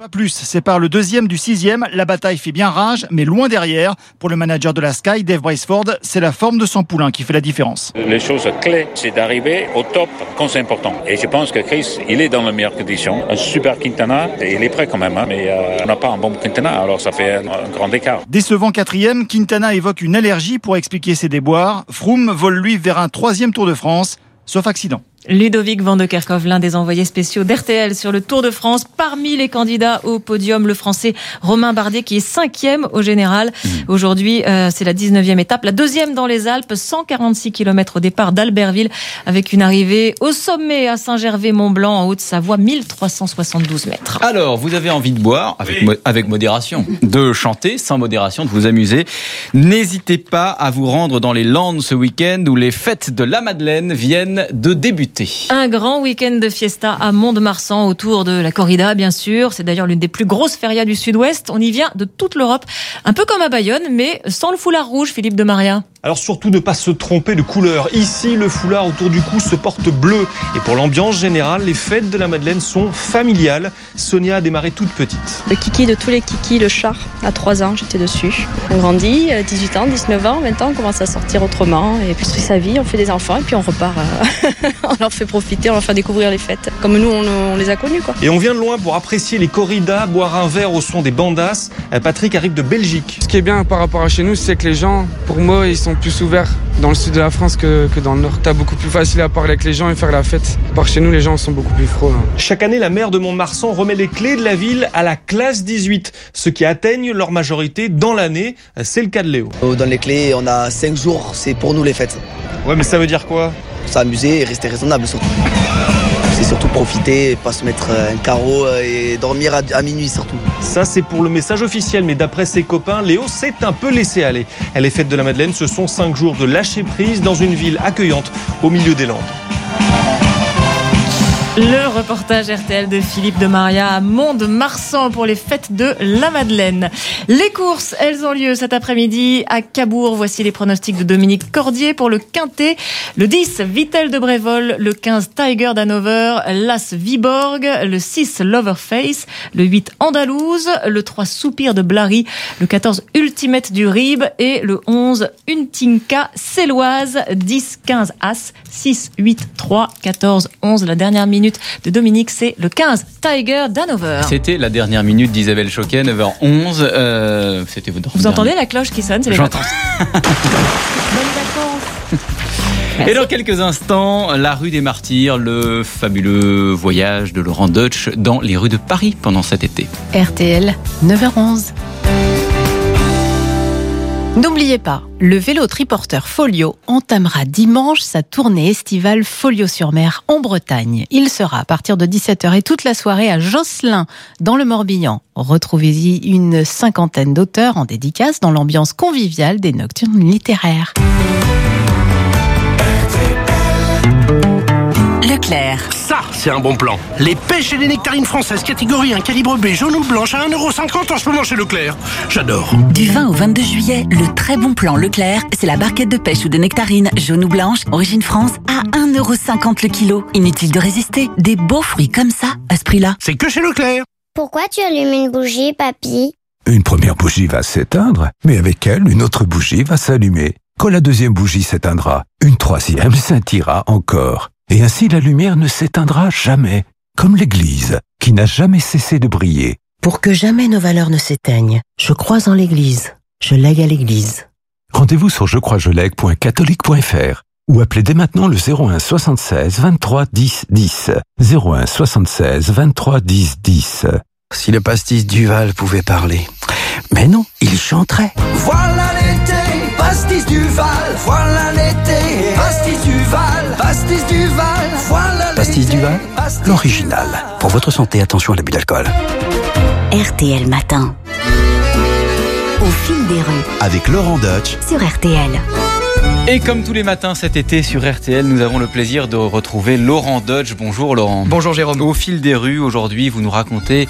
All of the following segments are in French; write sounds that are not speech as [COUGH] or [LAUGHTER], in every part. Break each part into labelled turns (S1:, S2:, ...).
S1: Pas plus, c'est par le deuxième du sixième, la bataille fait bien rage, mais loin derrière. Pour le manager de la Sky, Dave Braceford, c'est la forme de son poulain qui fait la différence.
S2: Les choses clés, c'est d'arriver au top quand c'est important. Et je pense que Chris, il est dans la meilleure condition. Un super Quintana, et il est prêt quand même, hein, mais euh, on n'a pas un bon Quintana, alors ça fait un, un grand écart.
S1: Décevant quatrième, Quintana évoque une allergie pour expliquer ses déboires. Froome vole lui vers un troisième Tour de France, sauf accident.
S3: Ludovic Van de Kerkhoff, l'un des envoyés spéciaux d'RTL sur le Tour de France. Parmi les candidats au podium, le français Romain Bardet qui est cinquième au général. Mmh. Aujourd'hui, euh, c'est la 19e étape, la deuxième dans les Alpes, 146 km au départ d'Albertville avec une arrivée au sommet à Saint-Gervais-Mont-Blanc en Haute-Savoie, 1372 mètres.
S4: Alors, vous avez envie de boire avec, mo avec modération, de chanter sans modération, de vous amuser. N'hésitez pas à vous rendre dans les Landes ce week-end où les fêtes de la Madeleine viennent de débuter.
S3: Un grand week-end de fiesta à Mont-de-Marsan autour de la corrida, bien sûr. C'est d'ailleurs l'une des plus grosses férias du Sud-Ouest. On y vient de toute l'Europe, un peu comme à Bayonne, mais sans le foulard rouge, Philippe de Maria.
S5: Alors surtout ne pas se tromper de couleur. Ici, le foulard autour du cou se porte bleu. Et pour l'ambiance générale, les fêtes de la Madeleine sont familiales. Sonia a démarré toute petite.
S6: Le kiki de tous les kikis, le char. À 3 ans, j'étais dessus. On grandit, 18 ans, 19 ans, 20 ans, on commence à sortir autrement. Et puis on sa vie, on fait des enfants et puis on repart. [LAUGHS] on leur fait profiter, on leur fait découvrir les fêtes. Comme nous, on, on les a connus. Quoi.
S5: Et on vient de loin pour apprécier les corridas, boire un verre au son des bandas. Patrick arrive de Belgique.
S7: Ce qui est bien par rapport à chez nous, c'est que les gens, pour moi, ils sont plus ouverts dans le sud de la France que, que dans le nord. T'as beaucoup plus facile à parler avec les gens et faire la fête. Par chez nous, les gens sont beaucoup plus froids. Hein.
S5: Chaque année, la maire de Mont-de-Marsan remet les clés de la ville à la classe 18, ceux qui atteignent leur majorité dans l'année. C'est le cas de Léo.
S8: On donne les clés, on a 5 jours, c'est pour nous les fêtes.
S5: Ouais, mais ça veut dire quoi?
S8: S'amuser et rester raisonnable surtout. C'est surtout profiter, pas se mettre un carreau et dormir à, à minuit surtout.
S5: Ça, c'est pour le message officiel, mais d'après ses copains, Léo s'est un peu laissé aller. Elle est fête de la Madeleine, ce sont 5 jours de lâcher prise dans une ville accueillante au milieu des Landes.
S3: Le reportage RTL de Philippe de Maria à Mont-de-Marsan pour les fêtes de la Madeleine. Les courses, elles ont lieu cet après-midi à Cabourg. Voici les pronostics de Dominique Cordier pour le Quintet. Le 10, Vitel de Brévol. Le 15, Tiger d'Hanover. L'As Viborg. Le 6, Loverface. Le 8, Andalouse. Le 3, Soupir de Blary. Le 14, Ultimate du Rib. Et le 11, Untinka Céloise. 10, 15, As. 6, 8, 3, 14, 11. La dernière minute de Dominique, c'est le 15, Tiger d'Hanover.
S4: C'était la dernière minute d'Isabelle Choquet, 9h11. Euh, C'était votre
S3: Vous entendez la cloche qui sonne C'est les
S4: J'entends.
S3: vacances. Bonnes vacances. [LAUGHS]
S4: Et dans quelques instants, la rue des Martyrs, le fabuleux voyage de Laurent Deutsch dans les rues de Paris pendant cet été.
S9: RTL, 9h11. N'oubliez pas, le vélo triporteur Folio entamera dimanche sa tournée estivale Folio sur mer en Bretagne. Il sera à partir de 17h et toute la soirée à Josselin, dans le Morbihan. Retrouvez-y une cinquantaine d'auteurs en dédicace dans l'ambiance conviviale des nocturnes littéraires.
S10: Leclerc.
S11: Ça, c'est un bon plan. Les pêches et les nectarines françaises catégorie 1 calibre B jaune ou blanche à 1,50€ en ce moment chez Leclerc. J'adore.
S10: Du 20 au 22 juillet, le très bon plan Leclerc, c'est la barquette de pêche ou de nectarines jaune ou blanche, origine France, à 1,50€ le kilo. Inutile de résister. Des beaux fruits comme ça, à ce prix-là.
S11: C'est que chez Leclerc.
S12: Pourquoi tu allumes une bougie, papy?
S13: Une première bougie va s'éteindre, mais avec elle, une autre bougie va s'allumer. Quand la deuxième bougie s'éteindra, une troisième [LAUGHS] scintillera encore. Et ainsi la lumière ne s'éteindra jamais, comme l'Église, qui n'a jamais cessé de briller.
S14: Pour que jamais nos valeurs ne s'éteignent, je crois en l'Église. Je lègue à l'Église.
S13: Rendez-vous sur jecroisjelègue.catholique.fr ou appelez dès maintenant le 01 76 23 10 10. 01 76 23 10 10.
S15: Si le pastis Duval pouvait parler. Mais non, il chanterait.
S16: Voilà l'été, pastis Duval, voilà l'été, pastis Duval, pastis Duval, voilà
S15: Pastis Duval, l'original. Pour votre santé, attention à l'abus d'alcool.
S10: RTL Matin. Au fil des rues.
S15: Avec Laurent Deutsch.
S10: Sur RTL.
S4: Et comme tous les matins cet été sur RTL, nous avons le plaisir de retrouver Laurent Dodge. Bonjour Laurent.
S17: Bonjour Jérôme.
S4: Au fil des rues, aujourd'hui, vous nous racontez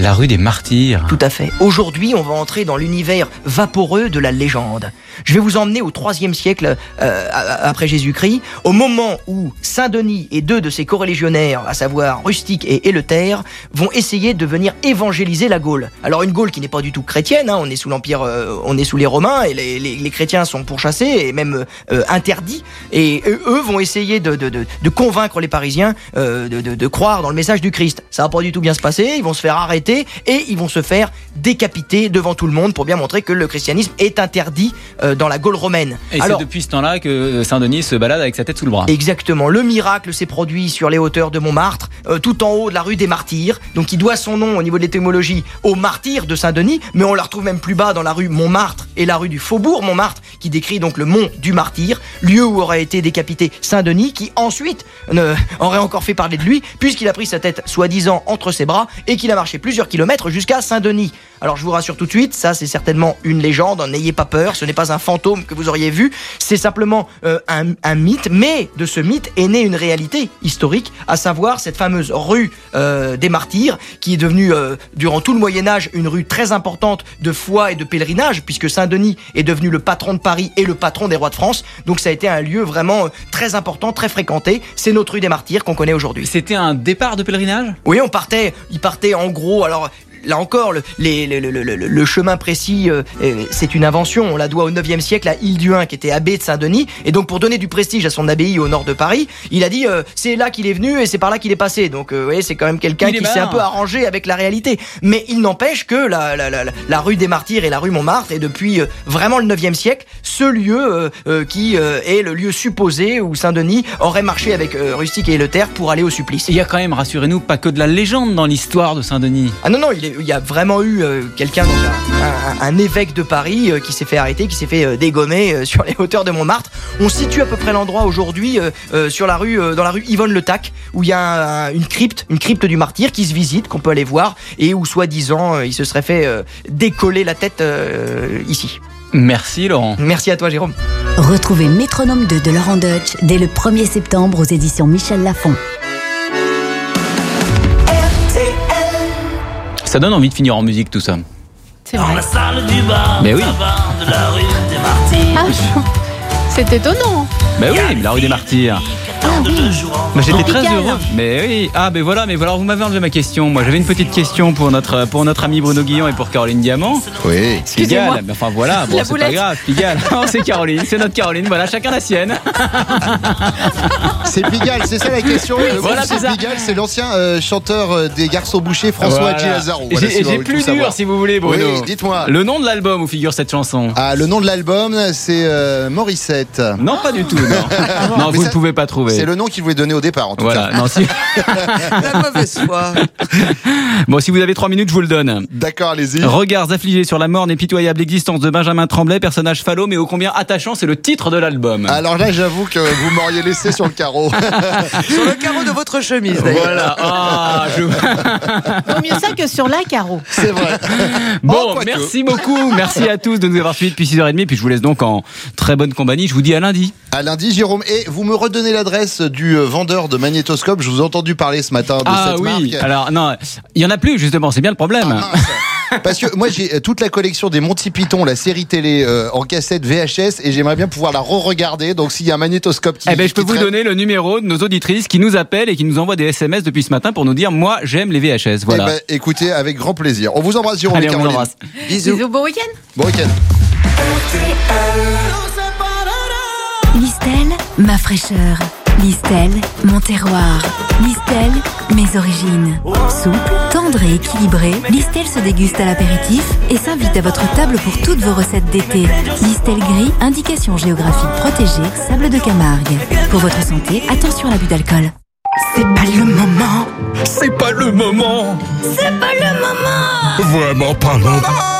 S4: La rue des Martyrs.
S16: Tout à fait. Aujourd'hui, on va entrer dans l'univers vaporeux de la légende. Je vais vous emmener au IIIe siècle euh, après Jésus-Christ, au moment où Saint-Denis et deux de ses corélégionnaires, à savoir Rustique et Éleuther, vont essayer de venir évangéliser la Gaule. Alors une Gaule qui n'est pas du tout chrétienne, hein, on est sous l'empire, euh, on est sous les Romains et les, chrétiens sont pourchassés et même euh, interdits. Et eux, eux vont essayer de, convaincre les Parisiens euh, de, de- de croire dans le message du Christ. Ça va pas du tout bien se passer. Ils vont se faire arrêter et ils vont se faire décapiter devant tout le monde pour bien montrer que le christianisme est interdit euh, dans la Gaule romaine.
S4: Et c'est depuis ce temps-là que Saint-Denis se balade avec sa tête sous le bras.
S16: Exactement. Le miracle s'est produit sur les hauteurs de Montmartre, euh, tout en haut de la rue des Martyrs. Donc, il doit son nom au niveau de l'étymologie aux martyrs de Saint-Denis, mais on la retrouve même plus bas dans la rue Montmartre et la rue du Faubourg Montmartre, qui décrit donc le mont du Martyr, lieu où aurait été décapité Saint-Denis, qui ensuite ne, aurait encore fait parler de lui, puisqu'il a pris sa tête soi-disant entre ses bras et qu'il a marché plusieurs kilomètres jusqu'à Saint-Denis. Alors, je vous rassure tout de suite, ça c'est certainement une légende, n'ayez pas peur, ce n'est pas un fantôme que vous auriez vu, c'est simplement euh, un, un mythe, mais de ce mythe est née une réalité historique, à savoir cette fameuse rue euh, des martyrs, qui est devenue euh, durant tout le Moyen Âge une rue très importante de foi et de pèlerinage, puisque Saint-Denis est devenu le patron de Paris et le patron des rois de France, donc ça a été un lieu vraiment très important, très fréquenté, c'est notre rue des martyrs qu'on connaît aujourd'hui.
S4: C'était un départ de pèlerinage?
S16: Oui, on partait, il partait en gros, alors là encore, le, les- le, le- le- le- le chemin précis, euh, c'est une invention. On la doit au 9e siècle à Hilduin, qui était abbé de Saint-Denis. Et donc, pour donner du prestige à son abbaye au nord de Paris, il a dit euh, c'est là qu'il est venu et c'est par là qu'il est passé. Donc, euh, vous voyez, c'est quand même quelqu'un qui s'est un peu arrangé avec la réalité. Mais il n'empêche que la, la, la, la- la rue des Martyrs et la rue Montmartre est depuis vraiment le 9e siècle ce lieu qui est le lieu supposé où Saint-Denis aurait marché avec Rustique et Éleuther pour aller au supplice.
S4: Il y a quand même, rassurez-nous, pas que de la légende dans l'histoire de Saint-Denis.
S16: Ah non, non, il, est- il y a vraiment eu euh, quelqu'un, donc un, un- un évêque de Paris, euh, qui s'est fait arrêter, qui s'est fait euh, dégommer euh, sur les hauteurs de Montmartre. On situe à peu près l'endroit aujourd'hui euh, euh, sur la rue, euh, dans la rue Yvonne Le Tac, où il y a un- une crypte, une crypte du martyr qui se visite, qu'on peut aller voir, et où soi-disant euh, il se serait fait euh, décoller la tête euh, ici.
S4: Merci Laurent.
S16: Merci à toi Jérôme.
S18: Retrouvez Métronome 2 de Laurent Deutsch dès le 1er septembre aux éditions Michel Lafon.
S4: Ça donne envie de finir en musique tout ça.
S9: C'est
S19: Dans
S9: vrai.
S19: la salle du bar,
S4: Mais oui.
S19: savant de la rue des Martyrs.
S9: Ah, [LAUGHS] c'est étonnant.
S4: Bah oui, la rue des Martyrs. Bah, J'étais très heureux. Mais oui. Ah, ben voilà, mais voilà, vous m'avez enlevé ma question. Moi, j'avais une petite question pour notre, pour notre ami Bruno Guillon et pour Caroline Diamant.
S20: Oui.
S9: Excusez-moi.
S4: Pigalle. Mais Enfin voilà, bon, c'est pas grave. Pigalle. [LAUGHS] Non, c'est Caroline, c'est notre Caroline. Voilà, chacun la sienne.
S20: C'est Pigalle, c'est ça la question. Groupe,
S4: voilà, c'est.
S20: Pigalle, c'est l'ancien euh, chanteur euh, des Garçons Bouchés, François
S4: Voilà.
S20: Gilazaro.
S4: Et
S20: Voilà,
S4: J'ai
S20: si
S4: plus dur si vous voulez, Bruno.
S20: Oui, dites-moi.
S4: Le nom de l'album où figure cette chanson.
S20: Ah, le nom de l'album, c'est euh, Morissette.
S4: Non, pas du tout, non. [LAUGHS] non,
S20: Mais
S4: vous ne pouvez pas trouver.
S20: C'est le nom qu'il voulait donner au départ, en tout
S4: Voilà,
S20: cas.
S4: non, si... [LAUGHS]
S8: La mauvaise foi.
S4: Bon, si vous avez trois minutes, je vous le donne.
S20: D'accord, allez-y.
S4: Regards affligés sur la morne et pitoyable existence de Benjamin Tremblay, personnage falot mais ô combien attachant, c'est le titre de l'album.
S20: Alors là, j'avoue que vous m'auriez laissé sur le carreau. [LAUGHS]
S8: Sur le carreau de votre chemise, d'ailleurs.
S4: Voilà. Ah, je-
S9: Vaut mieux ça que sur la carreau.
S20: C'est vrai. [LAUGHS]
S4: Bon,
S20: Oh,
S4: merci beaucoup. Merci à tous de nous avoir suivis depuis 6h30. Puis je vous laisse donc en très bonne compagnie. Je vous dis à lundi.
S20: À lundi, Jérôme. Et vous me redonnez l'adresse du euh, vendeur de magnétoscope. Je vous ai entendu parler ce matin de
S4: Ah
S20: cette
S4: oui.
S20: marque.
S4: Alors, non, il y en a plus, justement. C'est bien le problème.
S20: Ah. Parce que moi j'ai euh, toute la collection des Monty Python, la série télé euh, en cassette VHS et j'aimerais bien pouvoir la re-regarder. Donc s'il y a un magnétoscope qui
S4: Eh ben, je peux vous
S20: traîne-
S4: donner le numéro de nos auditrices qui nous appellent et qui nous envoient des SMS depuis ce matin pour nous dire moi j'aime les VHS. Voilà.
S20: Eh ben, écoutez, avec grand plaisir. On vous embrasse, Jérôme
S4: Allez,
S20: et
S4: on vous
S20: Caroline.
S4: embrasse.
S20: Bisous.
S9: Bisous, bon week-end.
S20: Bon week-end.
S18: Listel, ma fraîcheur. Listel, mon terroir. Listel, mes origines. Souple, tendre et équilibré, Listel se déguste à l'apéritif et s'invite à votre table pour toutes vos recettes d'été. Listel gris, indication géographique protégée, sable de Camargue. Pour votre santé, attention à l'abus d'alcool. C'est pas le moment.
S11: C'est pas le moment.
S18: C'est pas le moment.
S11: Vraiment pas le moment.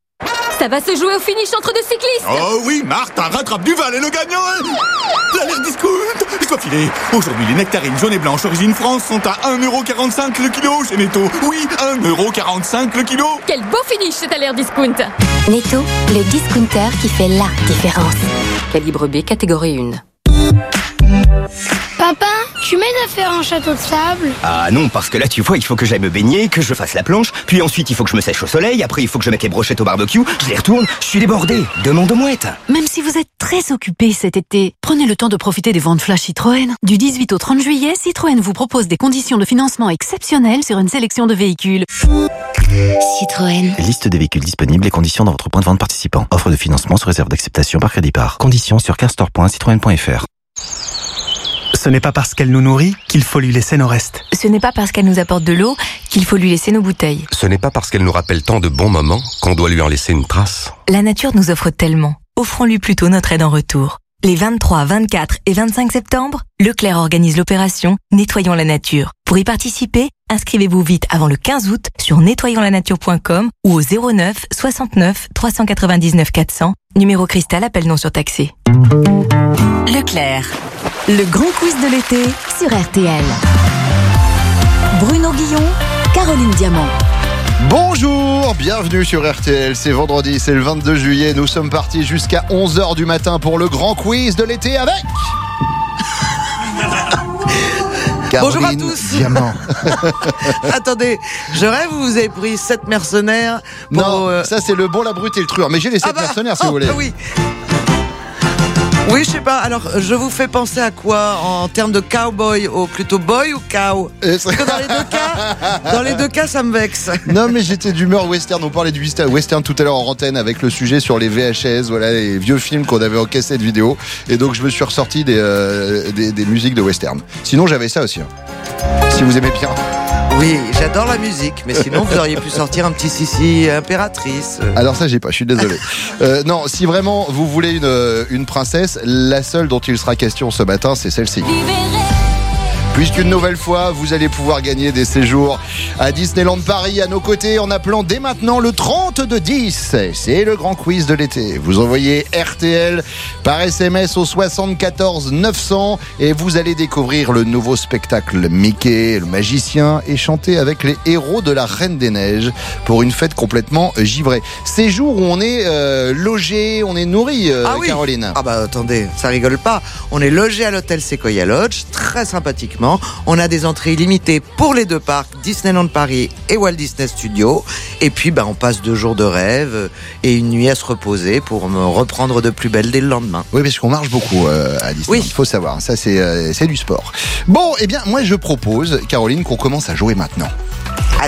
S21: Ça va se jouer au finish entre deux cyclistes
S22: Oh oui, Martha rattrape Duval et le gagnant L'alerte discount Je dois filer Aujourd'hui, les nectarines jaunes et blanches origine France sont à 1,45€ le kilo chez Netto. Oui, 1,45€ le kilo
S21: Quel beau finish cet alerte discount
S18: Netto, le discounter qui fait la différence. Calibre B, catégorie 1.
S23: Papa, tu m'aides à faire un château de sable
S24: Ah non, parce que là, tu vois, il faut que j'aille me baigner, que je fasse la planche, puis ensuite il faut que je me sèche au soleil, après il faut que je mette les brochettes au barbecue, je les retourne, je suis débordé. Demande aux mouettes.
S25: Même si vous êtes très occupé cet été, prenez le temps de profiter des ventes flash Citroën. Du 18 au 30 juillet, Citroën vous propose des conditions de financement exceptionnelles sur une sélection de véhicules.
S18: Citroën.
S26: Liste des véhicules disponibles et conditions dans votre point de vente participant. Offre de financement sous réserve d'acceptation par crédit par. Conditions sur carstore.citroën.fr.
S27: Ce n'est pas parce qu'elle nous nourrit qu'il faut lui laisser nos restes.
S28: Ce n'est pas parce qu'elle nous apporte de l'eau qu'il faut lui laisser nos bouteilles.
S29: Ce n'est pas parce qu'elle nous rappelle tant de bons moments qu'on doit lui en laisser une trace.
S28: La nature nous offre tellement. Offrons-lui plutôt notre aide en retour. Les 23, 24 et 25 septembre, Leclerc organise l'opération Nettoyons la nature. Pour y participer, inscrivez-vous vite avant le 15 août sur nettoyonslanature.com ou au 09 69 399 400, numéro cristal appel non surtaxé.
S18: Leclerc. Le grand quiz de l'été sur RTL. Bruno Guillon, Caroline Diamant.
S20: Bonjour, bienvenue sur RTL, c'est vendredi, c'est le 22 juillet, nous sommes partis jusqu'à 11h du matin pour le grand quiz de l'été avec... [LAUGHS]
S30: Bonjour à
S20: Caroline
S30: tous.
S20: Diamant. [LAUGHS]
S30: Attendez, je rêve vous vous avez pris sept mercenaires pour...
S20: Non,
S30: euh,
S20: ça c'est le bon, la brute et le truand, mais j'ai les 7
S30: Ah bah,
S20: mercenaires si
S30: oh,
S20: vous voulez.
S30: ah oui. Oui, je sais pas. Alors, je vous fais penser à quoi en termes de cowboy Au plutôt boy ou cow Parce que dans les deux cas, dans les deux cas, ça me vexe.
S20: Non mais j'étais d'humeur western, on parlait du western tout à l'heure en antenne avec le sujet sur les VHS, voilà les vieux films qu'on avait en cassette vidéo et donc je me suis ressorti des, euh, des, des musiques de western. Sinon j'avais ça aussi, hein. si vous aimez bien.
S30: Oui, j'adore la musique, mais sinon vous auriez pu sortir un petit Sissi impératrice.
S20: Alors ça j'ai pas, je suis désolé. Euh, non, si vraiment vous voulez une, euh, une princesse, la seule dont il sera question ce matin c'est celle-ci. Puisqu'une nouvelle fois, vous allez pouvoir gagner des séjours à Disneyland Paris à nos côtés en appelant dès maintenant le 30 de 10. C'est le grand quiz de l'été. Vous envoyez RTL par SMS au 74 900 et vous allez découvrir le nouveau spectacle Mickey, le magicien, et chanter avec les héros de la Reine des Neiges pour une fête complètement givrée. Séjour où on est euh, logé, on est nourri, euh,
S30: ah oui.
S20: Caroline.
S30: Ah bah attendez, ça rigole pas. On est logé à l'hôtel Sequoia Lodge, très sympathiquement. On a des entrées illimitées pour les deux parcs, Disneyland Paris et Walt Disney Studios. Et puis bah, on passe deux jours de rêve et une nuit à se reposer pour me reprendre de plus belle dès le lendemain.
S20: Oui, parce qu'on marche beaucoup euh, à Disney. Il faut savoir. Ça, c'est euh, c'est du sport. Bon, eh bien, moi, je propose, Caroline, qu'on commence à jouer maintenant.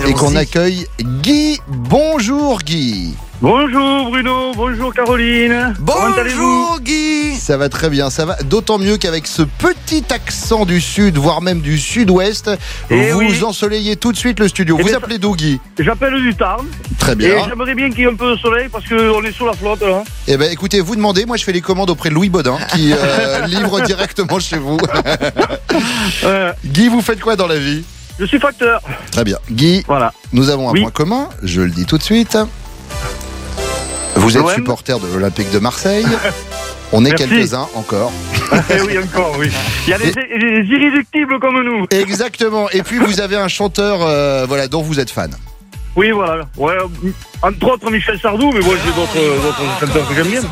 S20: Et qu'on accueille Guy. Bonjour, Guy.
S31: Bonjour Bruno, bonjour Caroline.
S30: Bonjour Guy
S20: Ça va très bien, ça va d'autant mieux qu'avec ce petit accent du sud, voire même du sud-ouest,
S31: Eh
S20: vous
S31: oui.
S20: ensoleillez tout de suite le studio.
S31: Eh
S20: vous
S31: bien,
S20: appelez d'où, Guy?
S31: J'appelle du Tarn.
S20: Très bien.
S31: Et j'aimerais bien qu'il y ait un peu de soleil parce qu'on est sur la flotte là.
S20: Eh ben, écoutez, vous demandez, moi je fais les commandes auprès de Louis Baudin, qui euh, [LAUGHS] livre directement chez vous. [LAUGHS] Guy, vous faites quoi dans la vie?
S31: Je suis facteur.
S20: Très bien. Guy, nous avons un
S31: Oui.
S20: point commun, je le dis tout de suite. Vous êtes supporter de l'Olympique de Marseille. [LAUGHS] On est quelques-uns encore.
S31: Eh oui, encore, oui. Il y a des, des irréductibles comme nous.
S20: Exactement. Et puis vous avez un chanteur euh, voilà, dont vous êtes fan.
S31: Oui, voilà. Ouais, entre autres Michel Sardou, mais moi j'ai d'autres d'autres chanteurs que j'aime bien.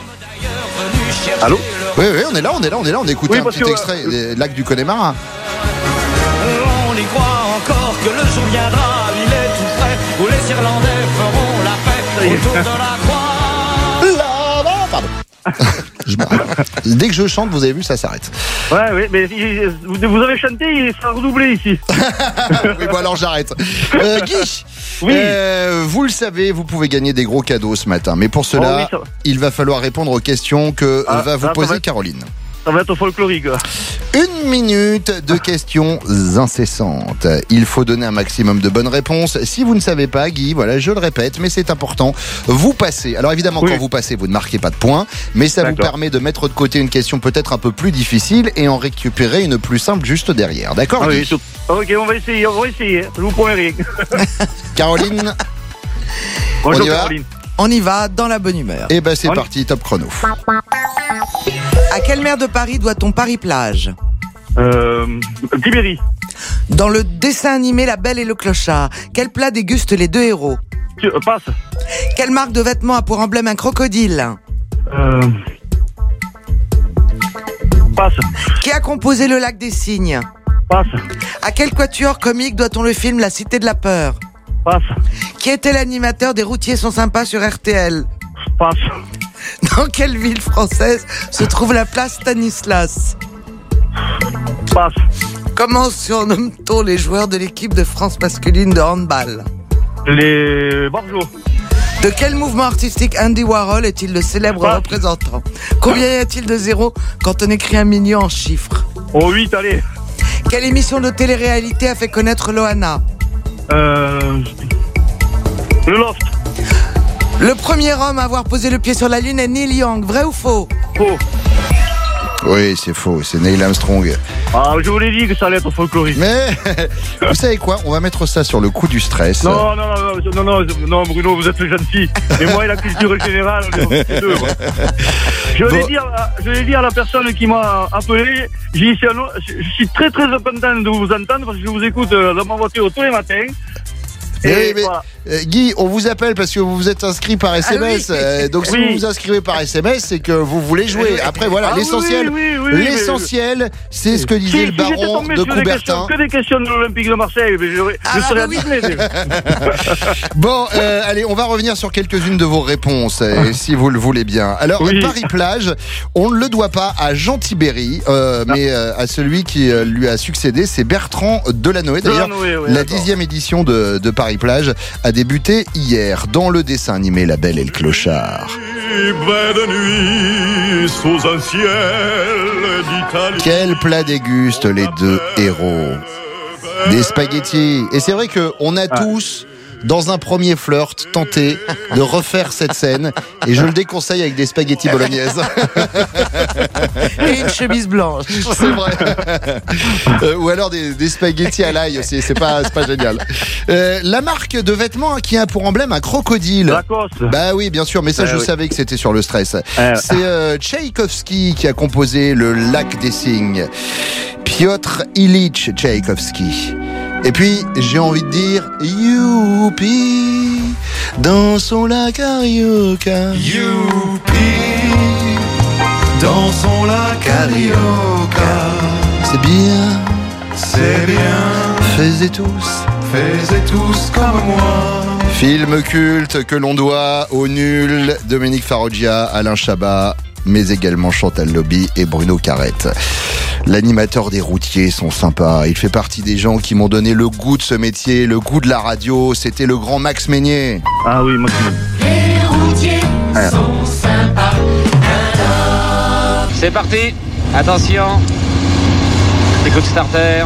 S31: Allô?
S20: Oui, oui, on est là, on est là, on est là. On écoute
S31: Oui,
S20: un petit
S31: que,
S20: extrait des Lac du Connemara.
S32: On y croit encore que le jour viendra, il est tout près, où les Irlandais feront la fête autour de la. [LAUGHS]
S20: Je. Dès que je chante, vous avez vu, ça s'arrête.
S31: Ouais, oui, mais vous vous avez chanté, il sera redoublé ici. [LAUGHS]
S20: oui, bon alors j'arrête. Euh, Guy, euh, vous le savez, vous pouvez gagner des gros cadeaux ce matin. Mais pour cela,
S31: Oh oui, va.
S20: il va falloir répondre aux questions que
S31: Ah,
S20: va vous
S31: ça va
S20: poser Caroline.
S31: Ça va être folklorique.
S20: Une minute de questions incessantes. Il faut donner un maximum de bonnes réponses. Si vous ne savez pas, Guy, voilà, je le répète, mais c'est important. Vous passez. Alors évidemment, quand vous passez, vous ne marquez pas de points, mais ça vous permet de mettre de côté une question peut-être un peu plus difficile et en récupérer une plus simple juste derrière. D'accord
S31: Ah oui,
S20: Guy
S31: tout- Ok, on va essayer, on va essayer. Je vous promets rien.
S20: Caroline [LAUGHS]
S31: Bonjour
S20: on y va
S31: Caroline.
S30: On y va dans la bonne humeur.
S20: Et ben c'est parti, top chrono.
S30: À quelle maire de Paris doit-on Paris-Plage
S31: Euh. Tibéri.
S30: Dans le dessin animé La Belle et le Clochard, quel plat déguste les deux héros
S31: Tu- euh, Passe.
S30: Quelle marque de vêtements a pour emblème un crocodile
S31: Euh. Passe.
S30: Qui a composé Le Lac des Cygnes
S31: Passe.
S30: À quel quatuor comique doit-on le film La Cité de la Peur
S31: Passe.
S30: Qui était l'animateur des routiers sont sympas sur RTL
S31: Passe. [LAUGHS]
S30: Dans quelle ville française se trouve la place Stanislas?
S31: Passe.
S30: Comment surnomme-t-on les joueurs de l'équipe de France masculine de handball?
S31: Les. Borjo.
S30: De quel mouvement artistique Andy Warhol est-il le célèbre
S31: Passe.
S30: représentant? Combien y a-t-il de zéros quand on écrit un million en chiffres?
S31: Oh, 8, allez.
S30: Quelle émission de télé-réalité a fait connaître Loana?
S31: Euh. Le loft.
S30: Le premier homme à avoir posé le pied sur la Lune est Neil Young, vrai ou faux?
S31: Faux.
S20: Oui, c'est faux, c'est Neil Armstrong.
S31: Ah, je vous l'ai dit que ça allait être folklorique.
S20: Mais [LAUGHS] vous savez quoi? On va mettre ça sur le coup du stress.
S31: Non, non, non, non, non, non, non, Bruno, vous êtes gentil. Et moi et la culture générale, on est deux. moi. [LAUGHS] Je vais
S20: Bon.
S31: dire, à- je vais dire à la personne qui m'a appelé, j'ai je suis très très content de vous entendre parce que je vous écoute euh, dans ma voiture tous les matins.
S20: Mais
S31: Et
S20: oui, mais,
S31: voilà.
S20: Euh, Guy, on vous appelle parce que vous vous êtes inscrit par SMS.
S30: oui.
S20: euh, donc si
S31: Oui.
S20: vous vous inscrivez par SMS, c'est que vous voulez jouer. Après voilà,
S31: Ah
S20: l'essentiel,
S31: oui,
S20: l'essentiel, c'est ce que disait
S31: Si-
S20: le
S31: si
S20: baron
S31: tombé
S20: de Coubertin.
S31: Que des questions de l'Olympique de Marseille, mais je, je
S30: Ah,
S31: serais. [LAUGHS]
S20: Bon, euh, allez, on va revenir sur quelques-unes de vos réponses, si vous le voulez bien. Alors,
S31: Oui.
S20: Paris-Plage, on ne le doit pas à Jean Tibéry, euh, mais euh, à celui qui lui a succédé, c'est Bertrand Delanoë. D'ailleurs,
S31: Delanoë,
S20: la dixième édition de, de Paris-Plage a débuté hier dans le dessin animé La Belle et le Clochard.
S22: Belle nuit sous un ciel d'Italie.
S20: Quel plat dégustent les deux héros Des spaghettis. Et c'est vrai qu'on a tous, dans un premier flirt, tenté de refaire cette scène. Et je le déconseille avec des spaghettis bolognaises. [LAUGHS]
S30: Et une chemise blanche.
S20: C'est vrai. Euh, ou alors des, des spaghettis à l'ail aussi. C'est pas, c'est pas génial. Euh, la marque de vêtements qui a pour emblème un crocodile.
S31: Lacoste.
S20: Bah oui, bien sûr, mais ça
S31: Eh
S20: je
S31: oui.
S20: savais que c'était sur le stress.
S31: Eh.
S20: C'est euh, Tchaïkovski qui a composé le Lac des Cygnes. Piotr Ilyich Tchaïkovski. Et puis, j'ai envie de dire Youpi, dansons la carioca.
S22: Youpi, dansons la carioca.
S20: C'est bien,
S22: C'est bien,
S20: faisez tous.
S22: faites tous comme moi.
S20: Film culte que l'on doit au nul Dominique Faroggia, Alain Chabat, mais également Chantal Lobby et Bruno Carrette. L'animateur des routiers sont sympas. Il fait partie des gens qui m'ont donné le goût de ce métier, le goût de la radio. C'était le grand Max Meignier.
S31: Ah oui, moi
S33: C'est parti Attention Écoute starter.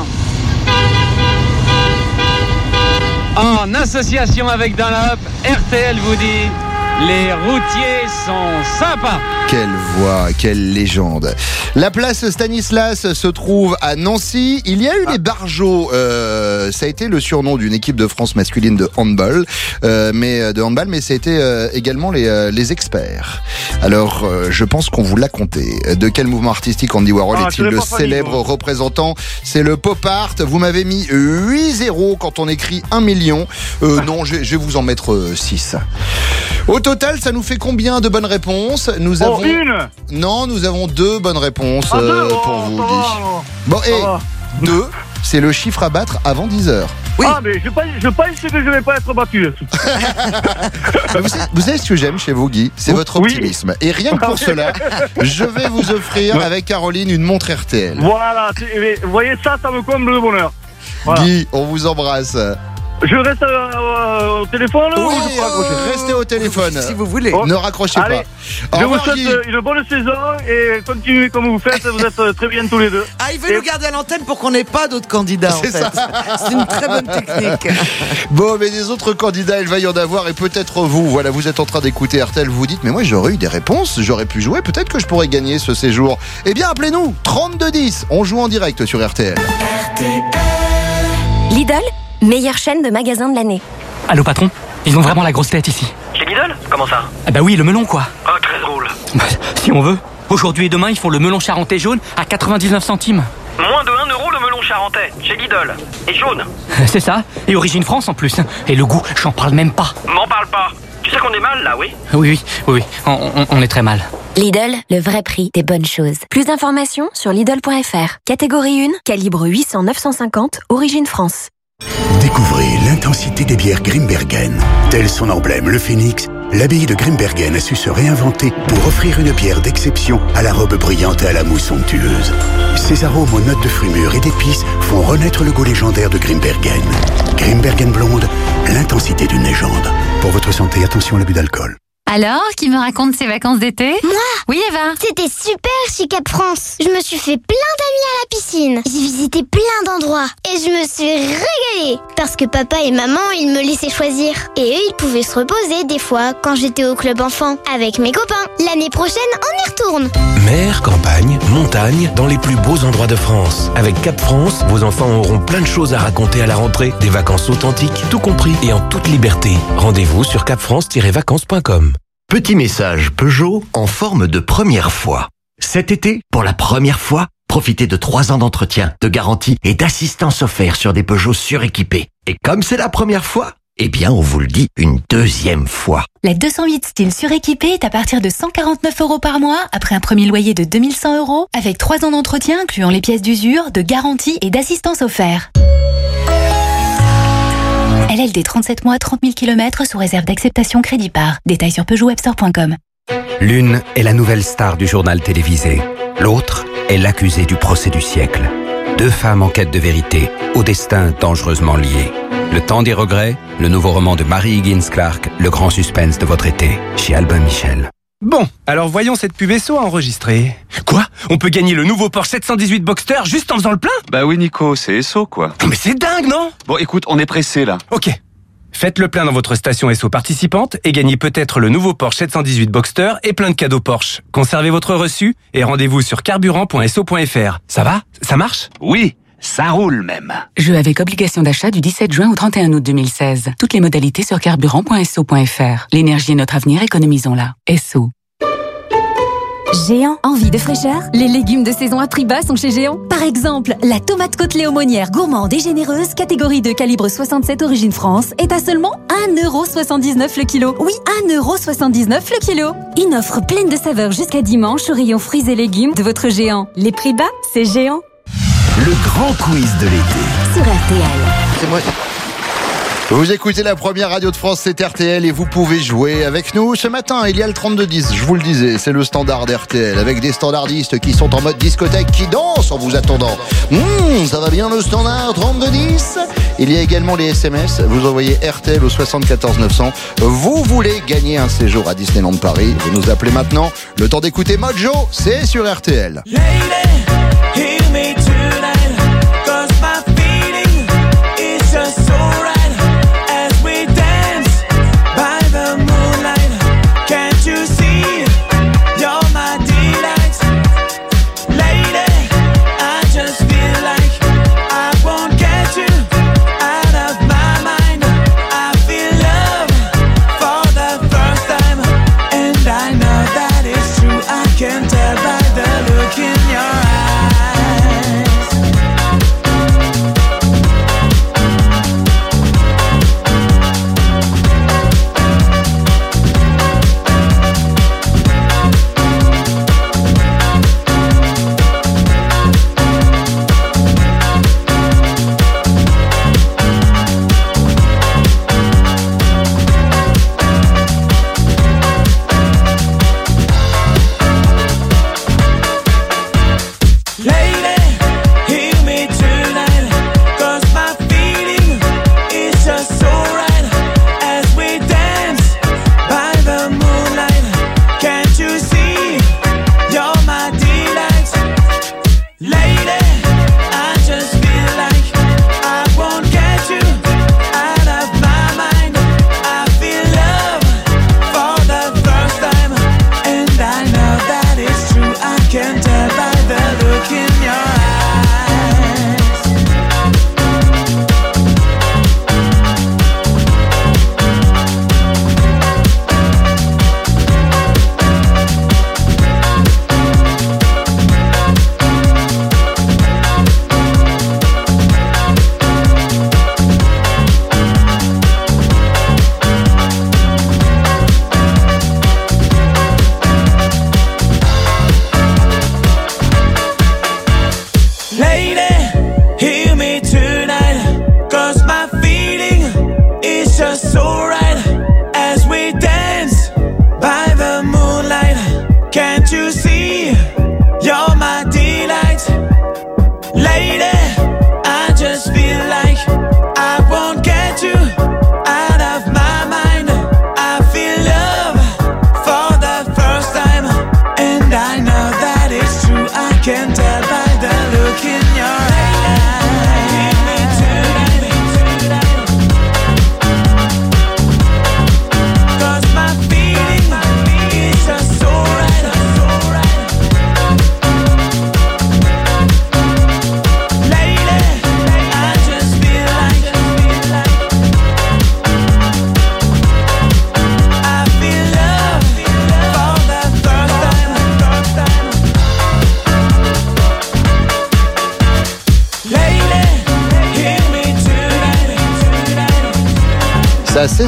S33: En association avec Dunlop, RTL vous dit les routiers sont sympas.
S20: Quelle voix, quelle légende. La place Stanislas se trouve à Nancy. Il y a eu les Barjots. euh, ça a été le surnom d'une équipe de France masculine de handball, euh, mais de handball, mais ça a été euh, également les, euh, les experts. Alors, euh, je pense qu'on vous l'a compté. De quel mouvement artistique Andy Warhol
S31: Ah,
S20: est-il le célèbre représentant? C'est le pop art. Vous m'avez mis 8-0 quand on écrit 1 million. Euh, non, je, je vais vous en mettre 6. Au total, ça nous fait combien de bonnes réponses? Nous
S31: Oh,
S20: avons
S31: une
S20: non, nous avons deux bonnes réponses
S31: Ah, deux
S20: euh,
S31: Oh,
S20: pour vous,
S31: ça
S20: Guy.
S31: va.
S20: Bon,
S31: Ça
S20: et
S31: va.
S20: deux, c'est le chiffre à battre avant 10 heures.
S31: Ah, mais je pense, je pense que je vais pas être battu. [LAUGHS]
S20: Bah, vous, savez, vous savez ce que j'aime chez vous, Guy? C'est votre
S31: Oui.
S20: optimisme. Et rien que pour cela, [LAUGHS] je vais vous offrir avec Caroline une montre RTL.
S31: Voilà, mais vous voyez ça, ça me comble le bonheur. Voilà.
S20: Guy, on vous embrasse.
S31: Je reste euh, euh, au téléphone ou
S20: Oui,
S31: je peux raccrocher
S20: restez au téléphone.
S30: Si vous voulez.
S31: Oh.
S20: Ne raccrochez
S31: Allez,
S20: pas. Au
S31: Je vous
S20: revoir,
S31: souhaite
S20: Guy.
S31: euh, une bonne saison et continuez comme vous faites, vous êtes euh, très bien tous les deux.
S30: Ah, il veut
S31: Et-
S30: nous garder à l'antenne pour qu'on n'ait pas d'autres candidats, en
S20: C'est
S30: fait.
S20: ça.
S30: C'est une très bonne technique. [LAUGHS]
S20: Bon, mais des autres candidats, il va y en avoir et peut-être vous. Voilà, vous êtes en train d'écouter RTL, vous vous dites, mais moi j'aurais eu des réponses, j'aurais pu jouer, peut-être que je pourrais gagner ce séjour. Eh bien, appelez-nous 3210, on joue en direct sur RTL.
S34: Lidl, meilleure chaîne de magasins de l'année.
S27: Allô patron Ils ont vraiment la grosse tête ici.
S35: Chez Lidl Comment ça
S36: Ah bah oui, le melon quoi.
S35: Ah, très drôle.
S36: Bah, si on veut. Aujourd'hui et demain, ils font le melon charentais jaune à 99 centimes.
S35: Moins de 1 euro le melon charentais, chez Lidl. Et jaune. [LAUGHS]
S36: C'est ça. Et origine France en plus. Et le goût, j'en parle même pas.
S35: M'en parle pas. Tu sais qu'on est mal là, oui
S36: Oui, oui, oui, oui. On, on- on est très mal.
S25: Lidl, le vrai prix des bonnes choses. Plus d'informations sur Lidl.fr. Catégorie 1, calibre 800-950, origine France.
S37: Découvrez l'intensité des bières Grimbergen. Tel son emblème, le phénix, l'abbaye de Grimbergen a su se réinventer pour offrir une bière d'exception à la robe brillante et à la mousse somptueuse. Ses arômes aux notes de fruits mûrs et d'épices font renaître le goût légendaire de Grimbergen. Grimbergen blonde, l'intensité d'une légende. Pour votre santé, attention à l'abus d'alcool.
S38: Alors, qui me raconte ses vacances d'été
S23: Moi
S38: Oui, Eva
S23: C'était super chez Cap France. Je me suis fait plein d'amis à la piscine. J'ai visité plein d'endroits. Et je me suis régalée. Parce que papa et maman, ils me laissaient choisir. Et eux, ils pouvaient se reposer des fois quand j'étais au club enfant avec mes copains. L'année prochaine, on y retourne.
S15: Mer, campagne, montagne, dans les plus beaux endroits de France. Avec Cap France, vos enfants auront plein de choses à raconter à la rentrée, des vacances authentiques, tout compris et en toute liberté. Rendez-vous sur capfrance-vacances.com.
S10: Petit message Peugeot en forme de première fois. Cet été, pour la première fois, profitez de 3 ans d'entretien, de garantie et d'assistance offerte sur des Peugeot suréquipés. Et comme c'est la première fois, eh bien on vous le dit une deuxième fois.
S39: La 208 style suréquipée est à partir de 149 euros par mois après un premier loyer de 2100 euros avec 3 ans d'entretien incluant les pièces d'usure, de garantie et d'assistance offert. LLD 37 mois, 30 000 km sous réserve d'acceptation crédit par. Détails sur PeugeotWebstore.com.
S15: L'une est la nouvelle star du journal télévisé. L'autre est l'accusée du procès du siècle. Deux femmes en quête de vérité, au destin dangereusement lié. Le temps des regrets, le nouveau roman de Marie Higgins Clark, le grand suspense de votre été, chez Albin Michel.
S4: Bon, alors voyons cette pub SO à enregistrer. Quoi? On peut gagner le nouveau Porsche 718 Boxster juste en faisant le plein?
S40: Bah oui Nico, c'est SO quoi.
S4: Non mais c'est dingue, non?
S40: Bon écoute, on est pressé là.
S4: Ok. Faites le plein dans votre station SO participante et gagnez peut-être le nouveau Porsche 718 Boxster et plein de cadeaux Porsche. Conservez votre reçu et rendez-vous sur carburant.so.fr. Ça va? Ça marche?
S40: Oui, ça roule même.
S41: Jeu avec obligation d'achat du 17 juin au 31 août 2016. Toutes les modalités sur carburant.so.fr. L'énergie est notre avenir, économisons-la. SO.
S39: Géant, envie de fraîcheur? Les légumes de saison à prix bas sont chez Géant. Par exemple, la tomate côtelée aumônière gourmande et généreuse, catégorie de calibre 67 origine France, est à seulement 1,79€ le kilo. Oui, 1,79€ le kilo. Une offre pleine de saveurs jusqu'à dimanche au rayon fruits et légumes de votre Géant. Les prix bas, c'est Géant.
S10: Le grand quiz de l'été.
S25: Sur RTL.
S20: C'est moi. Vous écoutez la première radio de France, c'est RTL et vous pouvez jouer avec nous ce matin. Il y a le 3210, je vous le disais, c'est le standard d'RTL avec des standardistes qui sont en mode discothèque, qui dansent en vous attendant. Mmh, ça va bien le standard 3210 Il y a également les SMS. Vous envoyez RTL au 74 900. Vous voulez gagner un séjour à Disneyland Paris? Vous nous appelez maintenant. Le temps d'écouter Mojo, c'est sur RTL.
S42: Hear me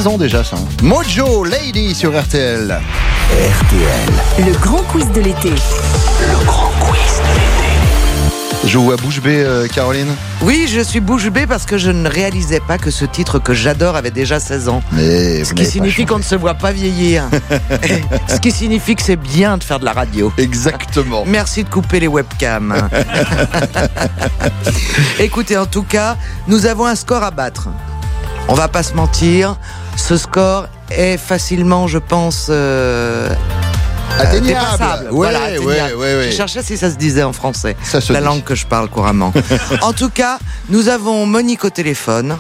S20: ans déjà, ça. hein. Mojo Lady sur RTL. RTL.
S18: Le grand quiz de l'été.
S20: Le grand quiz de l'été. Je vous vois bouche bée, euh, Caroline.
S30: Oui, je suis bouche bée parce que je ne réalisais pas que ce titre que j'adore avait déjà 16 ans.
S20: Mais
S30: Ce qui signifie qu'on ne se voit pas vieillir. [LAUGHS] Ce qui signifie que c'est bien de faire de la radio.
S20: Exactement.
S30: Merci de couper les webcams. [LAUGHS] Écoutez, en tout cas, nous avons un score à battre. On va pas se mentir, ce score est facilement, je pense, euh, euh,
S20: Atteignable.
S30: dépassable.
S20: Ouais,
S30: Voilà,
S20: ouais,
S30: atteignable.
S20: ouais, ouais.
S30: Je cherchais si ça se disait en français,
S20: Ça se
S30: la
S20: dit.
S30: langue que je parle couramment. [LAUGHS] en tout cas, nous avons Monique au téléphone.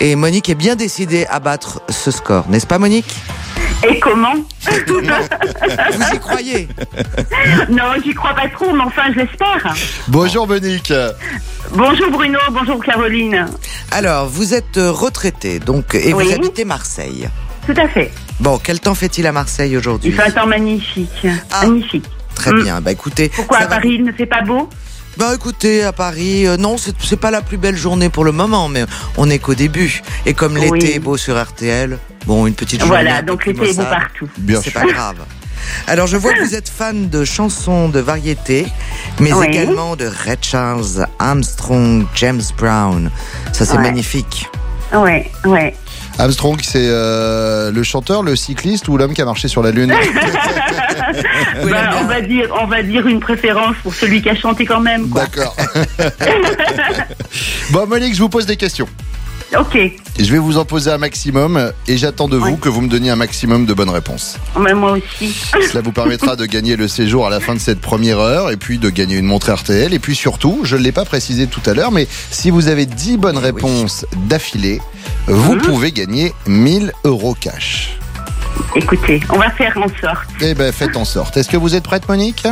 S30: Et Monique est bien décidée à battre ce score, n'est-ce pas Monique?
S43: Et comment?
S30: Vous y croyez?
S43: Non, j'y crois pas trop, mais enfin, je l'espère.
S20: Bonjour Monique.
S43: Bonjour Bruno, bonjour Caroline.
S30: Alors, vous êtes euh, retraité, donc, et
S43: Oui.
S30: vous habitez Marseille.
S43: Tout à fait.
S30: Bon, quel temps fait-il à Marseille aujourd'hui?
S43: Il fait un temps magnifique. Magnifique.
S30: Très
S43: Mm.
S30: bien, bah écoutez.
S43: Pourquoi à
S30: va-
S43: Paris, il ne fait pas beau?
S30: Bah écoutez, à Paris, euh, non, c'est c'est pas la plus belle journée pour le moment, mais on n'est qu'au début. Et comme l'été
S43: Oui.
S30: est beau sur RTL, bon, une petite journée.
S43: Voilà, donc l'été est beau partout.
S20: Bien
S30: C'est
S20: sûr.
S30: pas grave. Alors je vois que vous êtes fan de chansons de variété, mais
S43: Oui.
S30: également de Red Charles, Armstrong, James Brown. Ça c'est
S43: Ouais.
S30: magnifique.
S43: Ouais, ouais.
S20: Armstrong, c'est euh, le chanteur, le cycliste ou l'homme qui a marché sur la Lune? [LAUGHS]
S43: Bah, on va dire, on va dire une préférence pour celui qui a chanté quand même.
S20: D'accord. [LAUGHS] bon, Monique, je vous pose des questions.
S43: Ok.
S20: Je vais vous en poser un maximum et j'attends de vous que vous me donniez un maximum de bonnes réponses.
S43: Mais moi aussi. [LAUGHS]
S20: Cela vous permettra de gagner le séjour à la fin de cette première heure et puis de gagner une montre RTL. Et puis surtout, je ne l'ai pas précisé tout à l'heure, mais si vous avez 10 bonnes réponses d'affilée, vous
S43: Mhm.
S20: pouvez gagner 1000 euros cash.
S43: Écoutez, on va faire en sorte.
S20: Eh ben, faites en sorte. Est-ce que vous êtes prête, Monique?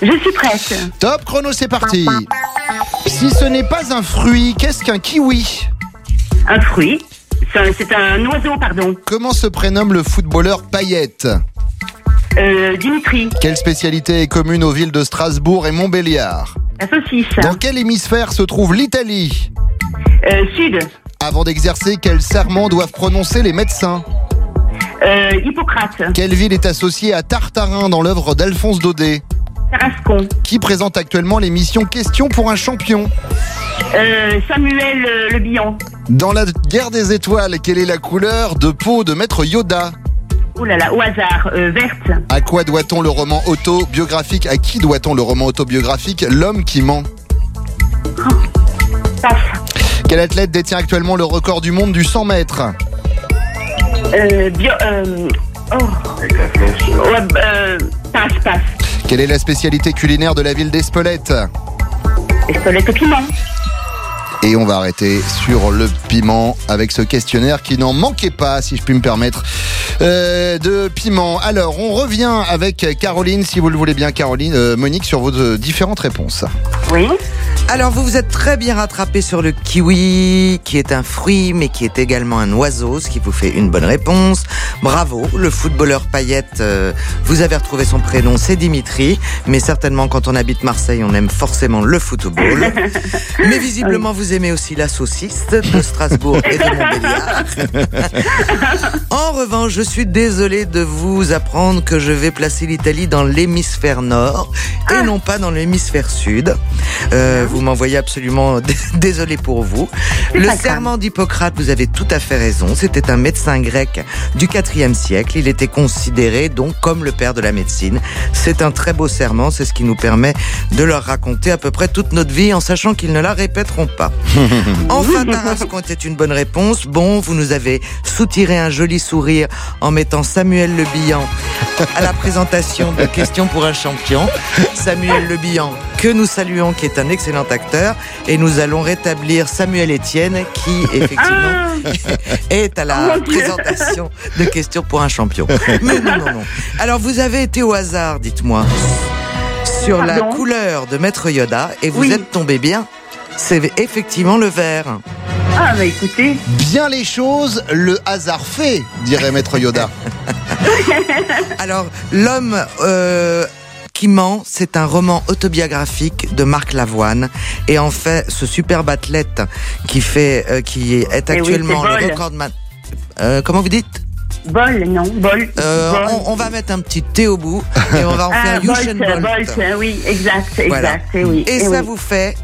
S43: Je suis prête.
S20: Top chrono, c'est parti. Si ce n'est pas un fruit, qu'est-ce qu'un kiwi?
S43: Un fruit. C'est un, oiseau, pardon.
S20: Comment se prénomme le footballeur Payette
S43: Euh, Dimitri.
S20: Quelle spécialité est commune aux villes de Strasbourg et Montbéliard?
S43: La saucisse.
S20: Dans quel hémisphère se trouve l'Italie?
S43: Euh, sud.
S20: Avant d'exercer, quel serment doivent prononcer les médecins?
S43: Euh, Hippocrate.
S20: Quelle ville est associée à Tartarin dans l'œuvre d'Alphonse Daudet?
S43: Tarascon.
S20: Qui présente actuellement l'émission Question pour un champion
S43: Euh, Samuel euh, Le Billon.
S20: Dans la guerre des étoiles, quelle est la couleur de peau de maître Yoda
S43: Oh là là, au hasard. Euh, verte.
S20: À quoi doit-on le roman autobiographique À qui doit-on le roman autobiographique L'homme qui ment Quel athlète détient actuellement le record du monde du 100 mètres
S43: Euh, bio, euh, oh. Ouais, euh, passe, passe.
S20: Quelle est la spécialité culinaire de la ville d'Espelette
S43: Espelette au piment.
S20: Et on va arrêter sur le piment avec ce questionnaire qui n'en manquait pas, si je puis me permettre, euh, de piment. Alors, on revient avec Caroline, si vous le voulez bien, Caroline, euh, Monique, sur vos euh, différentes réponses.
S43: Oui.
S30: Alors vous vous êtes très bien rattrapé sur le kiwi, qui est un fruit, mais qui est également un oiseau, ce qui vous fait une bonne réponse. Bravo, le footballeur Payette, euh, vous avez retrouvé son prénom, c'est Dimitri, mais certainement quand on habite Marseille, on aime forcément le football. [LAUGHS] mais visiblement, vous aimez aussi la saucisse de Strasbourg et de Montbéliard. en revanche, je suis désolé de vous apprendre que je vais placer l'Italie dans l'hémisphère nord et non pas dans l'hémisphère sud. Euh, vous vous m'envoyez absolument d- [LAUGHS] désolé pour vous. Le serment d'Hippocrate, vous avez tout à fait raison. C'était un médecin grec du IVe siècle. Il était considéré donc comme le père de la médecine. C'est un très beau serment. C'est ce qui nous permet de leur raconter à peu près toute notre vie en sachant qu'ils ne la répéteront pas. [LAUGHS] Enfin, Tarascon était une bonne réponse. Bon, vous nous avez soutiré un joli sourire en mettant Samuel Le Bihan à la présentation de [LAUGHS] Questions pour un champion. Samuel Le Bihan, que nous saluons, qui est un excellent acteur. Et nous allons rétablir Samuel Etienne, qui, [LAUGHS] effectivement, est à la
S43: Oh Dieu.
S30: présentation de Questions pour un champion. Mais non, non, non. Alors, vous avez été au hasard, dites-moi, sur la couleur de Maître Yoda et vous
S43: Oui.
S30: êtes tombé bien. C'est effectivement le vert.
S43: Ah, bah écoutez.
S20: Bien les choses, le hasard fait, dirait Maître Yoda. [LAUGHS]
S30: Alors, L'homme euh, qui ment, c'est un roman autobiographique de Marc Lavoine. Et en fait, ce superbe athlète qui fait, euh, qui est
S43: Eh oui,
S30: actuellement le recordman. Euh, comment vous dites?
S43: Bol, non, bol.
S30: Euh,
S43: bol.
S30: on, on va mettre un petit T au bout et on va en
S43: ah,
S30: faire
S43: Bolt,
S30: Bolt.
S43: Oui, exact, exact,
S30: Voilà.
S43: et oui.
S30: Et
S43: eh
S30: ça
S43: oui.
S30: vous fait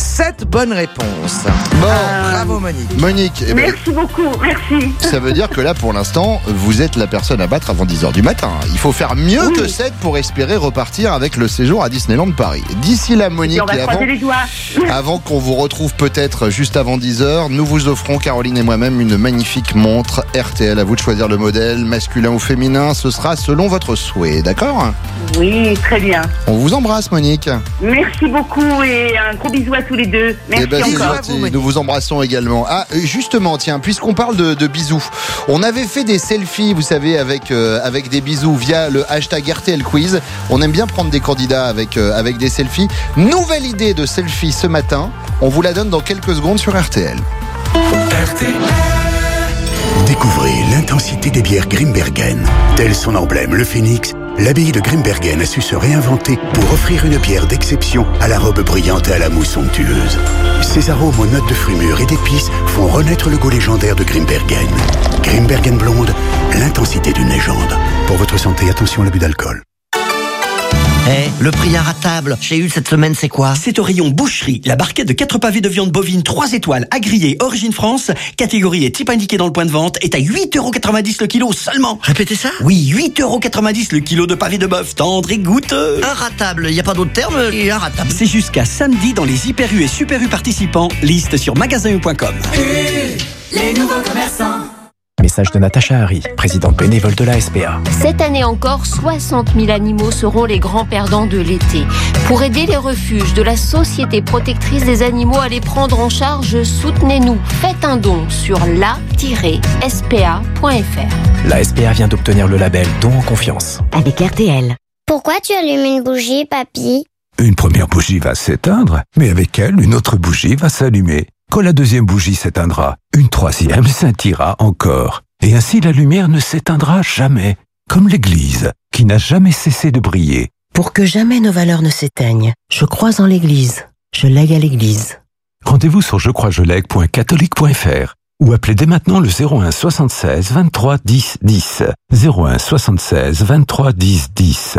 S30: sept bonnes réponses.
S20: Bon,
S30: Bravo Monique.
S20: Monique, eh ben,
S43: Merci beaucoup, merci.
S20: ça veut dire que là, pour l'instant, vous êtes la personne à battre avant 10h du matin. Il faut faire mieux
S43: Oui.
S20: que 7 pour espérer repartir avec le séjour à Disneyland Paris. D'ici là,
S43: Et
S20: Monique,
S43: on va
S20: et
S43: croiser
S20: avant,
S43: les doigts. [LAUGHS]
S20: avant qu'on vous retrouve peut-être juste avant 10h, nous vous offrons, Caroline et moi-même, une magnifique montre RTL. À vous de choisir le modèle, masculin ou féminin. Ce sera selon votre souhait, d'accord?
S43: Oui, très bien.
S20: On vous embrasse, Monique.
S43: Merci beaucoup et un gros bisou à tous les deux. Merci
S20: Eh ben,
S43: encore.
S20: gentil. Nous vous embrassons également. Ah, euh, justement, tiens, puisqu'on parle de, de bisous, on avait fait des selfies, vous savez, avec euh, avec des bisous via le hashtag RTL Quiz. On aime bien prendre des candidats avec euh, avec des selfies. Nouvelle idée de selfie ce matin. On vous la donne dans quelques secondes sur RTL.
S37: Découvrez l'intensité des bières Grimbergen. Tel son emblème, le phénix, l'abbaye de Grimbergen a su se réinventer pour offrir une bière d'exception à la robe brillante et à la mousse somptueuse. Ses arômes aux notes de fruits mûrs et d'épices font renaître le goût légendaire de Grimbergen. Grimbergen blonde, l'intensité d'une légende. Pour votre santé, attention à l'abus d'alcool.
S44: Eh, le prix inratable chez Hull cette semaine, c'est quoi
S45: C'est au rayon boucherie. La barquette de 4 pavés de viande bovine 3 étoiles, agriée, origine France, catégorie et type indiqué dans le point de vente, est à 8,90€ le kilo seulement.
S44: Répétez ça
S45: Oui, 8,90€ le kilo de pavé de bœuf, tendre et goûteux.
S44: Inratable, il n'y a pas d'autre terme, il est inratable.
S45: C'est jusqu'à samedi dans les Hyper U et Super U participants. Liste sur magasin.com.
S32: Les nouveaux commerçants.
S46: Message de Natacha Harry, présidente bénévole de la SPA.
S47: Cette année encore, 60 000 animaux seront les grands perdants de l'été. Pour aider les refuges de la Société protectrice des animaux à les prendre en charge, soutenez-nous. Faites un don sur la-spa.fr.
S46: La SPA vient d'obtenir le label Don en confiance.
S23: Avec RTL. Pourquoi tu allumes une bougie, papy?
S48: Une première bougie va s'éteindre, mais avec elle, une autre bougie va s'allumer. Quand la deuxième bougie s'éteindra, une troisième [LAUGHS] scintillera encore. Et ainsi la lumière ne s'éteindra jamais, comme l'Église, qui n'a jamais cessé de briller.
S14: Pour que jamais nos valeurs ne s'éteignent, je crois en l'Église. Je lègue à l'Église.
S48: Rendez-vous sur jecroisjelègue.catholique.fr ou appelez dès maintenant le 01 76 23 10 10. 01 76 23 10 10.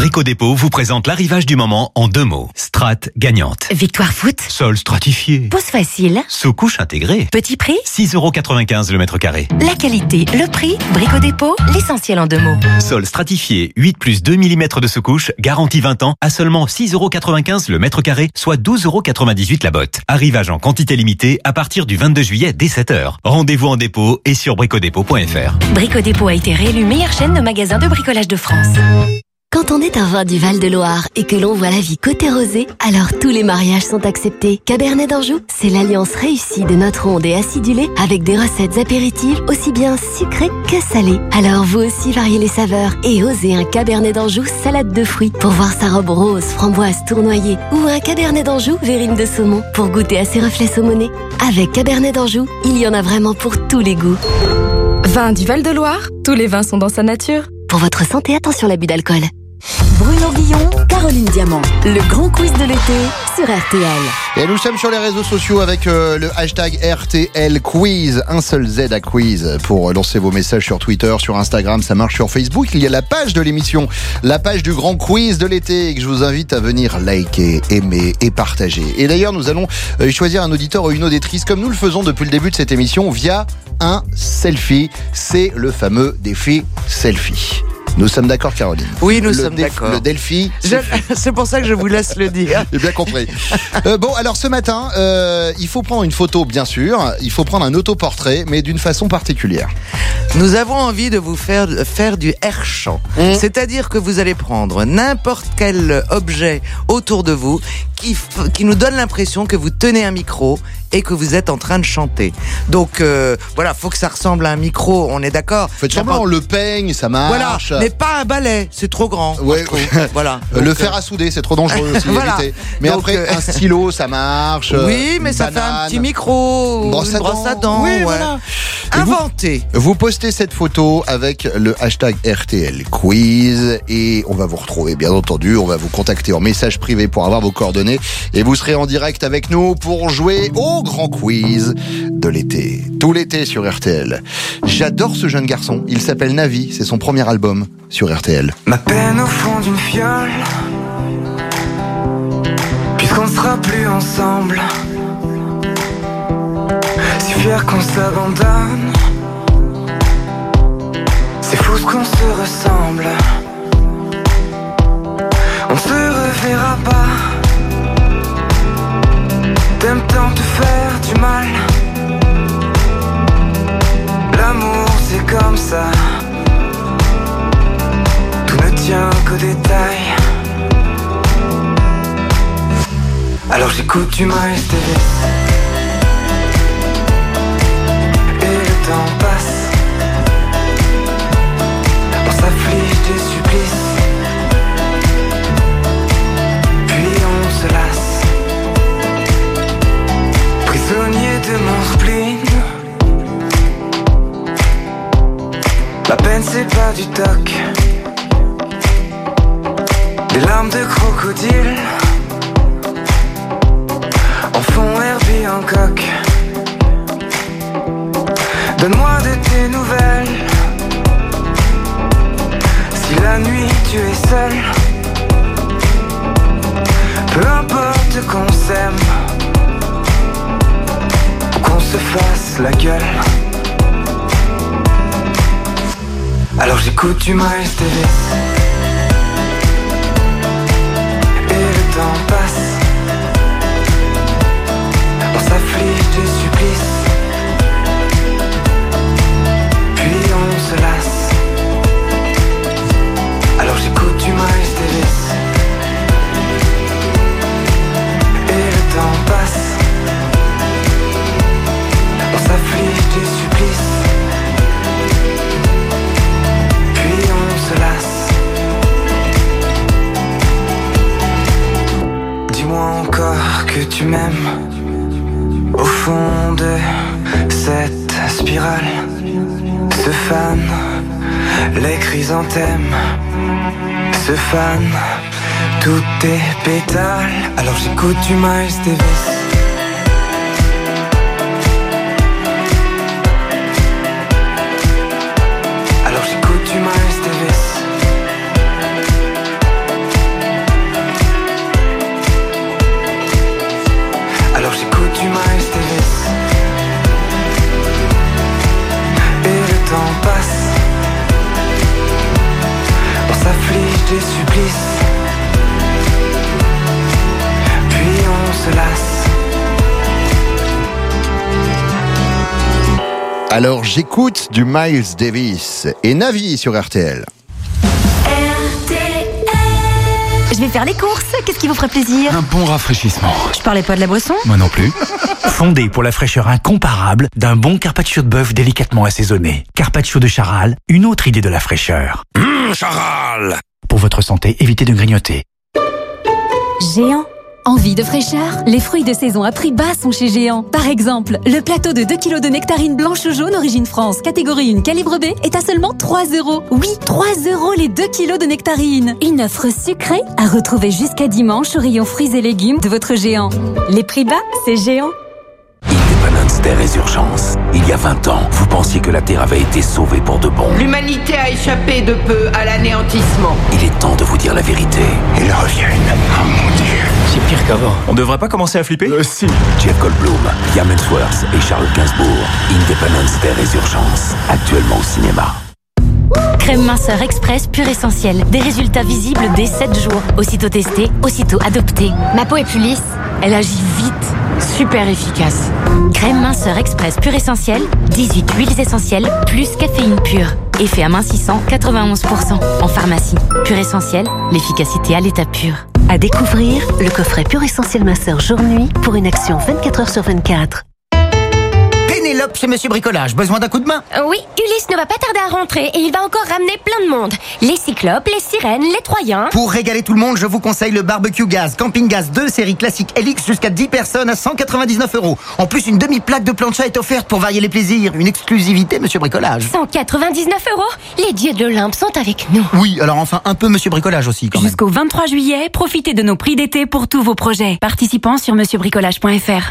S49: Brico Dépôt vous présente l'arrivage du moment en deux mots. Strat gagnante.
S18: Victoire foot.
S49: Sol stratifié.
S18: Pose facile.
S49: Sous-couche intégrée.
S18: Petit prix.
S49: 6,95€ le mètre carré.
S18: La qualité, le prix, Brico Dépôt, l'essentiel en deux mots.
S49: Sol stratifié, 8 plus 2 mm de sous-couche, garantie 20 ans, à seulement 6,95€ le mètre carré, soit 12,98€ la botte. Arrivage en quantité limitée à partir du 22 juillet dès 7h. Rendez-vous en dépôt et sur bricodépôt.fr.
S18: Brico Dépôt a été réélu meilleure chaîne de magasins de bricolage de France.
S50: Quand on est un vin du Val-de-Loire et que l'on voit la vie côté rosé, alors tous les mariages sont acceptés. Cabernet d'Anjou, c'est l'alliance réussie de notre onde et acidulé avec des recettes apéritives aussi bien sucrées que salées. Alors vous aussi variez les saveurs et osez un Cabernet d'Anjou salade de fruits pour voir sa robe rose, framboise tournoyée ou un Cabernet d'Anjou verrine de saumon pour goûter à ses reflets saumonés. Avec Cabernet d'Anjou, il y en a vraiment pour tous les goûts.
S51: Vin du Val-de-Loire, tous les vins sont dans sa nature.
S50: Pour votre santé, attention à l'abus d'alcool.
S18: Bruno Guillon, Caroline Diamant. Le grand quiz de l'été sur RTL.
S20: Et nous sommes sur les réseaux sociaux avec euh, le hashtag RTL Quiz, un seul Z à quiz pour lancer vos messages sur Twitter, sur Instagram, ça marche sur Facebook. Il y a la page de l'émission, la page du grand quiz de l'été que je vous invite à venir liker, aimer et partager. Et d'ailleurs, nous allons euh, choisir un auditeur ou une auditrice comme nous le faisons depuis le début de cette émission via un selfie. C'est le fameux défi selfie. Nous sommes d'accord, Caroline
S30: Oui, nous
S20: Le
S30: sommes d'accord.
S20: Le Delphi, [LAUGHS]
S30: C'est pour ça que je vous laisse le dire. [LAUGHS]
S20: j'ai bien compris. Euh, bon, alors ce matin, euh, il faut prendre une photo, bien sûr. Il faut prendre un autoportrait, mais d'une façon particulière.
S30: Nous avons envie de vous faire faire du air chant.
S20: Mmh.
S30: C'est-à-dire que vous allez prendre n'importe quel objet autour de vous qui, qui nous donne l'impression que vous tenez un micro et que vous êtes en train de chanter. Donc euh, voilà, faut que ça ressemble à un micro, on est d'accord.
S20: Faites semblant, on le peigne, ça marche.
S30: Voilà, mais pas un balai, c'est trop grand.
S20: Ouais,
S30: voilà. [LAUGHS]
S20: Euh, le
S30: Donc,
S20: fer à souder, c'est trop dangereux aussi. [LAUGHS]
S30: Voilà.
S20: évitez. Mais
S30: Donc,
S20: après,
S30: euh,
S20: un stylo, ça marche. euh,
S30: Oui, mais
S20: une
S30: ça fait un petit micro,
S20: Une brosse à
S30: brosse à
S20: dents. Oui,
S30: ouais.
S20: voilà. Et vous-
S30: Inventé.
S20: Vous postez cette photo avec le hashtag RTL Quiz et on va vous retrouver bien entendu. On va vous contacter en message privé pour avoir vos coordonnées et vous serez en direct avec nous pour jouer au grand quiz de l'été. Tout l'été sur RTL. J'adore ce jeune garçon. Il s'appelle Navi. C'est son premier album sur RTL.
S32: Ma peine au fond d'une fiole. Puisqu'on ne sera plus ensemble. Si fier qu'on s'abandonne. C'est fou ce qu'on se ressemble. On se reverra pas. T'aimes tant te faire du mal. L'amour c'est comme ça qu'aux. Alors j'écoute du Miles Davis. Et le temps passe. On s'afflige des supplices. Puis on se lasse. Prisonnier de mon spleen. La peine c'est pas du toc. Des larmes de crocodile En fond Herbie Hancock Donne-moi de tes nouvelles. Si la nuit tu es seul Peu importe qu'on s'aime Ou qu'on se fasse la gueule. Alors j'écoute du Miles Davis tu Au fond de cette spirale Se fan les chrysanthèmes Se fan tous tes pétales. Alors j'écoute du Miles Davis Alors j'écoute du Miles Davis et
S20: Navi sur RTL.
S25: Je vais faire les courses. Qu'est-ce qui vous ferait plaisir
S46: Un bon rafraîchissement.
S25: Je parlais pas de la boisson
S46: Moi non plus. [LAUGHS] Fondé pour la fraîcheur incomparable d'un bon carpaccio de bœuf délicatement assaisonné. Carpaccio de Charal, une autre idée de la fraîcheur.
S48: Hum, Charal
S46: Pour votre santé, évitez de grignoter.
S18: Géant,
S25: Envie de fraîcheur? Les fruits de saison à prix bas sont chez Géant. Par exemple, le plateau de 2 kg de nectarines blanches ou jaunes origine France, catégorie 1 calibre B, est à seulement 3 euros. Oui, 3 euros les 2 kg de nectarines. Une offre sucrée à retrouver jusqu'à dimanche au rayon fruits et légumes de votre Géant. Les prix bas, c'est Géant.
S52: Independence Day Résurgence. Il y a 20 ans, vous pensiez que la Terre avait été sauvée pour de bon.
S53: L'humanité a échappé de peu à l'anéantissement.
S52: Il est temps de vous dire la vérité. Ils reviennent. Oh mon Dieu.
S46: C'est pire qu'avant. On devrait pas commencer à flipper?
S52: Si. Jeff Goldblum, Liam Hemsworth et Charles Gainsbourg. Independence Day Résurgence. Actuellement au cinéma.
S25: Crème minceur express pure essentielle. Des résultats visibles dès 7 jours. Aussitôt testé, aussitôt adopté. Ma peau est plus lisse. Elle agit vite. Super efficace. Crème minceur express pure essentielle. 18 huiles essentielles plus caféine pure. Effet amincissant 91%. En pharmacie. Pure essentielle, l'efficacité à l'état pur.
S14: À découvrir, le coffret Pure Essentiel Masseur jour-nuit pour une action 24 heures sur 24.
S44: Pénélope chez Monsieur Bricolage, besoin d'un coup de main
S54: Euh, Oui, Ulysse ne va pas tarder à rentrer et il va encore ramener plein de monde. Les cyclopes, les sirènes, les troyens.
S44: Pour régaler tout le monde, je vous conseille le barbecue gaz, camping gaz 2, série classique LX jusqu'à 10 personnes à 199 euros. En plus, une demi-plaque de plancha est offerte pour varier les plaisirs. Une exclusivité, Monsieur Bricolage.
S54: 199 euros Les dieux de l'Olympe sont avec nous.
S44: Oui, alors enfin un peu Monsieur Bricolage aussi quand même.
S25: Jusqu'au 23 juillet, profitez de nos prix d'été pour tous vos projets. Participants sur monsieurbricolage.fr.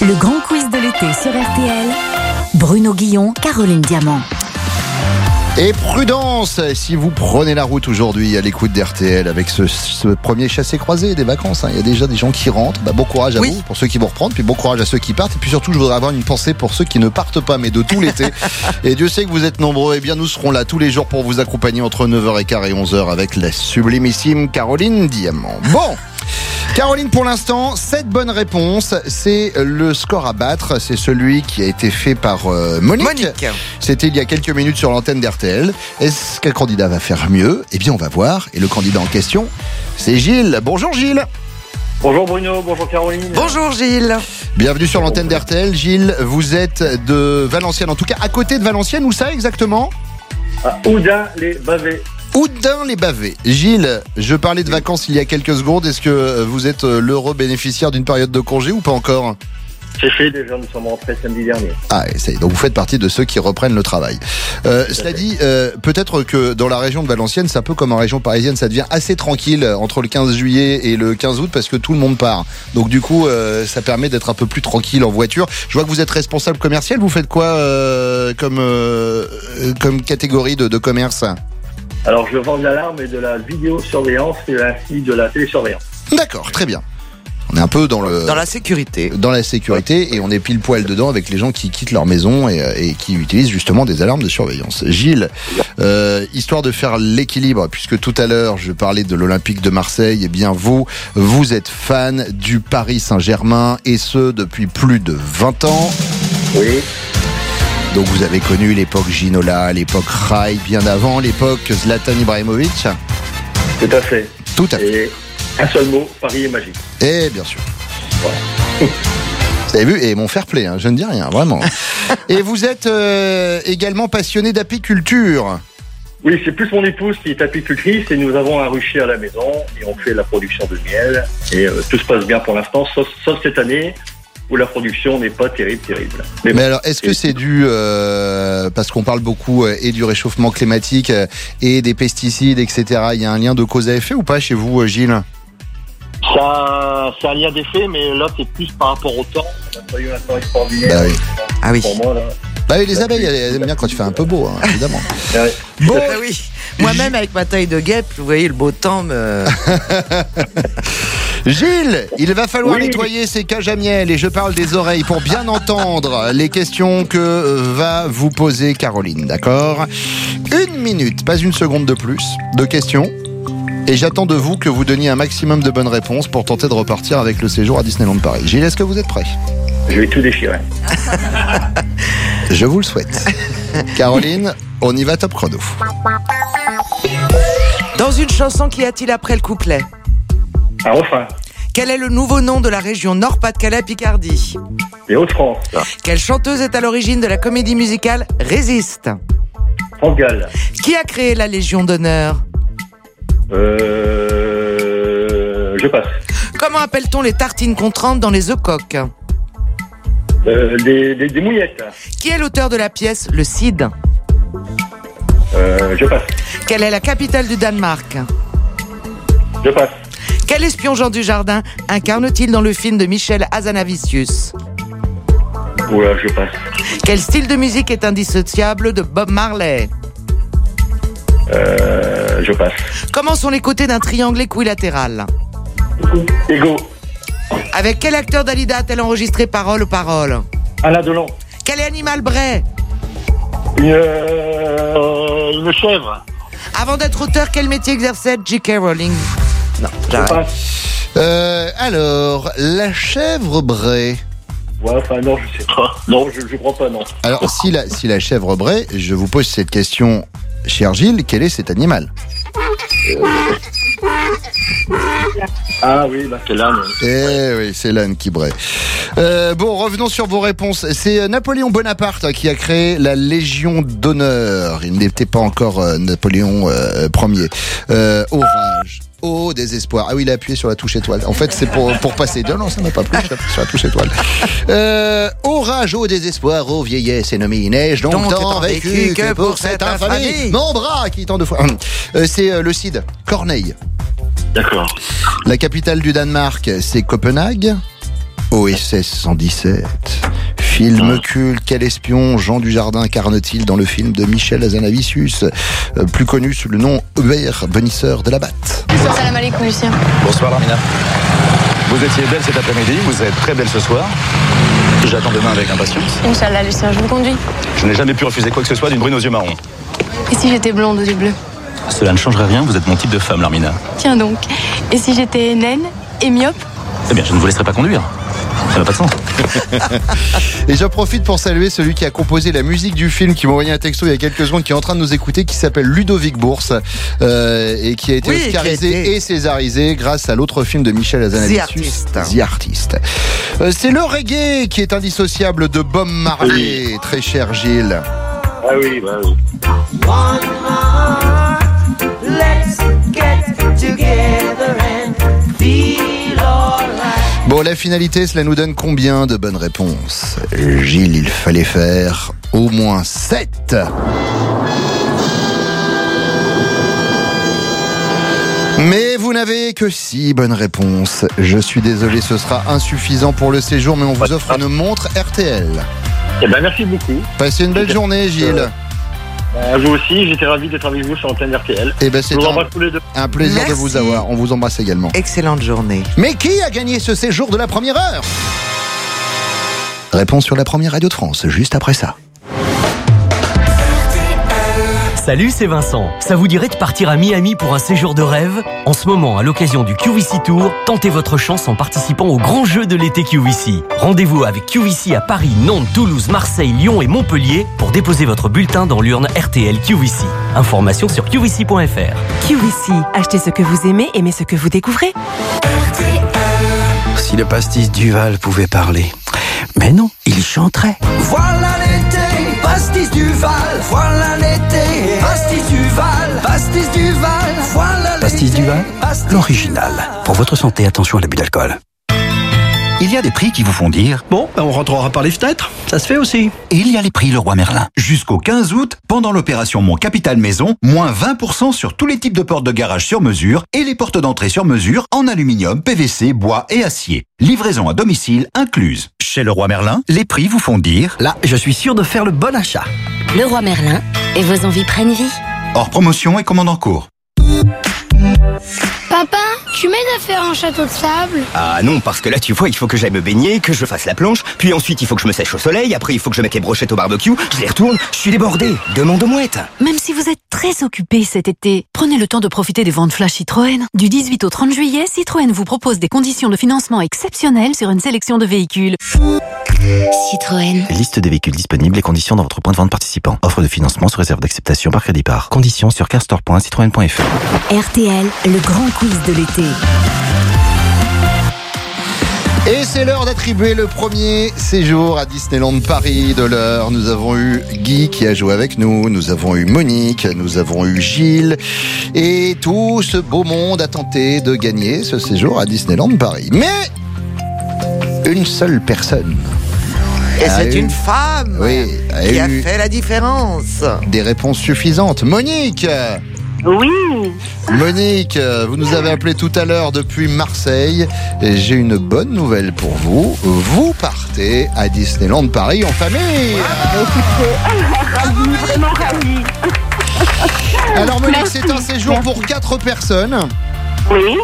S25: Le grand quiz de l'été sur RTL. Bruno Guillon, Caroline Diamant.
S20: Et prudence si vous prenez la route aujourd'hui à l'écoute d'RTL avec ce, ce premier chassé-croisé des vacances. hein. Il y a déjà des gens qui rentrent. Bah, bon courage à vous pour ceux qui vont reprendre, puis bon courage à ceux qui partent. Et puis surtout, je voudrais avoir une pensée pour ceux qui ne partent pas, mais de tout l'été. [LAUGHS] et Dieu sait que vous êtes nombreux. Eh bien, nous serons là tous les jours pour vous accompagner entre 9h15 et 11h avec la sublimissime Caroline Diamant. Bon Caroline, pour l'instant, 7 bonnes réponses. C'est le score à battre. C'est celui qui a été fait par euh, Monique.
S30: Monique.
S20: C'était il y a quelques minutes sur l'antenne d'RTL. Est-ce qu'un candidat va faire mieux? Eh bien, on va voir. Et le candidat en question, c'est Gilles. Bonjour Gilles.
S51: Bonjour Bruno, bonjour Caroline.
S30: Bonjour Gilles.
S20: Bienvenue sur l'antenne d'RTL. Gilles, vous êtes de Valenciennes, en tout cas à côté de Valenciennes. Où ça exactement?
S51: À Oudin, les Bavets.
S20: Oudin les Bavés. Gilles, je parlais de vacances il y a quelques secondes. Est-ce que vous êtes l'heureux bénéficiaire d'une période de congé ou pas encore?
S51: C'est fait déjà, nous sommes rentrés samedi dernier.
S20: Ah, et donc vous faites partie de ceux qui reprennent le travail. Euh, cela dit, euh, peut-être que dans la région de Valenciennes, c'est un peu comme en région parisienne, ça devient assez tranquille entre le 15 juillet et le 15 août parce que tout le monde part. Donc du coup, euh, ça permet d'être un peu plus tranquille en voiture. Je vois que vous êtes responsable commercial. Vous faites quoi euh, comme euh, euh, comme catégorie de, de commerce?
S51: Alors je vends de l'alarme et de la vidéosurveillance et ainsi de la télésurveillance.
S20: D'accord, très bien. On est un peu dans le
S30: Dans la sécurité.
S20: dans la sécurité et on est pile poil dedans avec les gens qui quittent leur maison et, et qui utilisent justement des alarmes de surveillance. Gilles, euh, histoire de faire l'équilibre, puisque tout à l'heure je parlais de l'Olympique de Marseille, eh bien vous, vous êtes fan du Paris Saint-Germain et ce depuis plus de 20 ans.
S51: Oui.
S20: Donc vous avez connu l'époque Ginola, l'époque Rai, bien avant, l'époque Zlatan Ibrahimovic.
S51: Tout à fait.
S20: Tout à fait.
S51: Et un seul mot, Paris est magique.
S20: Et bien sûr. Vous avez vu Et mon fair play, hein, je ne dis rien, vraiment. [LAUGHS] et vous êtes euh, également passionné d'apiculture.
S51: Oui, c'est plus mon épouse qui est apicultrice et nous avons un rucher à la maison et on fait la production de miel et euh, tout se passe bien pour l'instant, sauf, sauf cette année où la production n'est pas terrible, terrible.
S20: Mais,
S51: bon.
S20: alors, est-ce que c'est dû euh, parce qu'on parle beaucoup et du réchauffement climatique et des pesticides, etc. Il y a un lien de cause à effet ou pas chez vous, Gilles?
S51: Ça, c'est un lien d'effet, mais là c'est plus par rapport au temps. On a pas eu un temps extraordinaire.
S20: Bah oui.
S30: Ah oui.
S51: Pour moi, là.
S20: Bah oui, les abeilles, elles aiment bien quand il fait un peu beau, hein, évidemment. [LAUGHS]
S30: Bon, Ah oui. Moi-même, avec ma taille de guêpe, vous voyez, le beau temps me. [LAUGHS]
S20: Gilles, il va falloir
S51: Oui.
S20: nettoyer ces cages à miel et je parle des oreilles pour bien entendre les questions que euh, va vous poser Caroline, d'accord? Une minute, pas une seconde de plus, de questions. Et j'attends de vous que vous donniez un maximum de bonnes réponses pour tenter de repartir avec le séjour à Disneyland Paris. Gilles, est-ce que vous êtes prêt?
S51: Je vais tout déchirer. [LAUGHS]
S20: Je vous le souhaite. Caroline, on y va top chrono.
S30: Dans une chanson, qu'y a-t-il après le couplet?
S51: Un refrain.
S30: Quel est le nouveau nom de la région Nord-Pas-de-Calais-Picardie
S51: Les Hauts-de-France.
S30: Quelle chanteuse est à l'origine de la comédie musicale Résiste?
S51: France Gall.
S30: Qui a créé la Légion d'honneur?
S51: Euh, je passe.
S30: Comment appelle-t-on les tartines qu'on trempe dans les œufs coques
S51: Euh, des, des, des mouillettes.
S30: Qui est l'auteur de la pièce Le Cid
S51: Euh, je passe.
S30: Quelle est la capitale du Danemark
S51: Je passe.
S30: Quel espion Jean Dujardin incarne-t-il dans le film de Michel Hazanavicius
S51: Oula, je passe.
S30: Quel style de musique est indissociable de Bob Marley
S51: Euh, je passe.
S30: Comment sont les côtés d'un triangle équilatéral
S51: Ego.
S30: Avec quel acteur Dalida a-t-elle enregistré Parole aux paroles
S51: Alain Delon.
S30: Quel est animal bray
S51: Une, euh, une chèvre.
S30: Avant d'être auteur, quel métier exerçait J.K. Rowling Non,
S51: Je
S30: j'arrête.
S51: passe.
S20: Euh, alors, la chèvre bray.
S51: Ouais, enfin, non, je sais pas. Non, je, je crois pas, non.
S20: Alors, si la, si la chèvre bray, je vous pose cette question, cher Gilles, quel est cet animal
S51: Ah oui, bah c'est l'âne.
S20: Eh oui, c'est l'âne qui braie. Euh, bon, revenons sur vos réponses. C'est euh, Napoléon Bonaparte qui a créé la Légion d'honneur. Il n'était pas encore euh, Napoléon euh, Ier. Euh, orage. Au désespoir. Ah oui, il a appuyé sur la touche étoile. En fait, c'est pour, pour passer. Non, non, ça n'a pas plu. sur la touche étoile. Euh, orage, au désespoir, ô vieillesse et nommée neige. Donc,
S30: Donc,
S20: tant vécu
S30: vécu
S20: que pour cette infamie. Mon bras qui tant de fois. Euh, c'est euh, le Cid. Corneille.
S51: D'accord.
S20: La capitale du Danemark, c'est Copenhague. OSS 117. Film culte, quel espion Jean Dujardin incarne-t-il dans le film de Michel Azanavicius, euh, plus connu sous le nom Hubert Bonisseur de la Batte?
S55: Salam alaikum, Lucien.
S56: Bonsoir Larmina. Vous étiez belle cet après-midi, vous êtes très belle ce soir. J'attends demain avec impatience.
S55: Inch'Allah, Lucien, je vous conduis.
S56: Je n'ai jamais pu refuser quoi que ce soit d'une brune aux yeux marrons.
S55: Et si j'étais blonde aux yeux bleus?
S56: Cela ne changerait rien, vous êtes mon type de femme, Larmina.
S55: Tiens donc. Et si j'étais naine et myope?
S56: Eh bien, je ne vous laisserai pas conduire. Ça n'a pas de sens. [LAUGHS]
S20: Et j'en profite pour saluer celui qui a composé la musique du film, qui m'a envoyé un texto il y a quelques secondes, qui est en train de nous écouter, qui s'appelle Ludovic Bourse, euh, et qui a été
S30: Oui, qui a
S20: oscarisé
S30: été-
S20: et césarisé grâce à l'autre film de Michel Azanavicius,
S30: The Artist.
S20: The Artist. Euh, C'est le reggae qui est indissociable de Bob Marley, très cher Gilles.
S51: Ah oui, bah oui.
S32: Let's get together and.
S20: Bon, la finalité, cela nous donne combien de bonnes réponses Gilles, il fallait faire au moins 7. Mais vous n'avez que 6 bonnes réponses. Je suis désolé, ce sera insuffisant pour le séjour, mais on vous offre une montre RTL.
S51: Eh ben, merci beaucoup.
S20: Passez une belle journée, Gilles.
S51: Bah, vous aussi, j'étais ravi d'être avec vous sur l'antenne RTL.
S20: Eh ben, c'est
S51: vous
S20: un,
S51: embrasse tous les deux.
S20: un plaisir de vous avoir. On vous embrasse également.
S30: Excellente journée.
S20: Mais qui a gagné ce séjour de la première heure? Réponse sur la première radio de France, juste après ça.
S57: Salut, c'est Vincent. Ça vous dirait de partir à Miami pour un séjour de rêve? En ce moment, à l'occasion du QVC Tour, tentez votre chance en participant au grand jeu de l'été QVC. Rendez-vous avec QVC à Paris, Nantes, Toulouse, Marseille, Lyon et Montpellier pour déposer votre bulletin dans l'urne RTL QVC. Information sur qvc.fr.
S58: QVC, achetez ce que vous aimez, aimez ce que vous découvrez.
S59: Si le pastis Duval pouvait parler. Mais non, il chanterait.
S32: Voilà l'été, pastis du Val. Voilà l'été, pastis du Val. Pastis du Val. Voilà
S59: Pastis Duval, l'original. Pour votre santé, attention à l'abus d'alcool. Il y a des prix qui vous font dire
S60: Bon, ben on rentrera par les fenêtres. Ça se fait aussi.
S59: Et il y a les prix Leroy Merlin.
S61: Jusqu'au 15 août, pendant l'opération Mon Capital Maison, moins 20% sur tous les types de portes de garage sur mesure et les portes d'entrée sur mesure en aluminium, PVC, bois et acier. Livraison à domicile incluse. Chez Leroy Merlin, les prix vous font dire
S60: Là, je suis sûr de faire le bon achat.
S50: Le roi Merlin et vos envies prennent vie.
S61: hors promotion et commande en cours.
S23: Papa, tu m'aides à faire un château de sable
S62: Ah non, parce que là, tu vois, il faut que j'aille me baigner, que je fasse la planche, puis ensuite il faut que je me sèche au soleil, après il faut que je mette les brochettes au barbecue, je les retourne, je suis débordé. Demande aux mouettes.
S63: Même si vous êtes très occupé cet été, prenez le temps de profiter des ventes flash Citroën. Du 18 au 30 juillet, Citroën vous propose des conditions de financement exceptionnelles sur une sélection de véhicules.
S50: Citroën.
S64: Liste des véhicules disponibles et conditions dans votre point de vente participant. Offre de financement sous réserve d'acceptation par crédit par. Conditions sur carstore.citroën.fr.
S50: RTL, le grand quiz de l'été.
S20: Et c'est l'heure d'attribuer le premier séjour à Disneyland Paris de l'heure. Nous avons eu Guy qui a joué avec nous, nous avons eu Monique, nous avons eu Gilles et tout ce beau monde a tenté de gagner ce séjour à Disneyland Paris. Mais une seule personne.
S30: Et
S20: a
S30: c'est
S20: eu-
S30: une femme
S20: Oui, a
S30: qui a fait la différence.
S20: des réponses suffisantes. Monique
S65: Oui.
S20: Monique, vous nous avez appelé tout à l'heure depuis Marseille. Et J'ai une bonne nouvelle pour vous. Vous partez à Disneyland Paris en famille. [LAUGHS]
S65: vraiment ravi.
S20: Alors Monique, c'est un séjour pour quatre personnes.
S65: Oui.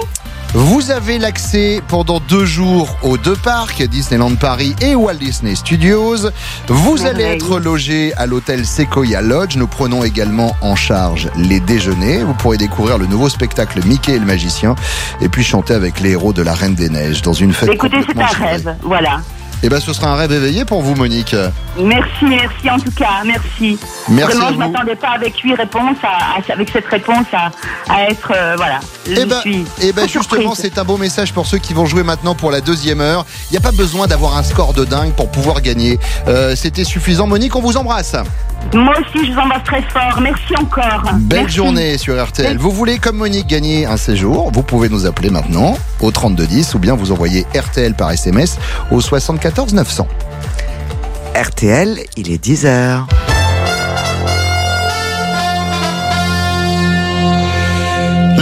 S20: Vous avez l'accès pendant deux jours aux deux parcs, Disneyland Paris et Walt Disney Studios. Vous allez être logé à l'hôtel Sequoia Lodge. Nous prenons également en charge les déjeuners. Vous pourrez découvrir le nouveau spectacle Mickey et le magicien et puis chanter avec les héros de la Reine des Neiges dans une fête
S65: Écoutez, c'est un rêve. Voilà.
S20: Eh ben, ce sera un rêve éveillé pour vous, Monique.
S65: Merci, merci en tout cas, merci.
S20: Merci
S65: Vraiment, je
S20: vous.
S65: m'attendais pas avec huit réponses, à, à- avec cette réponse, à, à être, euh, voilà.
S20: Eh ben, eh ben justement, c'est un beau message pour ceux qui vont jouer maintenant pour la deuxième heure. Il n'y a pas besoin d'avoir un score de dingue pour pouvoir gagner. Euh, C'était suffisant. Monique, on vous embrasse.
S65: Moi aussi, je vous embrasse très fort. Merci encore.
S20: Belle
S65: Merci.
S20: journée sur RTL. Vous voulez, comme Monique, gagner un séjour Vous pouvez nous appeler maintenant au 3210 ou bien vous envoyer RTL par SMS au 74 900.
S30: RTL, il est 10h.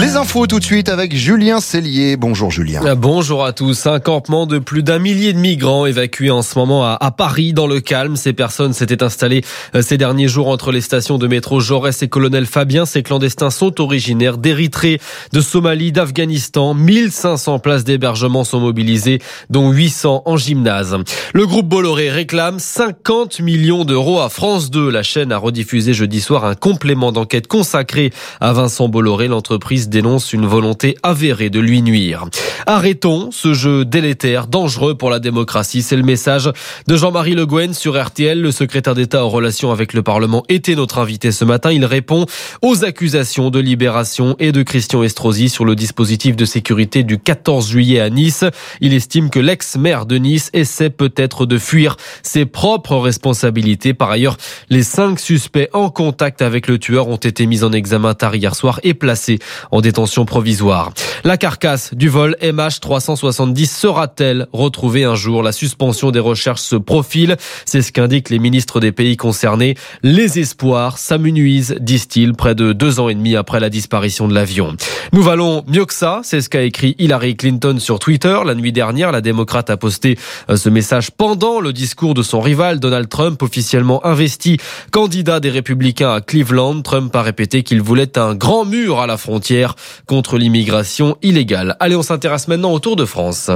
S20: Les infos tout de suite avec Julien Cellier. Bonjour Julien.
S66: Ah, Bonjour à tous. Un campement de plus d'un millier de migrants évacués en ce moment à, Paris dans le calme. Ces personnes s'étaient installées euh, ces derniers jours entre les stations de métro Jaurès et Colonel Fabien. Ces clandestins sont originaires d'Érythrée, de Somalie, d'Afghanistan. 1500 places d'hébergement sont mobilisées, dont 800 en gymnase. Le groupe Bolloré réclame 50 millions d'euros à France 2. La chaîne a rediffusé jeudi soir un complément d'enquête consacré à Vincent Bolloré. L'entreprise dénonce une volonté avérée de lui nuire. Arrêtons ce jeu délétère, dangereux pour la démocratie. C'est le message de Jean-Marie Le Guen sur RTL. Le secrétaire d'État aux relations avec le Parlement était notre invité ce matin. Il répond aux accusations de Libération et de Christian Estrosi sur le dispositif de sécurité du 14 juillet à Nice. Il estime que l'ex-maire de Nice essaie peut-être de fuir ses propres responsabilités. Par ailleurs, les cinq suspects en contact avec le tueur ont été mis en examen tard hier soir et placés en détention provisoire. La carcasse du vol MH370 sera-t-elle retrouvée un jour? La suspension des recherches se profile. C'est ce qu'indiquent les ministres des pays concernés. Les espoirs s'amenuisent, disent-ils, près de deux ans et demi après la disparition de l'avion. Nous valons mieux que ça, c'est ce qu'a écrit Hillary Clinton sur Twitter. La nuit dernière, la démocrate a posté euh, ce message pendant le discours de son rival Donald Trump, officiellement investi candidat des républicains à Cleveland. Trump a répété qu'il voulait un grand mur à la frontière contre l'immigration illégale. Allez, on s'intéresse maintenant au Tour de France.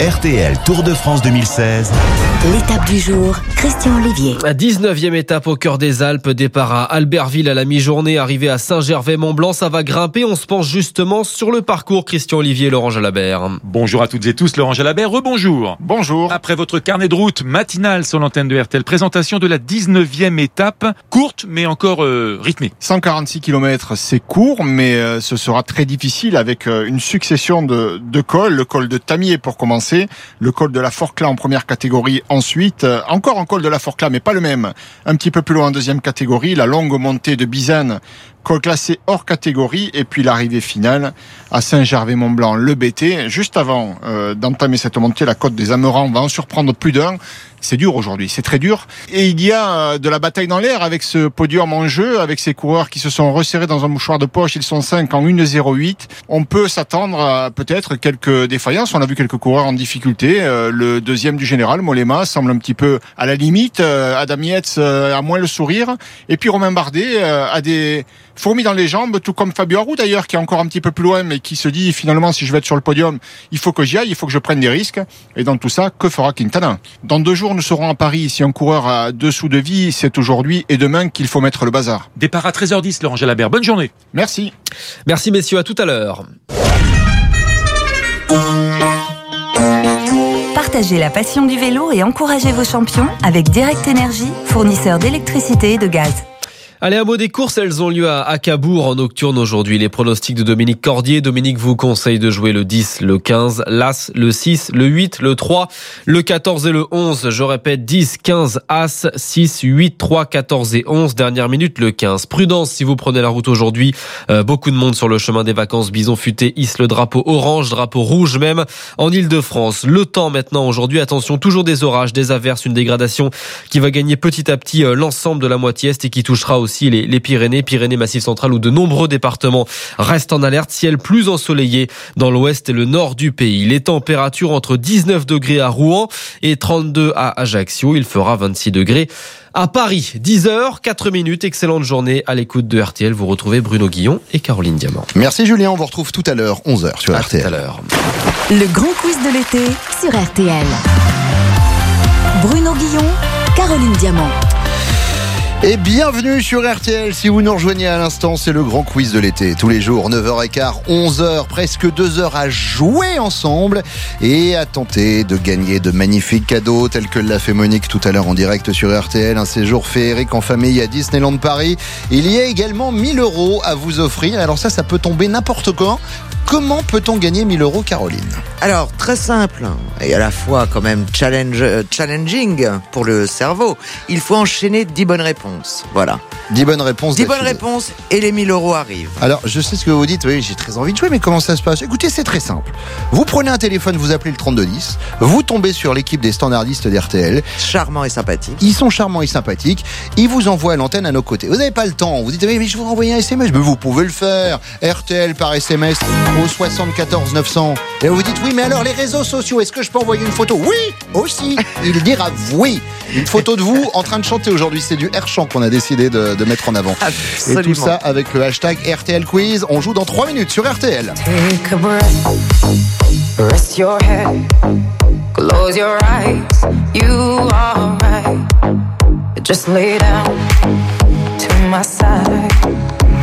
S67: RTL Tour de France 2016.
S50: L'étape du jour, Christian Olivier.
S66: La 19e étape au cœur des Alpes, départ à Albertville à la mi-journée, arrivé à Saint-Gervais-Mont-Blanc, ça va grimper. On se penche justement sur le parcours Christian Olivier, Laurent Jalabert.
S68: Bonjour à toutes et tous, Laurent Jalabert, rebonjour. Bonjour. Après votre carnet de route matinal sur l'antenne de RTL, présentation de la 19e étape, courte mais encore euh, rythmée.
S69: 146 km, c'est court, mais euh, ce sera très difficile avec euh, une succession de, cols. Le col de Tamier pour commencer, le col de la Forclaz en première catégorie ensuite, euh, encore un col de la Forclaz, mais pas le même. Un petit peu plus loin en deuxième catégorie, la longue montée de Bizane, col classé hors catégorie, et puis l'arrivée finale à Saint-Gervais-Mont-Blanc, le BT. Juste avant euh, d'entamer cette montée, la côte des Amerans va en surprendre plus d'un. C'est dur aujourd'hui, c'est très dur. Et il y a euh, de la bataille dans l'air avec ce podium en jeu, avec ces coureurs qui se sont resserrés dans un mouchoir de poche. Ils sont 5 en 1-0-8. On peut s'attendre à peut-être quelques défaillances. On a vu quelques coureurs en difficulté. Euh, Le deuxième du général, Molema, semble un petit peu à la limite. Euh, Adam Yates a moins le sourire. Et puis Romain Bardet a des fourmis dans les jambes, tout comme Fabio Aru d'ailleurs, qui est encore un petit peu plus loin, mais qui se dit finalement si je vais être sur le podium, il faut que j'y aille, il faut que je prenne des risques. Et dans tout ça, que fera Quintana? Dans deux jours, nous serons à Paris. Si un coureur a deux sous de vie, c'est aujourd'hui et demain qu'il faut mettre le bazar.
S68: Départ à 13h10, Laurent Jalabert. Bonne journée.
S69: Merci.
S66: Merci messieurs, à tout à l'heure.
S70: Partagez la passion du vélo et encouragez vos champions avec Direct Énergie, fournisseur d'électricité et de gaz.
S66: Allez, un mot des courses, elles ont lieu à, Cabourg en nocturne aujourd'hui. Les pronostics de Dominique Cordier. Dominique vous conseille de jouer le 10, le 15, l'As, le 6, le 8, le 3, le 14 et le 11. Je répète, 10, 15, As, 6, 8, 3, 14 et 11. Dernière minute, le 15. Prudence si vous prenez la route aujourd'hui. Euh, beaucoup de monde sur le chemin des vacances. Bison futé hisse le drapeau orange, drapeau rouge même en Ile-de-France. Le temps maintenant aujourd'hui. Attention, toujours des orages, des averses, une dégradation qui va gagner petit à petit euh, l'ensemble de la moitié est et qui touchera aussi les, les Pyrénées, Pyrénées Massif Central où de nombreux départements restent en alerte. Ciel plus ensoleillé dans l'ouest et le nord du pays. Les températures entre 19 degrés à Rouen et 32 à Ajaccio. Il fera 26 degrés à Paris. 10h, 4 minutes. Excellente journée à l'écoute de RTL. Vous retrouvez Bruno Guillon et Caroline Diamant.
S20: Merci Julien, on vous retrouve tout à l'heure, 11h sur
S66: À
S20: RTL.
S66: tout à l'heure.
S70: Le grand quiz de l'été sur RTL. Bruno Guillon, Caroline Diamant.
S20: Et bienvenue sur RTL. Si vous nous rejoignez à l'instant, c'est le grand quiz de l'été. Tous les jours, 9h15, 11h, presque 2 heures à jouer ensemble et à tenter de gagner de magnifiques cadeaux tels que l'a fait Monique tout à l'heure en direct sur RTL. Un séjour féerique en famille à Disneyland Paris. Il y a également 1000 euros à vous offrir. Alors ça, ça peut tomber n'importe quand. Comment peut-on gagner 1000 euros, Caroline?
S30: Alors, très simple et à la fois quand même challenge, euh, challenging pour le cerveau. Il faut enchaîner 10 bonnes réponses. Voilà.
S20: 10 bonnes réponses.
S30: 10 bonnes réponses et les 1000 euros arrivent.
S20: Alors, je sais ce que vous dites, oui, j'ai très envie de jouer, mais comment ça se passe? Écoutez, c'est très simple. Vous prenez un téléphone, vous appelez le 3210, vous tombez sur l'équipe des standardistes d'RTL.
S30: Charmant et sympathique.
S20: Ils sont charmants et sympathiques. Ils vous envoient à l'antenne à nos côtés. Vous n'avez pas le temps. Vous dites, mais je vous renvoyer un SMS. Mais vous pouvez le faire. RTL par SMS au 74 900. Et vous dites, oui, mais alors les réseaux sociaux, est-ce que je peux envoyer une photo? Oui, aussi. Il dira oui. Une photo de vous en train de chanter aujourd'hui. C'est du air chant qu'on a décidé de, de mettre en avant. Et tout ça avec le hashtag RTL Quiz. On joue dans 3 minutes sur RTL.
S71: Take a breath, rest your head, close your eyes. You are right. Just lay down to my side.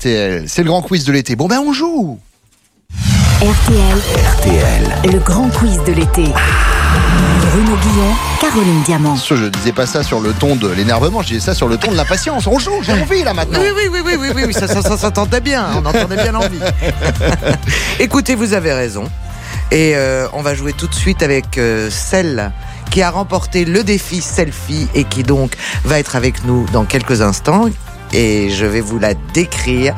S20: RTL. C'est le grand quiz de l'été. Bon ben on joue.
S50: RTL,
S64: RTL.
S50: le grand quiz de l'été. Bruno Guillon, Caroline Diamant.
S20: Je ne disais pas ça sur le ton de l'énervement, je disais ça sur le ton de l'impatience. On joue, j'ai envie là maintenant.
S30: Oui, oui, oui, oui, oui, oui, oui, ça, ça, ça s'entendait bien. On entendait bien l'envie. [LAUGHS] Écoutez, vous avez raison. Et euh, on va jouer tout de suite avec euh, celle qui a remporté le défi selfie et qui donc va être avec nous dans quelques instants. Et je vais vous la décrire.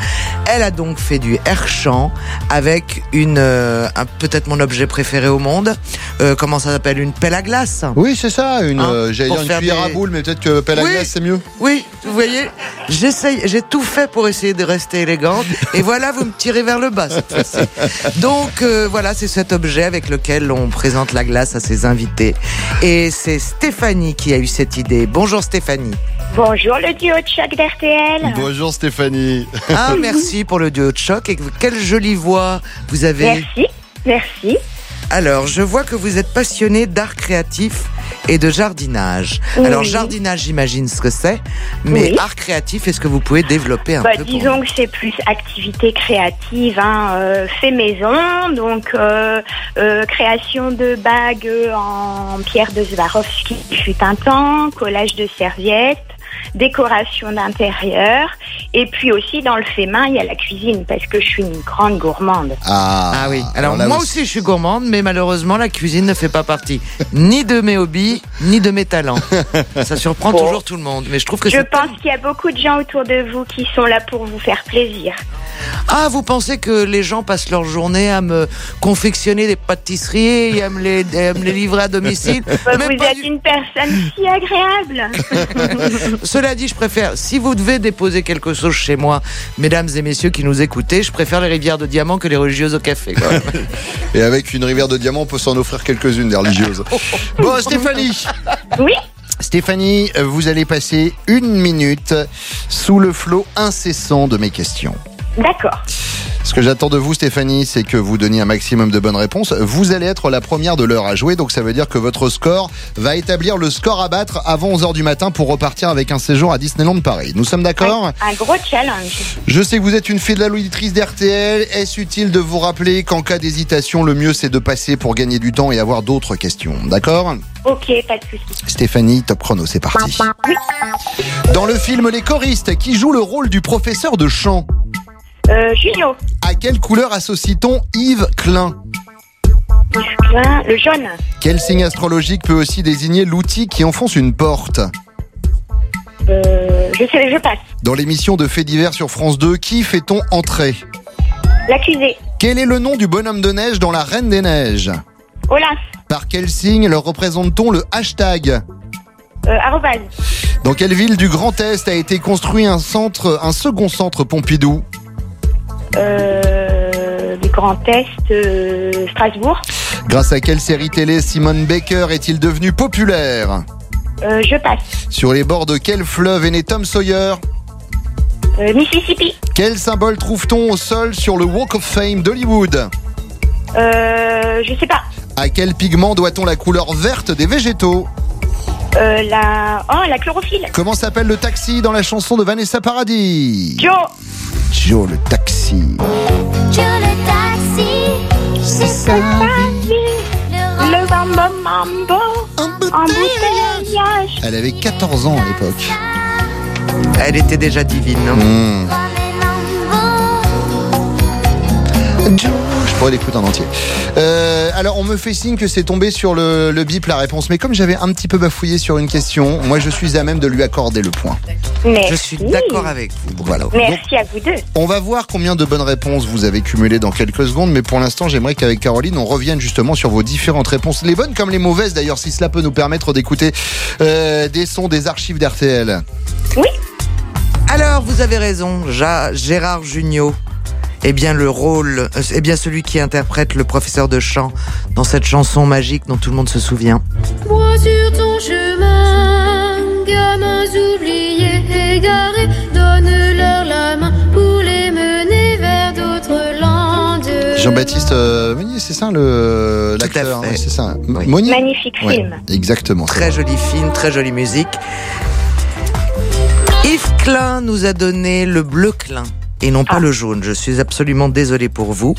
S30: Elle a donc fait du air chant avec une, euh, un- peut-être mon objet préféré au monde. Euh, comment ça s'appelle? Une pelle à glace?
S20: Oui, c'est ça, une,
S30: Hein,
S20: euh, j'allais dire une cuillère
S30: des-
S20: à boule, mais peut-être que pelle à
S30: Oui.
S20: glace c'est mieux.
S30: Oui, vous voyez, j'essaye, j'ai tout fait pour essayer de rester élégante. Et voilà, vous me tirez vers le bas cette fois-ci. Donc euh, voilà, c'est cet objet avec lequel on présente la glace à ses invités. Et c'est Stéphanie qui a eu cette idée. Bonjour Stéphanie.
S12: Bonjour le duo de choc d'RTL.
S20: Bonjour Stéphanie.
S30: Ah, merci pour le duo de choc. Et quelle jolie voix vous avez.
S12: Merci, merci.
S30: Alors, je vois que vous êtes passionné d'art créatif et de jardinage.
S12: Oui.
S30: Alors, jardinage, j'imagine ce que c'est, mais
S12: Oui.
S30: art créatif, est-ce que vous pouvez développer un
S12: Bah,
S30: peu
S12: disons que c'est plus activité créative, hein, euh, fait maison, donc euh, euh, création de bagues en pierre de Swarovski fut un temps, collage de serviettes, décoration d'intérieur, et puis aussi dans le fait main, il y a la cuisine parce que je suis une grande gourmande.
S20: Ah,
S30: oui. Alors moi
S20: aussi.
S30: aussi je suis gourmande, mais malheureusement la cuisine ne fait pas partie [LAUGHS] ni de mes hobbies, ni de mes talents. Ça surprend
S12: Bon.
S30: toujours tout le monde, mais je trouve que
S12: Je pense qu'il y a beaucoup de gens autour de vous qui sont là pour vous faire plaisir.
S30: Ah, vous pensez que les gens passent leur journée à me confectionner des pâtisseries et à me les, à me les livrer à domicile?
S12: Bah,
S30: Mais
S12: vous êtes une personne si agréable. [LAUGHS]
S30: Cela dit, je préfère, si vous devez déposer quelque chose chez moi, mesdames et messieurs qui nous écoutez, je préfère les rivières de diamants que les religieuses au café. quand même. [LAUGHS]
S20: Et avec une rivière de diamants, on peut s'en offrir quelques-unes des religieuses. [LAUGHS] Bon, Stéphanie.
S12: Oui.
S20: Stéphanie, vous allez passer une minute sous le flot incessant de mes questions.
S12: D'accord.
S20: Ce que j'attends de vous, Stéphanie, c'est que vous donniez un maximum de bonnes réponses. Vous allez être la première de l'heure à jouer, donc ça veut dire que votre score va établir le score à battre avant 11h du matin pour repartir avec un séjour à Disneyland Paris. Nous sommes d'accord
S12: Un gros challenge.
S20: Je sais que vous êtes une fidèle auditrice d'RTL. Est-ce utile de vous rappeler qu'en cas d'hésitation, le mieux c'est de passer pour gagner du temps et avoir d'autres questions? D'accord?
S12: Ok, pas de soucis.
S20: Stéphanie, top chrono, c'est parti. Dans le film Les choristes, qui joue le rôle du professeur de chant?
S12: Euh, Junio,
S20: À quelle couleur associe-t-on Yves Klein
S12: Klein, le jaune,
S20: Quel signe astrologique peut aussi désigner l'outil qui enfonce une porte?
S12: Euh, je sais, je passe.
S20: Dans l'émission de Faits divers sur France 2, qui fait-on entrer?
S12: L'accusé,
S20: Quel est le nom du bonhomme de neige dans La Reine des Neiges?
S12: Olaf,
S20: Par quel signe leur représente-t-on le hashtag?
S12: Euh,
S20: Dans quelle ville du Grand Est a été construit un centre, un second centre Pompidou?
S12: Euh, du Grand Est, euh, Strasbourg,
S20: Grâce à quelle série télé Simone Baker est-il devenu populaire?
S12: Euh, je passe.
S20: Sur les bords de quel fleuve est né Tom Sawyer?
S12: Euh, Mississippi,
S20: Quel symbole trouve-t-on au sol sur le Walk of Fame d'Hollywood?
S12: Euh, je sais pas.
S20: À quel pigment doit-on la couleur verte des végétaux?
S12: Euh, la, oh, la chlorophylle.
S20: Comment s'appelle le taxi dans la chanson de Vanessa Paradis
S12: Joe,
S20: Joe le taxi.
S12: Joe le taxi, c'est sa vie. Le mambo mambo, embouteillage.
S20: Elle avait 14 ans à l'époque.
S30: Elle était déjà divine. non?
S20: Mmh. L'écouter en entier. Euh, alors, on me fait signe que c'est tombé sur le, le bip la réponse, mais comme j'avais un petit peu bafouillé sur une question, moi je suis à même de lui accorder le point.
S12: Merci.
S30: Je suis d'accord avec vous.
S20: Voilà. Donc,
S12: Merci à vous deux.
S20: on va voir combien de bonnes réponses vous avez cumulées dans quelques secondes, mais pour l'instant, j'aimerais qu'avec Caroline, on revienne justement sur vos différentes réponses, les bonnes comme les mauvaises d'ailleurs, si cela peut nous permettre d'écouter euh, des sons des archives d'RTL.
S12: Oui.
S30: Alors, vous avez raison, Ja- Gérard Jugnot. Eh bien, le rôle, euh, eh bien, celui qui interprète le professeur de chant dans cette chanson magique dont tout le monde se souvient.
S72: Moi sur ton chemin, gamins oubliés, égarés, donne-leur la main pour les mener vers d'autres landes.
S20: Jean-Baptiste euh, Meunier, c'est ça le l'acteur, c'est ça. M- Monnier
S12: Magnifique
S20: Ouais,
S12: film.
S20: exactement.
S30: Très joli film, très jolie musique. Yves Klein nous a donné le bleu Klein et non pas le jaune. Je suis absolument désolé pour vous.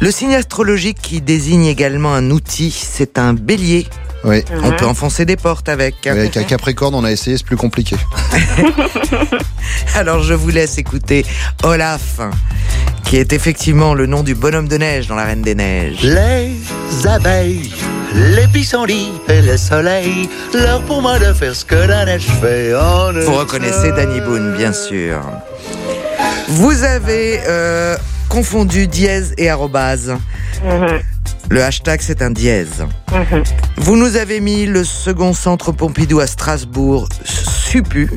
S30: Le signe astrologique qui désigne également un outil, c'est un bélier.
S20: Oui.
S30: On peut enfoncer des portes avec.
S20: Oui, Avec un Capricorne, on a essayé, c'est plus compliqué. [LAUGHS]
S30: Alors je vous laisse écouter Olaf, qui est effectivement le nom du bonhomme de neige dans la Reine des Neiges.
S73: Les abeilles, les pissenlits et le soleil, l'heure pour moi de faire ce que la neige fait. en
S30: Vous reconnaissez Danny Boone, bien sûr. Vous avez euh, confondu dièse et arrobase. Le hashtag, c'est un dièse. Vous nous avez mis le second centre Pompidou à Strasbourg, Supu.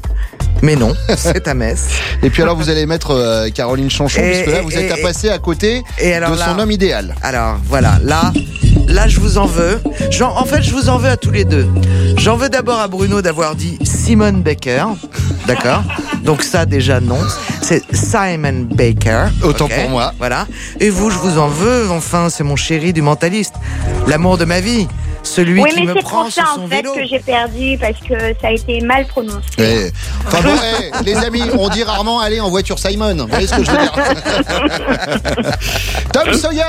S30: Mais non, c'est à Metz.
S20: Et puis alors, vous allez mettre euh, Caroline Chanchon,
S30: Et-
S20: puisque là, vous
S30: et-
S20: êtes à passer à côté
S30: Et alors
S20: de son homme idéal.
S30: Alors voilà, là, là je vous en veux. J'en- en fait, je vous en veux à tous les deux. J'en veux d'abord à Bruno d'avoir dit Simone Baker, d'accord? Donc ça déjà non, c'est Simon Baker.
S20: Autant pour moi.
S30: Voilà. Et vous, je vous en veux. Enfin, c'est mon chéri du mentaliste, l'amour de ma vie, celui
S12: oui,
S30: qui
S12: mais c'est pour ça en fait
S30: vélo.
S12: que j'ai perdu parce que ça a été mal prononcé.
S20: Eh, Enfin bon, eh, les amis, on dit rarement aller en voiture Simon. Vous voyez ce que je veux dire [LAUGHS] Tom Sawyer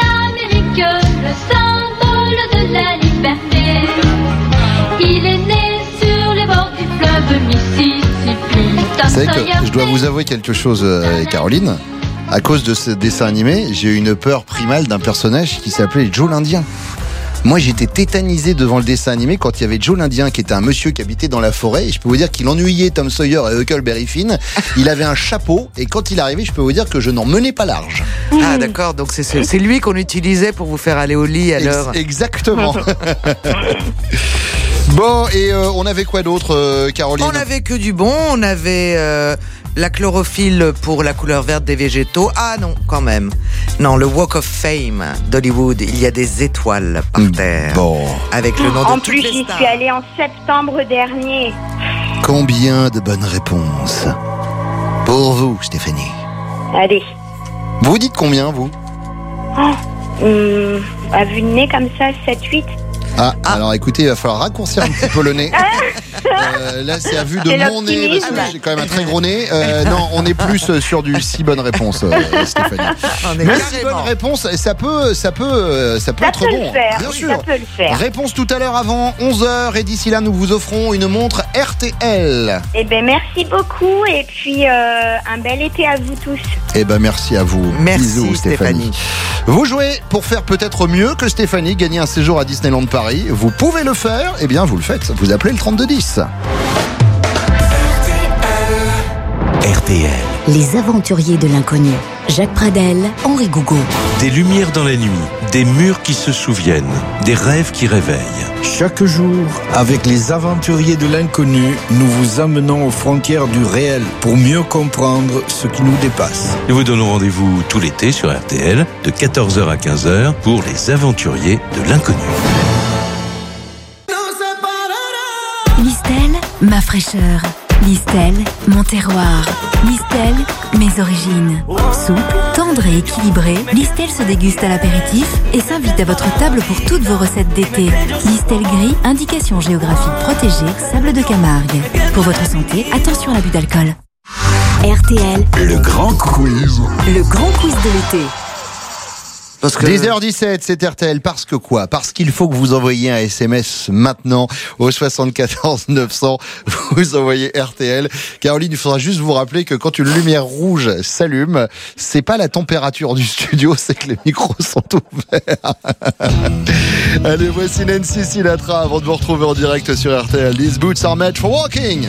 S72: l'Amérique, le symbole de la liberté. Il est né sur les bords du fleuve Mississippi. Tom
S20: Vous savez
S72: Sawyer
S20: que je dois vous avouer quelque chose, euh, Caroline. À cause de ce dessin animé, j'ai eu une peur primale d'un personnage qui s'appelait Joe l'Indien. Moi, j'étais tétanisé devant le dessin animé quand il y avait Joe l'Indien, qui était un monsieur qui habitait dans la forêt. Et je peux vous dire qu'il ennuyait Tom Sawyer et Huckleberry Finn. Il avait un chapeau, et quand il arrivait, je peux vous dire que je n'en menais pas large.
S30: Ah d'accord, donc c'est- lui qu'on utilisait pour vous faire aller au lit à l'heure.
S20: Exactement. [LAUGHS] bon, et euh, on avait quoi d'autre, euh, Caroline?
S30: On n'avait que du bon, on avait euh, la chlorophylle pour la couleur verte des végétaux. Ah non, quand même. Non, le Walk of Fame d'Hollywood, il y a des étoiles par terre.
S20: Bon.
S30: Avec le nom
S12: en
S30: de toutes
S12: plus, j'y suis allée en septembre dernier.
S20: Combien de bonnes réponses Pour vous, Stéphanie?
S12: Allez.
S20: Vous dites combien, vous?
S12: Oh, hum, à vue de nez comme ça, 7-8.
S20: Ah, alors écoutez, il va falloir raccourcir un petit peu le nez. [LAUGHS] Euh, là, c'est à vue de mon nez, parce que j'ai quand même un très gros nez. Euh, non, on est plus euh, sur du si bonne réponse, euh, Stéphanie. Mais si bonne réponse, ça peut, ça peut, ça peut
S12: Ça
S20: être
S12: peut
S20: bon.
S12: le faire,
S20: bien
S12: oui,
S20: sûr.
S12: ça peut le faire.
S20: Réponse tout à l'heure avant 11h et d'ici là, nous vous offrons une montre RTL.
S12: Eh ben, merci beaucoup et puis euh, un bel été à vous tous.
S20: Eh ben merci à vous.
S30: Merci,
S20: Bisous Stéphanie.
S30: Stéphanie.
S20: Vous jouez pour faire peut-être mieux que Stéphanie, gagner un séjour à Disneyland Paris. Vous pouvez le faire, eh bien vous le faites. Vous appelez le 3210.
S67: RTL.
S10: Les aventuriers de l'inconnu. Jacques Pradel, Henri Gougo.
S74: Des lumières dans la nuit, des murs qui se souviennent, des rêves qui réveillent.
S75: Chaque jour, avec les aventuriers de l'inconnu, nous vous amenons aux frontières du réel pour mieux comprendre ce qui nous dépasse.
S74: Nous vous donnons rendez-vous tout l'été sur RTL de 14h à 15h pour les aventuriers de l'inconnu.
S63: Listel, ma fraîcheur. Listel, mon terroir. Listel, mes origines. Souple, tendre et équilibré, Listel se déguste à l'apéritif et s'invite à votre table pour toutes vos recettes d'été. Listel gris, indication géographique protégée, sable de Camargue. Pour votre santé, attention à l'abus d'alcool. RTL,
S67: Le grand quiz.
S63: le grand quiz de l'été.
S30: Parce que
S20: 10h17, c'est RTL. Parce que quoi? Parce qu'il faut que vous envoyiez un SMS maintenant au 74 900. Vous envoyez RTL. Caroline, il faudra juste vous rappeler que quand une lumière rouge s'allume, c'est pas la température du studio, c'est que les micros sont ouverts. [LAUGHS] Allez, voici Nancy Sinatra avant de vous retrouver en direct sur RTL. These boots are made for walking.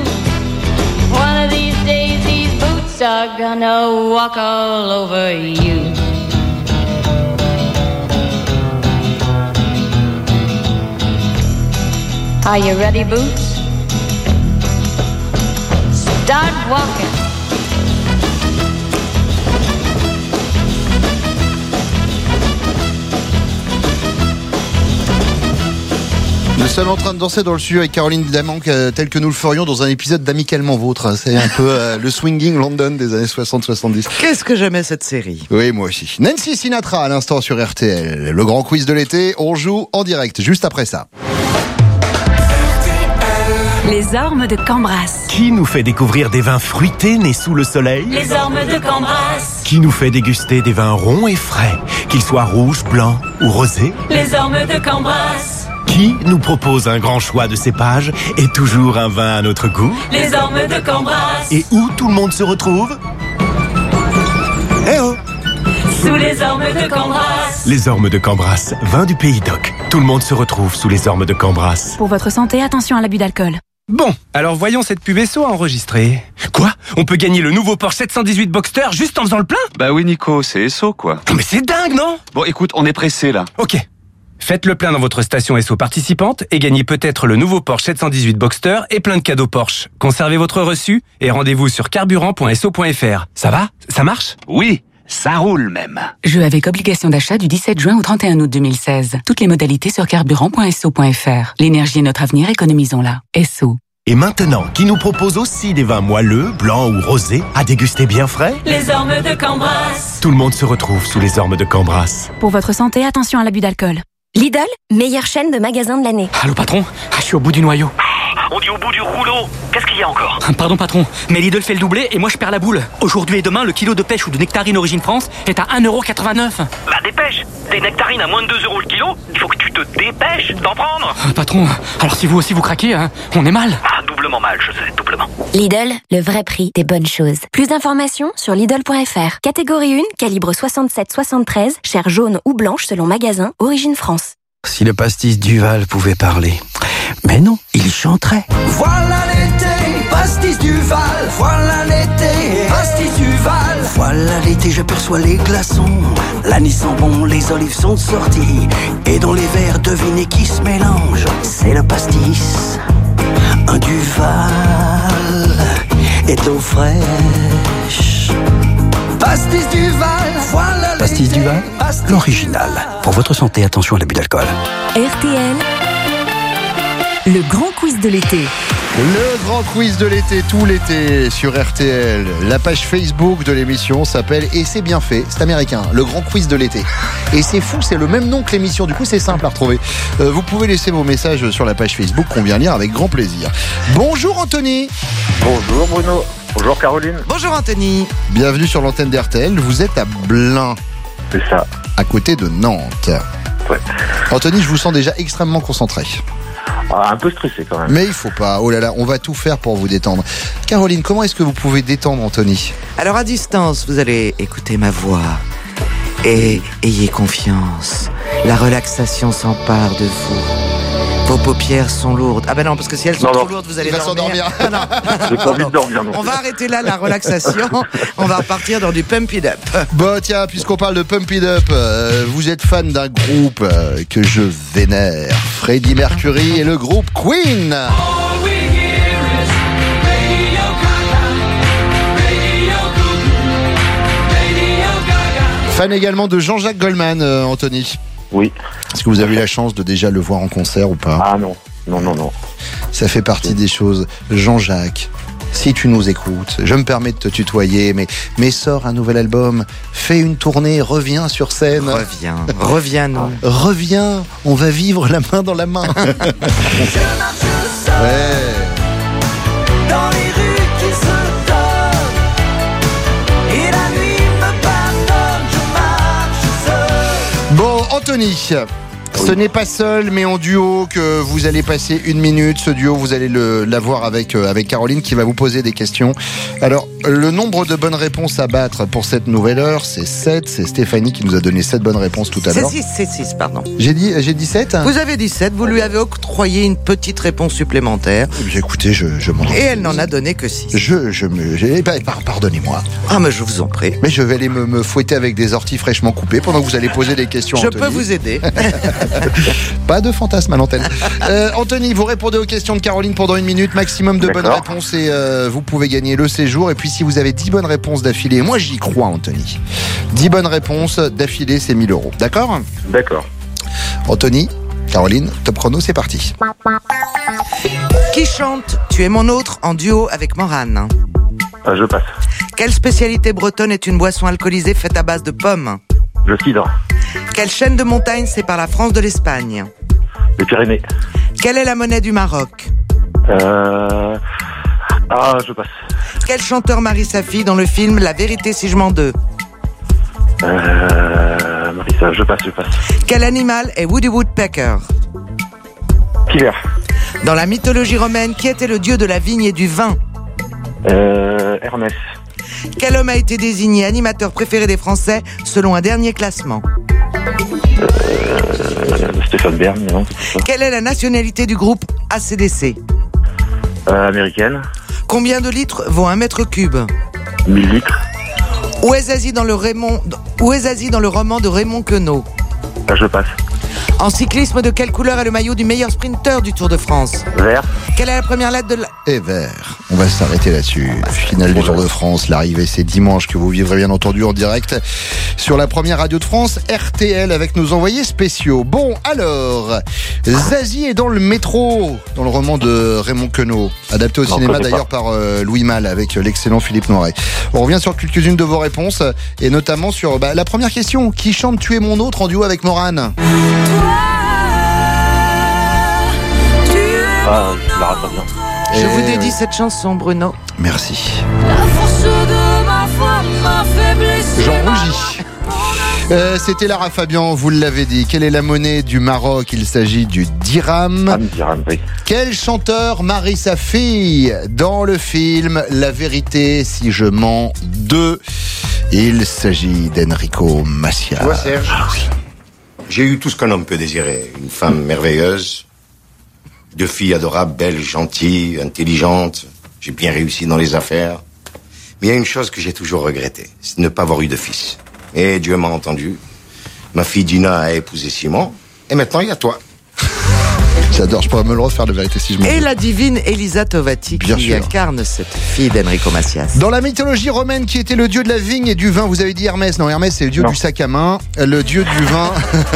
S72: Boots are gonna walk all over you. Are you ready, boots? Start walking.
S20: Sommes en train de danser dans le studio avec Caroline Diamant euh, tel que nous le ferions dans un épisode d'Amicalement Vôtre. C'est un peu euh, le swinging London des années 60-70.
S30: Qu'est-ce que j'aimais cette série?
S20: Oui, moi aussi. Nancy Sinatra à l'instant sur RTL. Le grand quiz de l'été, on joue en direct juste après ça.
S10: Les ormes de Cambras.
S76: Qui nous fait découvrir des vins fruités nés sous le soleil?
S10: Les ormes de Cambras.
S76: Qui nous fait déguster des vins ronds et frais, qu'ils soient rouges, blancs ou rosés?
S10: Les ormes de Cambras.
S76: Qui nous propose un grand choix de cépages et toujours un vin à notre goût
S10: Les ormes de Cambras.
S76: Et où tout le monde se retrouve Eh oh
S10: Sous les ormes de Cambras.
S76: Les ormes de Cambras, vin du pays d'Oc. Tout le monde se retrouve sous les ormes de Cambras.
S10: Pour votre santé, attention à l'abus d'alcool.
S77: Bon, alors voyons cette pub SO à enregistrer. Quoi? On peut gagner le nouveau Porsche 718 Boxster juste en faisant le plein?
S78: Bah oui Nico, c'est SO quoi.
S77: Non mais c'est dingue, non?
S78: Bon écoute, on est pressé là.
S77: Ok. Faites le plein dans votre station SO participante et gagnez peut-être le nouveau Porsche 718 Boxster et plein de cadeaux Porsche. Conservez votre reçu et rendez-vous sur carburant.so.fr. Ça va? Ça marche?
S78: Oui, ça roule même.
S39: Jeu avec obligation d'achat du 17 juin au 31 août 2016. Toutes les modalités sur carburant.so.fr. L'énergie est notre avenir, économisons-la. SO.
S76: Et maintenant, qui nous propose aussi des vins moelleux, blancs ou rosés, à déguster bien frais?
S10: Les ormes de Cambras.
S76: Tout le monde se retrouve sous les ormes de Cambras.
S39: Pour votre santé, attention à l'abus d'alcool.
S25: Lidl, meilleure chaîne de magasins de l'année.
S77: Allô patron Ah, Je suis au bout du noyau.
S35: On dit au bout du rouleau. Qu'est-ce qu'il y a encore?
S77: Pardon patron, mais Lidl fait le doublé et moi je perds la boule. Aujourd'hui et demain, le kilo de pêche ou de nectarine origine France est à 1,89€.
S35: Bah dépêche Des nectarines à moins de 2 euros le kilo Il faut que tu te dépêches d'en prendre
S77: Ah, Patron, alors si vous aussi vous craquez, hein, on est mal.
S35: Ah, doublement mal, je sais, doublement.
S25: Lidl, le vrai prix des bonnes choses. Plus d'informations sur Lidl.fr. Catégorie 1, calibre 67-73, chair jaune ou blanche selon magasin, origine France.
S13: Si le pastis Duval pouvait parler. Mais non, il chanterait.
S79: Voilà l'été, pastis du Val. Voilà l'été, pastis du Val.
S13: Voilà l'été, j'aperçois les glaçons. L'anis sent bon, les olives sont sorties. Et dans les verres, devinez qui se mélange. C'est le pastis, un Duval. Et d'eau fraîche.
S79: Pastis du Val. Voilà
S13: Pastis Duval, l'original. Pour votre santé, attention à l'abus d'alcool.
S10: RTL. Le grand quiz de l'été.
S20: Le grand quiz de l'été, tout l'été sur RTL. La page Facebook de l'émission s'appelle Et c'est bien fait, c'est américain, le grand quiz de l'été. Et c'est fou, c'est le même nom que l'émission, du coup c'est simple à retrouver. Euh, vous pouvez laisser vos messages sur la page Facebook qu'on vient lire avec grand plaisir. Bonjour Anthony
S80: Bonjour Bruno. Bonjour Caroline.
S30: Bonjour Anthony.
S20: Bienvenue sur l'antenne d'RTL, vous êtes à Blain.
S80: C'est ça.
S20: À côté de Nantes.
S80: Ouais.
S20: Anthony, je vous sens déjà extrêmement concentré.
S80: Ah, un peu stressé quand même.
S20: Mais il faut pas. Oh là là, on va tout faire pour vous détendre. Caroline, comment est-ce que vous pouvez détendre Anthony?
S30: Alors à distance, vous allez écouter ma voix. Et ayez confiance. La relaxation s'empare de vous. Vos paupières sont lourdes. Ah ben non, parce que si elles sont
S81: Non,
S30: trop
S81: non.
S30: lourdes, vous allez dormir.
S20: s'endormir.
S30: Ah non. [LAUGHS]
S81: J'ai pas envie de dormir non
S30: On va arrêter là la relaxation. On va repartir dans du pump it up.
S20: Bon, tiens, puisqu'on parle de Pump It Up, euh, vous êtes fan d'un groupe euh, que je vénère. Freddie Mercury et le groupe Queen. Fan également de Jean-Jacques Goldman, euh, Anthony.
S81: Oui.
S20: Est-ce que vous avez eu la chance de déjà le voir en concert ou pas?
S81: Ah non, non, non, non.
S20: Ça fait partie des choses. Jean-Jacques, si tu nous écoutes, je me permets de te tutoyer, mais, mais sors un nouvel album, fais une tournée, reviens sur scène.
S30: Reviens, reviens non.
S20: Reviens, on va vivre la main dans la main. [LAUGHS] ouais. Anthony, ce n'est pas seul, mais en duo que vous allez passer une minute. Ce duo, vous allez le- l'avoir avec, euh, avec Caroline qui va vous poser des questions. Alors, le nombre de bonnes réponses à battre pour cette nouvelle heure, c'est 7. C'est Stéphanie qui nous a donné 7 bonnes réponses tout à
S30: C'est
S20: l'heure.
S30: 6, c'est 6, pardon.
S20: J'ai dit, j'ai dit 7
S30: Vous avez dit 7, vous lui avez octroyé une petite réponse supplémentaire.
S20: Écoutez, je, je m'en
S30: Et elle n'en a donné que 6.
S20: Je, je me, j'ai- bah, par- pardonnez-moi.
S30: Ah, mais je vous en prie.
S20: Mais je vais aller me, me fouetter avec des orties fraîchement coupées pendant que vous allez poser des questions. à
S30: Je
S20: Anthony.
S30: peux vous aider. [LAUGHS] [LAUGHS]
S20: Pas de fantasme à l'antenne. Euh, Anthony, vous répondez aux questions de Caroline pendant une minute, maximum de bonnes réponses et euh, vous pouvez gagner le séjour. Et puis si vous avez 10 bonnes réponses d'affilée, moi j'y crois Anthony. 10 bonnes réponses d'affilée, c'est 1000 euros. D'accord?
S81: D'accord.
S20: Anthony, Caroline, top chrono, c'est parti.
S30: Qui chante Tu es mon autre en duo avec Morane?
S81: Ah, je passe.
S30: Quelle spécialité bretonne est une boisson alcoolisée faite à base de pommes?
S81: Le cidre.
S30: Quelle chaîne de montagnes sépare la France de l'Espagne
S81: Les Pyrénées.
S30: Quelle est la monnaie du Maroc
S81: Euh... Ah, je passe.
S30: Quel chanteur marie sa fille dans le film La vérité si je m'en deux
S81: Euh... Marissa, je passe, je passe.
S30: Quel animal est Woody Woodpecker
S81: Killer.
S30: Dans la mythologie romaine, qui était le dieu de la vigne et du vin
S81: Euh... Hermès.
S30: Quel homme a été désigné animateur préféré des Français selon un dernier classement
S81: Euh... Stéphane Bern, non c'est
S30: Quelle est la nationalité du groupe ACDC.
S81: Euh, Américaine.
S30: Combien de litres vaut un mètre cube
S81: 1000 litres.
S30: Où est Zazie dans le Raymond Où est Zazie dans le roman de Raymond Queneau?
S81: Ah, je passe.
S30: En cyclisme, de quelle couleur est le maillot du meilleur sprinter du Tour de France
S81: Vert.
S30: Quelle est la première lettre de la...
S20: Et vert. On va s'arrêter là-dessus. Finale du Tour de France. L'arrivée, c'est dimanche que vous vivrez bien entendu en direct sur la première radio de France, RTL, avec nos envoyés spéciaux. Bon, alors, Zazie est dans le métro, dans le roman de Raymond Queneau, adapté au
S81: Non,
S20: cinéma d'ailleurs par euh, Louis Malle avec euh, l'excellent Philippe Noiret. On revient sur quelques-unes de vos réponses et notamment sur bah, la première question. Qui chante Tu es mon autre en duo avec Morane?
S81: Ah, la bien.
S30: Je
S20: Et
S30: vous
S20: oui.
S30: dédie cette chanson, Bruno.
S20: Merci.
S82: La force de ma foi m'a fait blesser
S20: Jean rougis. Euh, C'était Lara Fabian, vous l'avez dit. Quelle est la monnaie du Maroc? Il s'agit du dirham.
S81: Ah, dirham, oui.
S20: Quel chanteur marie sa fille dans le film La vérité si je mens 2 Il s'agit d'Enrico Macias.
S83: Serge, j'ai eu tout ce qu'un homme peut désirer. Une femme merveilleuse, deux filles adorables, belles, gentilles, intelligentes. J'ai bien réussi dans les affaires. Mais il y a une chose que j'ai toujours regrettée, c'est de ne pas avoir eu de fils. Et Dieu m'a entendu. Ma fille Dina a épousé Simon. Et maintenant, il y a toi.
S20: J'adore, je pourrais me le refaire de vérité si je m'en
S30: Et la divine Elisa Tovati
S20: Bien
S30: qui
S20: sûr.
S30: incarne cette fille d'Enrico Macias.
S20: Dans la mythologie romaine, qui était le dieu de la vigne et du vin Vous avez dit Hermès. Non, Hermès, c'est le dieu
S81: Non.
S20: du sac à main. Le dieu du vin,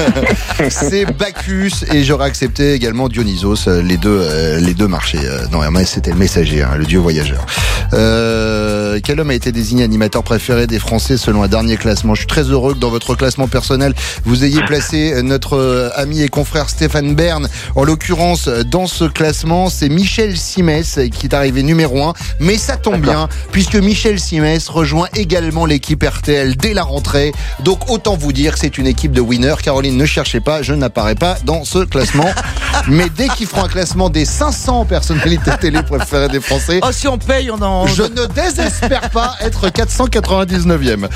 S20: [LAUGHS] c'est Bacchus. Et j'aurais accepté également Dionysos. euh, Les deux, euh, les deux marchaient. Euh, Non, Hermès, c'était le messager, hein, le dieu voyageur. Euh, quel homme a été désigné animateur préféré des Français selon un dernier classement? Je suis très heureux que dans votre classement personnel, vous ayez placé notre ami et confrère Stéphane Bern. En l'occurrence, euh, dans ce classement, c'est Michel Simès qui est arrivé numéro 1. Mais ça tombe bien, puisque Michel Simès rejoint également l'équipe RTL dès la rentrée. Donc autant vous dire que c'est une équipe de winners. Caroline, ne cherchez pas, je n'apparais pas dans ce classement. [LAUGHS] Mais dès qu'ils feront un classement des 500 personnalités télé préférées des Français,
S30: Oh, si on paye, on en.
S20: je ne désespère pas être 499e.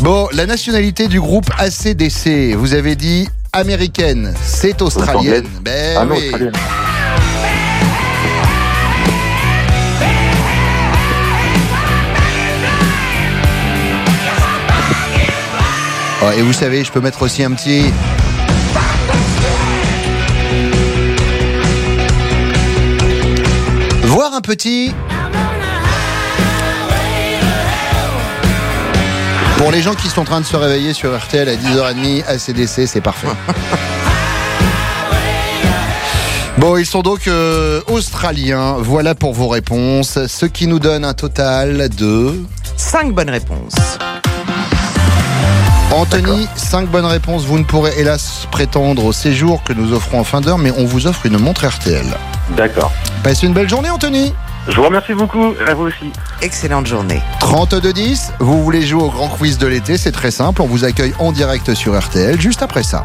S20: Bon, la nationalité du groupe ACDC, vous avez dit
S82: américaine, c'est australienne. Ben
S20: Ah non,
S82: oui.
S20: australienne.
S82: Oh, et vous savez, je peux mettre aussi un petit. Voir un petit. Pour les gens qui sont en train de se réveiller sur RTL à 10h30, ACDC, c'est parfait. [LAUGHS] Bon, ils sont donc euh, australiens. Voilà pour vos réponses. Ce qui nous donne un total de.
S30: 5 bonnes réponses.
S82: Anthony, 5 bonnes réponses. Vous ne pourrez hélas prétendre au séjour que nous offrons en fin d'heure, mais on vous offre une montre RTL.
S20: D'accord.
S82: Passez une belle journée, Anthony.
S20: Je vous remercie beaucoup. À vous aussi.
S30: Excellente journée.
S82: 32-10, vous voulez jouer au grand quiz de l'été, c'est très simple. On vous accueille en direct sur RTL juste après ça.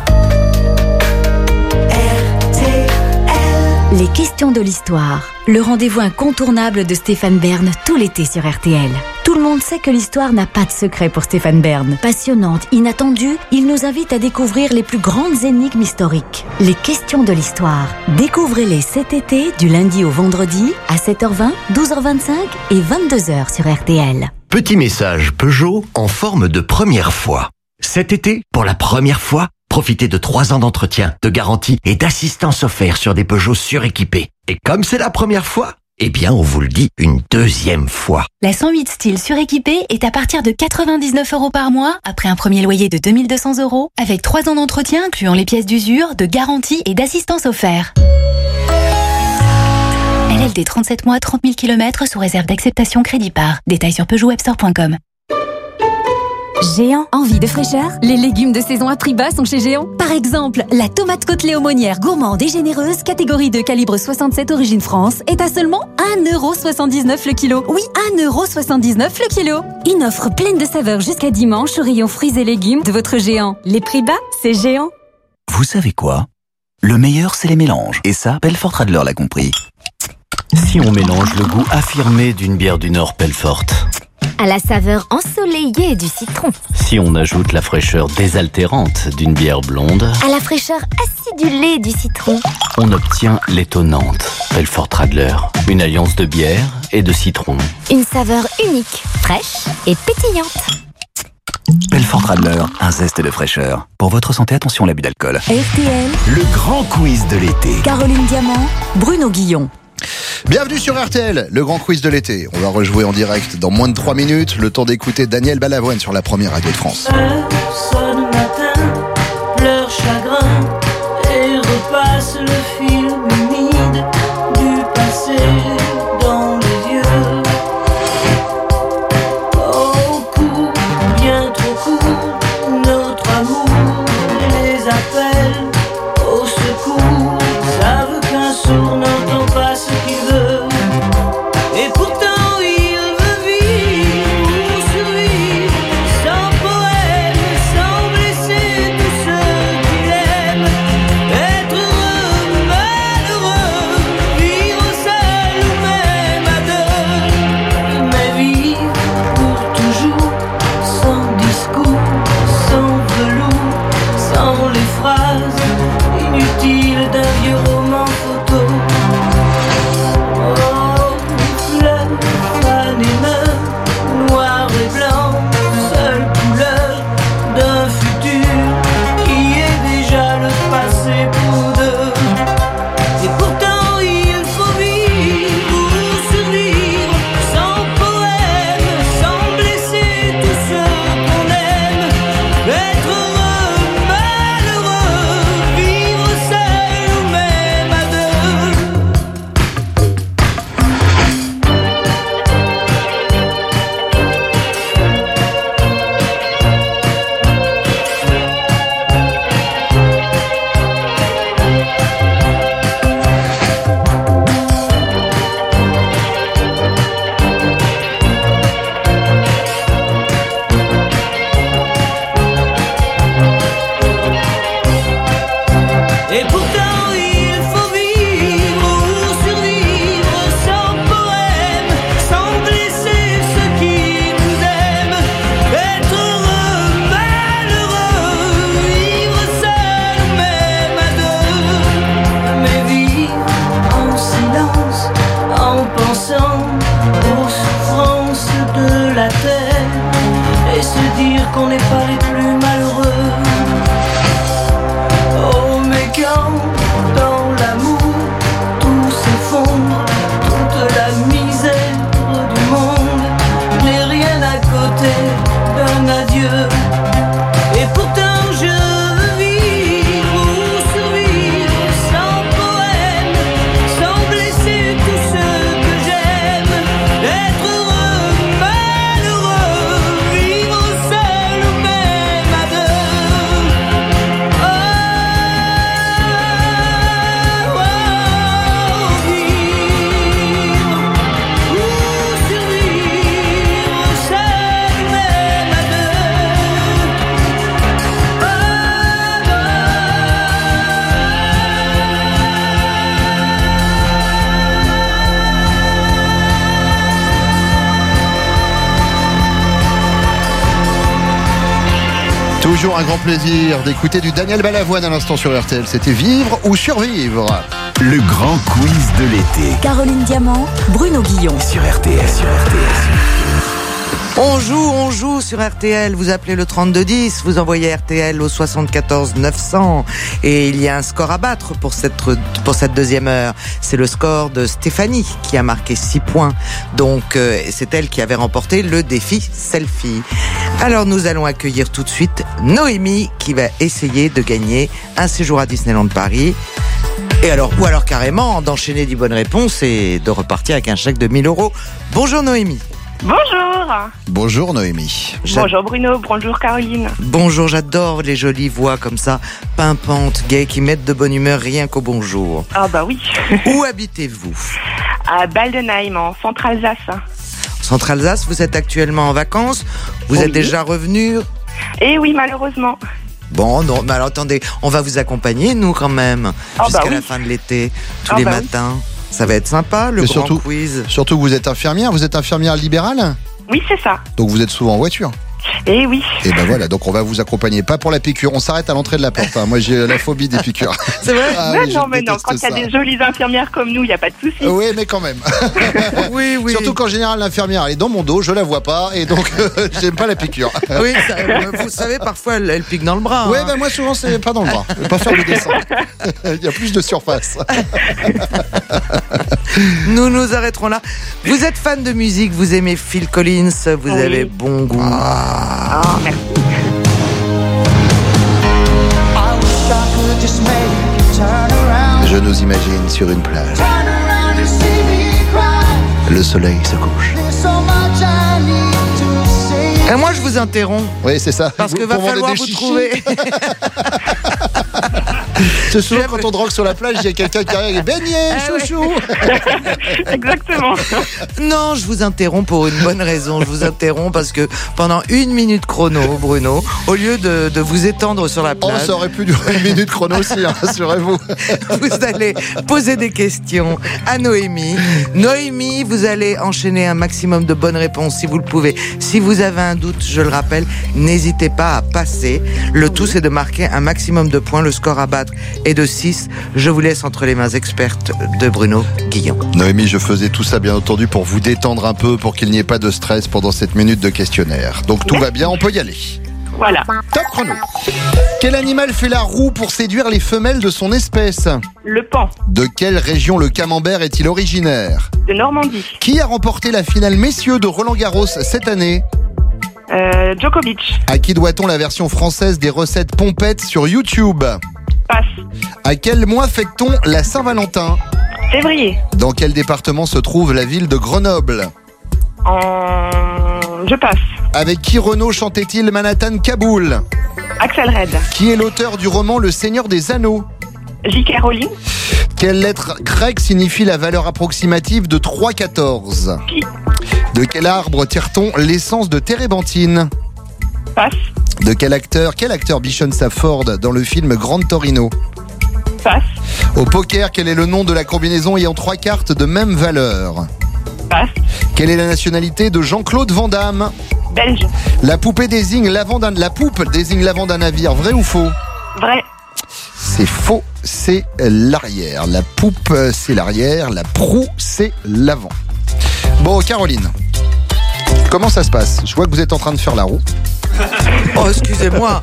S10: Les questions de l'histoire. Le rendez-vous incontournable de Stéphane Bern tout l'été sur RTL. Tout le monde sait que l'histoire n'a pas de secret pour Stéphane Bern. Passionnante, inattendue, il nous invite à découvrir les plus grandes énigmes historiques. Les questions de l'histoire. Découvrez-les cet été du lundi au vendredi à 7h20, 12h25 et 22h sur RTL.
S13: Petit message Peugeot en forme de première fois. Cet été, pour la première fois, profitez de 3 ans d'entretien, de garantie et d'assistance offerte sur des Peugeot suréquipés. Et comme c'est la première fois, eh bien on vous le dit une deuxième fois.
S84: La 108 style suréquipée est à partir de 99 euros par mois, après un premier loyer de 2200 euros, avec 3 ans d'entretien incluant les pièces d'usure, de garantie et d'assistance offert. LLD 37 mois, 30 000 km sous réserve d'acceptation crédit par. Détails sur peugeotwebstore.com.
S39: Géant, envie de fraîcheur? Les légumes de saison à prix bas sont chez Géant. Par exemple, la tomate côtelée aumônière gourmande et généreuse, catégorie de calibre 67 origine France, est à seulement 1,79€ le kilo. Oui, 1,79€ le kilo. Une offre pleine de saveurs jusqu'à dimanche au rayon fruits et légumes de votre Géant. Les prix bas, c'est Géant.
S15: Vous savez quoi? Le meilleur, c'est les mélanges. Et ça, Belfort Radler l'a compris. Si on mélange le goût affirmé d'une bière du Nord Belfort,
S25: À la saveur ensoleillée du citron.
S15: si on ajoute la fraîcheur désaltérante d'une bière blonde,
S25: À la fraîcheur acidulée du citron.
S15: on obtient l'étonnante Belfort Radler. Une alliance de bière et de citron.
S25: Une saveur unique, fraîche et pétillante.
S15: Belfort Radler, un zeste de fraîcheur. Pour votre santé, attention à l'abus d'alcool.
S10: RTL,
S13: Le grand quiz de l'été.
S10: Caroline Diamant, Bruno Guillon.
S82: Bienvenue sur RTL, le grand quiz de l'été. On va rejouer en direct dans moins de 3 minutes. Le temps d'écouter Daniel Balavoine sur la première radio de France.
S20: Toujours un grand plaisir d'écouter du Daniel Balavoine à l'instant sur RTL. C'était Vivre ou Survivre.
S85: Le grand quiz de l'été.
S10: Caroline Diamant, Bruno Guillon.
S85: Sur RTL, sur RTL.
S30: On joue, on joue sur RTL. Vous appelez le 3210, vous envoyez RTL au 74 900 et il y a un score à battre pour cette pour cette deuxième heure. C'est le score de Stéphanie qui a marqué 6 points. Donc euh, c'est elle qui avait remporté le défi selfie. Alors nous allons accueillir tout de suite Noémie qui va essayer de gagner un séjour à Disneyland Paris. Et alors, ou alors carrément d'enchaîner des bonnes réponses et de repartir avec un chèque de 1000 euros. Bonjour Noémie.
S86: Bonjour.
S20: Bonjour Noémie.
S86: Bonjour Bruno, bonjour Caroline.
S30: Bonjour, j'adore les jolies voix comme ça, pimpantes, gays, qui mettent de bonne humeur rien qu'au bonjour.
S86: Ah bah oui.
S30: Où habitez-vous?
S86: À Baldenheim, en Centre-Alsace.
S30: Centre-Alsace, vous êtes actuellement en vacances Vous êtes déjà revenu
S86: Eh oui, malheureusement.
S30: Bon, non, mais alors attendez, on va vous accompagner, nous, quand même,
S86: Ah,
S30: jusqu'à
S86: bah
S30: la
S86: oui.
S30: fin de l'été, tous
S86: Ah,
S30: les
S86: bah oui.
S30: matins. Ça va être sympa, le grand
S20: surtout,
S30: quiz.
S20: surtout que vous êtes infirmière. Vous êtes infirmière libérale?
S86: Oui, c'est ça.
S20: Donc vous êtes souvent en voiture.
S86: Eh oui.
S20: Et ben voilà, donc on va vous accompagner. Pas pour la piqûre, on s'arrête à l'entrée de la porte. hein. Moi j'ai la phobie des piqûres. [LAUGHS]
S30: C'est vrai
S20: Ah
S86: mais
S20: oui,
S86: non, mais non, quand il y a des jolies infirmières comme nous, il n'y a pas de souci.
S20: Oui, mais quand même. [LAUGHS]
S30: oui, oui.
S20: Surtout qu'en général, l'infirmière, elle est dans mon dos, je la vois pas, et donc euh, [LAUGHS] j'aime pas la piqûre.
S30: Oui, ça- vous savez, parfois, elle, elle pique dans le bras.
S20: Ouais,
S30: hein.
S20: ben moi souvent c'est pas dans le bras. Je vais pas faire le dessin. Il y a plus de surface.
S30: Nous nous arrêterons là. Vous êtes fan de musique, vous aimez Phil Collins, vous
S86: Oui.
S30: avez bon goût.
S86: Ah, merci.
S20: Je nous imagine sur une plage. Le soleil se couche.
S30: Et moi, je vous interromps.
S20: Oui, c'est ça.
S30: Parce que
S20: Vous-
S30: va
S20: pour vendre
S30: falloir
S20: des
S30: vous
S20: chichis.
S30: trouver. [LAUGHS] [LAUGHS]
S20: C'est souvent quand on drogue sur la plage, il y a quelqu'un qui arrive et beignet,
S30: Ah ouais.
S20: chouchou. [LAUGHS]
S86: Exactement.
S30: Non, je vous interromps pour une bonne raison. Je vous interromps parce que pendant une minute chrono, Bruno, au lieu de, de vous étendre sur la
S20: Oh,
S30: plage,
S20: ça aurait pu durer une minute chrono aussi, hein, rassurez-vous. [LAUGHS]
S30: vous allez poser des questions à Noémie. Noémie, vous allez enchaîner un maximum de bonnes réponses si vous le pouvez. Si vous avez un doute, je le rappelle, n'hésitez pas à passer. Le tout, c'est de marquer un maximum de points. Le score à battre est de 6. Je vous laisse entre les mains expertes de Bruno Guillon.
S20: Noémie, je faisais tout ça bien entendu pour vous détendre un peu, pour qu'il n'y ait pas de stress pendant cette minute de questionnaire. Donc tout va bien, on peut y aller.
S86: Voilà.
S20: Top chrono. Quel animal fait la roue pour séduire les femelles de son espèce?
S86: Le pan
S20: De quelle région le camembert est-il originaire?
S86: De Normandie.
S20: Qui a remporté la finale messieurs de Roland Garros cette année?
S86: Euh, Djokovic.
S20: À qui doit-on la version française des recettes pompettes sur YouTube?
S86: Passe.
S20: À quel mois fête-t-on la Saint-Valentin
S86: Février.
S20: Dans quel département se trouve la ville de Grenoble
S86: En... Je passe.
S20: Avec qui Renaud chantait-il Manhattan Kaboul
S86: Axel Red.
S20: Qui est l'auteur du roman Le Seigneur des Anneaux
S86: J.K. Rowling.
S20: Quelle lettre grecque signifie la valeur approximative de 3,14
S86: Pi.
S20: De quel arbre tire-t-on l'essence de térébenthine
S86: Passe.
S20: De quel acteur Quel acteur bichonne sa Ford dans le film Grand Torino
S86: Passe.
S20: Au poker, quel est le nom de la combinaison ayant trois cartes de même valeur
S86: Passe.
S20: Quelle est la nationalité de Jean-Claude Van Damme
S86: Belge.
S20: La poupée désigne l'avant d'un la poupe désigne l'avant d'un navire, vrai ou faux
S86: Vrai.
S20: C'est faux, c'est l'arrière. La poupe, c'est l'arrière, la proue, c'est l'avant. Bon, Caroline. Comment ça se passe? Je vois que vous êtes en train de faire la roue.
S30: Oh, excusez-moi.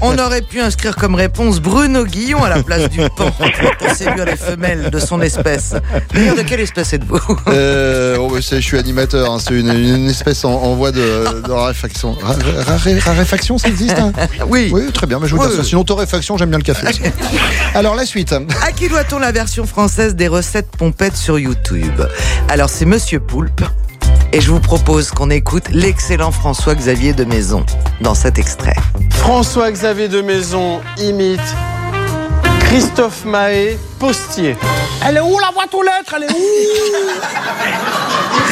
S30: On aurait pu inscrire comme réponse Bruno Guillon à la place du pan pour séduire les femelles de son espèce. D'ailleurs, de quelle espèce êtes-vous?
S20: Euh, oh, je suis animateur, hein, c'est une, une espèce en, en voie de, de raréfaction. Ra- raré- raréfaction, ça existe hein?
S30: Oui.
S20: Oui, très bien, mais je vous
S30: Oui.
S20: Sinon, torréfaction, j'aime bien le café. aussi. [LAUGHS] Alors, la suite.
S30: À qui doit-on la version française des recettes pompettes sur YouTube? Alors, c'est Monsieur Poulpe. Et je vous propose qu'on écoute l'excellent François-Xavier de Maison dans cet extrait.
S87: François-Xavier de Maison imite Christophe Mahé, postier. Elle est où la boîte aux lettres? Elle est où?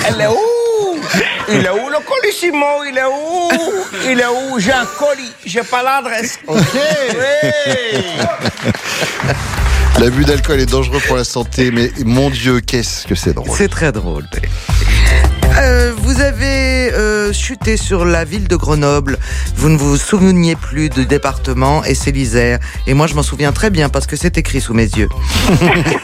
S87: Elle est où? Il est où le colissimo? Il est où? Il est où? J'ai un colis, j'ai pas l'adresse. Ok
S20: L'abus d'alcool est dangereux pour la santé, mais mon Dieu, qu'est-ce que c'est drôle.
S30: C'est très drôle. Euh, vous avez euh, chuté sur la ville de Grenoble. Vous ne vous souveniez plus du département et c'est l'Isère. Et moi, je m'en souviens très bien parce que c'est écrit sous mes yeux.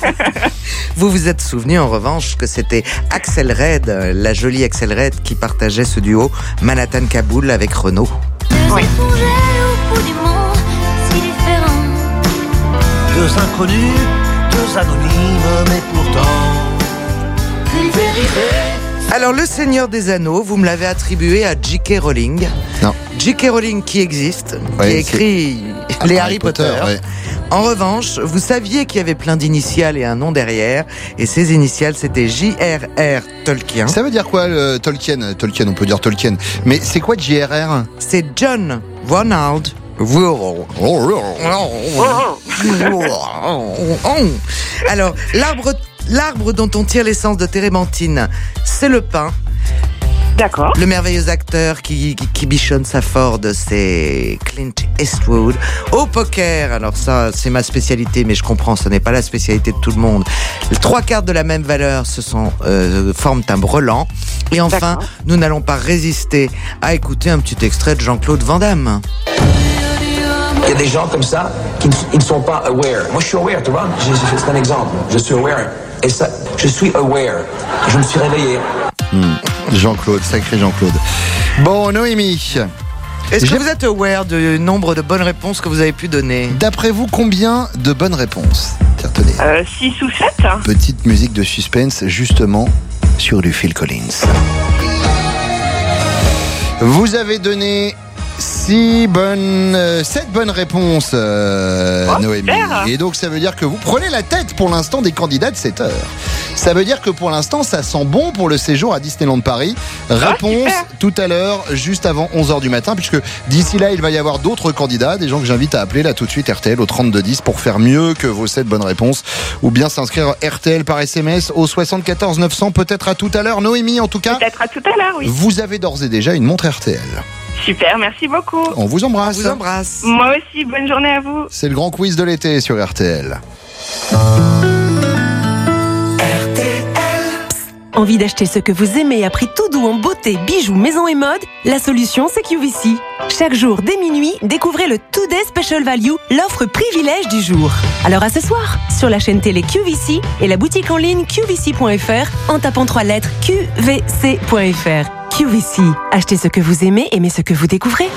S30: [LAUGHS] vous vous êtes souvenu en revanche que c'était Axel Red, euh, la jolie Axel Red, qui partageait ce duo Manhattan-Kaboul avec Renault.
S82: Oui.
S88: Deux inconnus, deux anonymes, mais
S30: Alors, Le Seigneur des Anneaux, vous me l'avez attribué à J.K. Rowling.
S20: Non.
S30: J.K. Rowling qui existe, qui
S20: Ouais,
S30: écrit les Harry Potter.
S20: ouais.
S30: En revanche, vous saviez qu'il y avait plein d'initiales et un nom derrière, et ces initiales c'était J.R.R. Tolkien.
S20: Ça veut dire quoi, le Tolkien? Tolkien, on peut dire Tolkien. Mais c'est quoi JRR
S30: C'est John Ronald Alors, l'arbre, l'arbre dont on tire l'essence de térébenthine, c'est le pin.
S86: D'accord.
S30: Le merveilleux acteur qui, qui, qui bichonne sa Ford, c'est Clint Eastwood. Au poker, alors ça, c'est ma spécialité, mais je comprends, ce n'est pas la spécialité de tout le monde. Les trois cartes de la même valeur se sont, euh, forment un brelan. Et enfin, nous n'allons pas résister à écouter un petit extrait de Jean-Claude Van Damme.
S89: Il y a des gens comme ça qui ne, sont pas aware. Moi, je suis aware, tu vois. C'est un exemple. Je suis aware. Et ça, je suis aware. Je me suis réveillé.
S20: Hmm. Jean-Claude, sacré Jean-Claude. Bon, Noémie.
S30: Est-ce que vous êtes aware du nombre de bonnes réponses que vous avez pu donner
S20: D'après vous, combien de bonnes réponses Tiens, tenez.
S86: 6 ou 7
S20: Petite musique de suspense, justement, sur du Phil Collins. Vous avez donné six bonnes, euh, sept bonnes réponses, euh,
S86: Oh,
S20: Noémie.
S86: super.
S20: Et donc, ça veut dire que vous prenez la tête pour l'instant des candidats de cette heure. Ça veut dire que pour l'instant, ça sent bon pour le séjour à Disneyland Paris. Réponse
S86: super.
S20: tout à l'heure, juste avant 11h du matin, puisque d'ici là, il va y avoir d'autres candidats, des gens que j'invite à appeler là tout de suite RTL au 3210 pour faire mieux que vos 7 bonnes réponses, ou bien s'inscrire RTL par SMS au 74 900, peut-être à tout à l'heure. Noémie, en tout cas,
S86: Peut-être à tout à l'heure, oui.
S20: vous avez d'ores et déjà une montre RTL.
S86: Super, merci beaucoup.
S20: On vous embrasse.
S30: vous embrasse.
S86: Moi aussi, bonne journée à vous.
S20: C'est le grand quiz de l'été sur RTL.
S90: Envie d'acheter ce que vous aimez à prix tout doux en beauté, bijoux, maison et mode La solution, c'est QVC. Chaque jour, dès minuit, découvrez le Today Special Value, l'offre privilège du jour. Alors à ce soir, sur la chaîne télé QVC et la boutique en ligne QVC.fr en tapant trois lettres QVC.fr. QVC. Achetez ce que vous aimez, aimez ce que vous découvrez.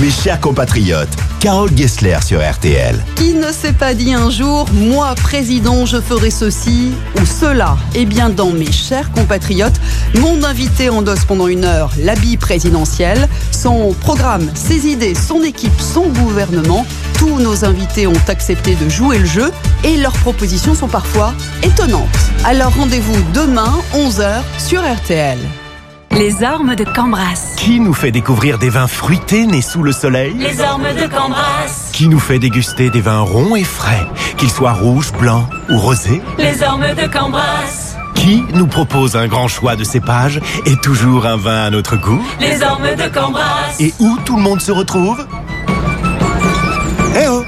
S13: Mes chers compatriotes, Carole Gessler sur RTL.
S91: Qui ne s'est pas dit un jour, moi président, je ferai ceci ou cela? Eh bien, dans mes chers compatriotes, mon invité endosse pendant une heure l'habit présidentiel, son programme, ses idées, son équipe, son gouvernement. Tous nos invités ont accepté de jouer le jeu et leurs propositions sont parfois étonnantes. Alors rendez-vous demain, 11h, sur RTL.
S63: Les ormes de Cambras.
S13: Qui nous fait découvrir des vins fruités nés sous le soleil
S63: Les ormes de Cambras.
S13: Qui nous fait déguster des vins ronds et frais, qu'ils soient rouges, blancs ou rosés
S63: Les ormes de Cambras.
S13: Qui nous propose un grand choix de cépages et toujours un vin à notre goût
S63: Les ormes de Cambras.
S13: Et où tout le monde se retrouve Eh oh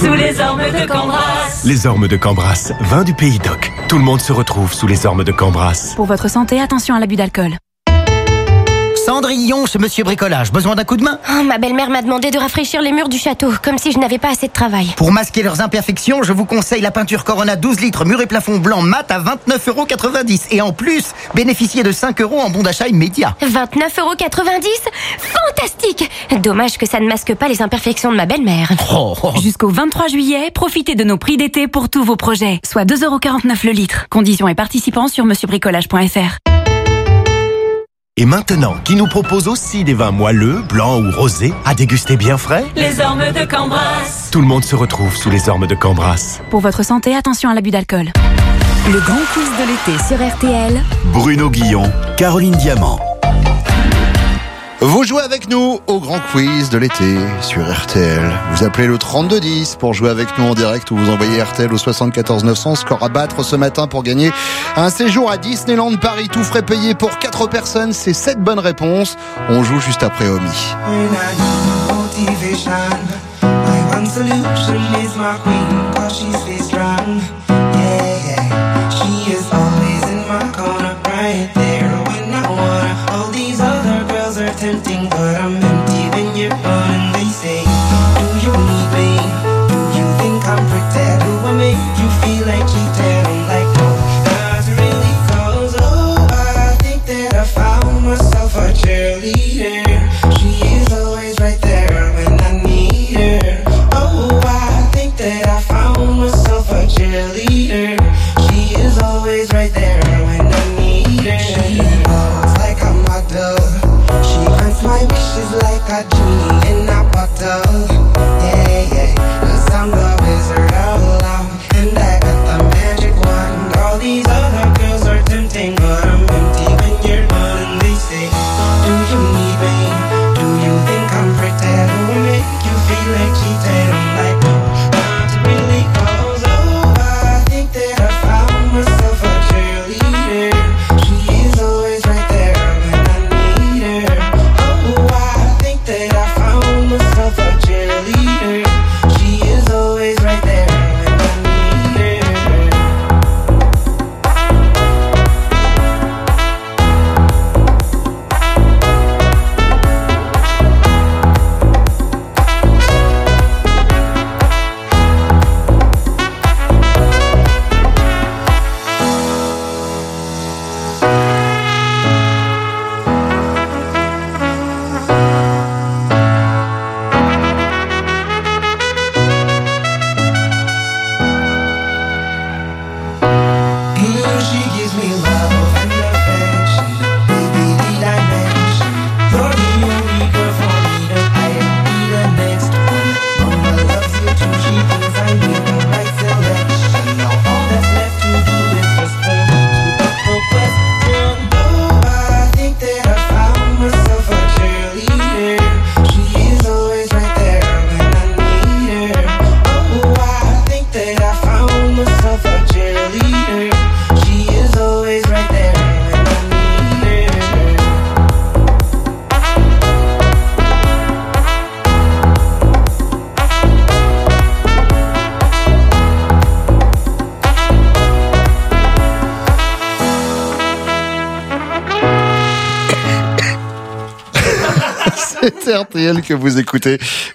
S63: Sous les ormes de Cambras.
S13: Les ormes de Cambras, vin du pays d'Oc. Tout le monde se retrouve sous les ormes de Cambras.
S63: Pour votre santé, attention à l'abus d'alcool.
S92: Cendrillon chez Monsieur Bricolage. Besoin d'un coup de main?
S25: Oh, ma belle-mère m'a demandé de rafraîchir les murs du château, comme si je n'avais pas assez de travail.
S92: Pour masquer leurs imperfections, je vous conseille la peinture Corona 12 litres mur et plafond blanc mat à 29,90€ Et en plus, bénéficiez de 5 euros en bon d'achat immédiat.
S25: 29,90€ Fantastique Dommage que ça ne masque pas les imperfections de ma belle-mère.
S92: Oh,
S39: Jusqu'au 23 juillet, profitez de nos prix d'été pour tous vos projets, soit 2,49€ le litre. Conditions et participants sur monsieurbricolage.fr.
S13: Et maintenant, qui nous propose aussi des vins moelleux, blancs ou rosés, à déguster bien frais
S39: Les ormes de Cambras.
S13: Tout le monde se retrouve sous les ormes de Cambras.
S39: Pour votre santé, attention à l'abus d'alcool.
S10: Le grand quiz de l'été sur RTL.
S20: Bruno Guillon, Caroline Diamant.
S93: Vous jouez avec nous au grand quiz de l'été sur RTL. Vous appelez le 3210 pour jouer avec nous en direct ou vous envoyez RTL au 74 900. Score à battre ce matin pour gagner un séjour à Disneyland Paris. Tout frais payé pour 4 personnes. C'est 7 bonnes réponses. On joue juste après Omi.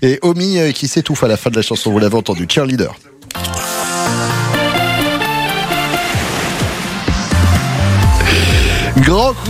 S93: Et Omi euh, qui s'étouffe à la fin de la chanson, vous l'avez entendu. Cheerleader.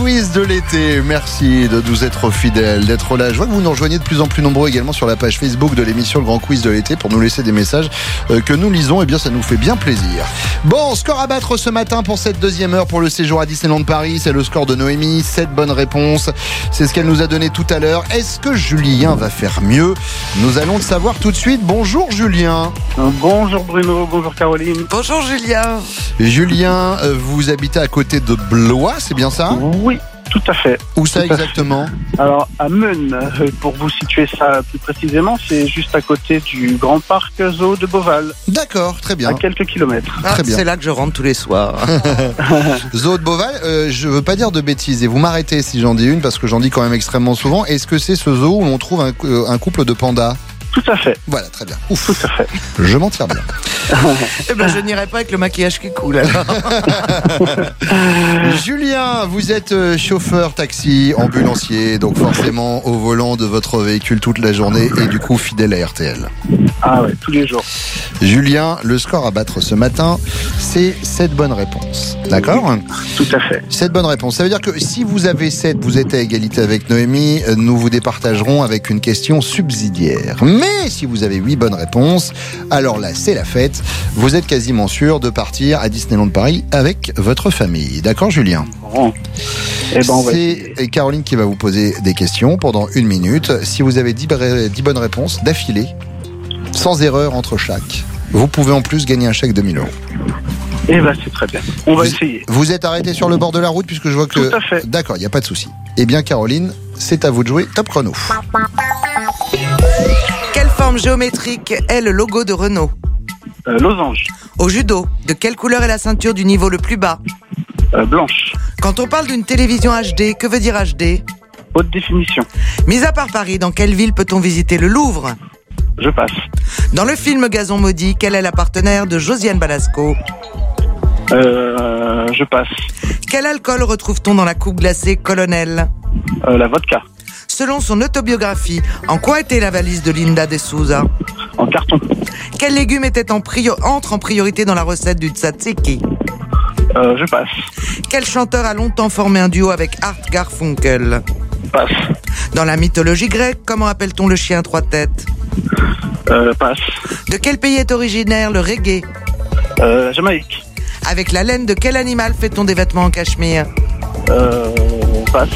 S93: Quiz de l'été. Merci de nous être fidèles, d'être là. Je vois que vous nous rejoignez de plus en plus nombreux également sur la page Facebook de l'émission Le Grand Quiz de l'été pour nous laisser des messages euh, que nous lisons. Et bien, ça nous fait bien plaisir. Bon, score à battre ce matin pour cette deuxième heure pour le séjour à Disneyland Paris. C'est le score de Noémie. 7 bonnes réponses. C'est ce qu'elle nous a donné tout à l'heure. Est-ce que Julien va faire mieux? Nous allons le savoir tout de suite. Bonjour Julien.
S81: Bonjour Bruno, bonjour Caroline.
S30: Bonjour Julien.
S93: Julien, euh, vous habitez à côté de Blois, c'est bien ça?
S81: Oui, tout à fait.
S93: Où ça
S81: Tout
S93: exactement?
S81: Alors, à Meun, euh, pour vous situer ça plus précisément, c'est juste à côté du grand parc zoo de Beauval.
S93: D'accord, très bien.
S81: À quelques kilomètres.
S30: Ah,
S93: Très bien.
S30: C'est là que je rentre tous les soirs. [LAUGHS] [LAUGHS]
S93: Zoo de Beauval, euh, je veux pas dire de bêtises et vous m'arrêtez si j'en dis une parce que j'en dis quand même extrêmement souvent. Est-ce que c'est ce zoo où on trouve un, euh, un couple de pandas?
S81: Tout à fait.
S20: Voilà, très bien. Ouf.
S81: Tout à fait.
S20: Je m'en tire bien. [LAUGHS]
S30: Eh ben, je n'irai pas avec le maquillage qui coule alors. [LAUGHS]
S20: Julien, vous êtes euh, chauffeur taxi, ambulancier, donc forcément au volant de votre véhicule toute la journée et du coup fidèle à RTL.
S81: Ah ouais, tous les jours.
S20: Julien, le score à battre ce matin, c'est 7 bonnes réponses. D'accord?
S81: Tout à fait.
S20: 7 bonnes réponses. Ça veut dire que si vous avez 7, vous êtes à égalité avec Noémie, euh, nous vous départagerons avec une question subsidiaire. Mais si vous avez 8 bonnes réponses, alors là, c'est la fête. Vous êtes quasiment sûr de partir à Disneyland Paris avec votre famille. D'accord, Julien
S81: Bon. Eh ben,
S20: C'est Caroline qui va vous poser des questions pendant une minute. Si vous avez 10, bra- 10 bonnes réponses d'affilée, sans erreur entre chaque, vous pouvez en plus gagner un chèque de 1000 euros.
S81: Eh ben, c'est très bien. On va
S20: Vous-
S81: essayer.
S20: Vous êtes arrêté sur le bord de la route puisque je vois que.
S81: Tout à fait.
S20: D'accord, il n'y a pas de souci. Eh bien, Caroline, c'est à vous de jouer. Top chrono.
S30: Quelle forme géométrique est le logo de Renault?
S81: Losange.
S30: Au judo, de quelle couleur est la ceinture du niveau le plus bas
S81: Euh, blanche.
S30: Quand on parle d'une télévision HD, que veut dire HD
S81: Haute définition.
S30: Mis à part Paris, dans quelle ville peut-on visiter le Louvre
S81: Je passe.
S30: Dans le film Gazon maudit, quelle est la partenaire de Josiane Balasco
S81: Euh, je passe.
S30: Quel alcool retrouve-t-on dans la coupe glacée Colonel
S81: Euh, la vodka.
S30: Selon son autobiographie, en quoi était la valise de Linda de Souza
S81: En carton.
S30: Quel légume était en entre en priorité dans la recette du tzatziki
S81: Euh, je passe.
S30: Quel chanteur a longtemps formé un duo avec Art Garfunkel
S81: Passe.
S30: Dans la mythologie grecque, comment appelle-t-on le chien à trois têtes
S81: Euh, passe.
S30: De quel pays est originaire le reggae
S81: Euh, la Jamaïque.
S30: Avec la laine de quel animal fait-on des vêtements en cachemire
S81: Euh, passe.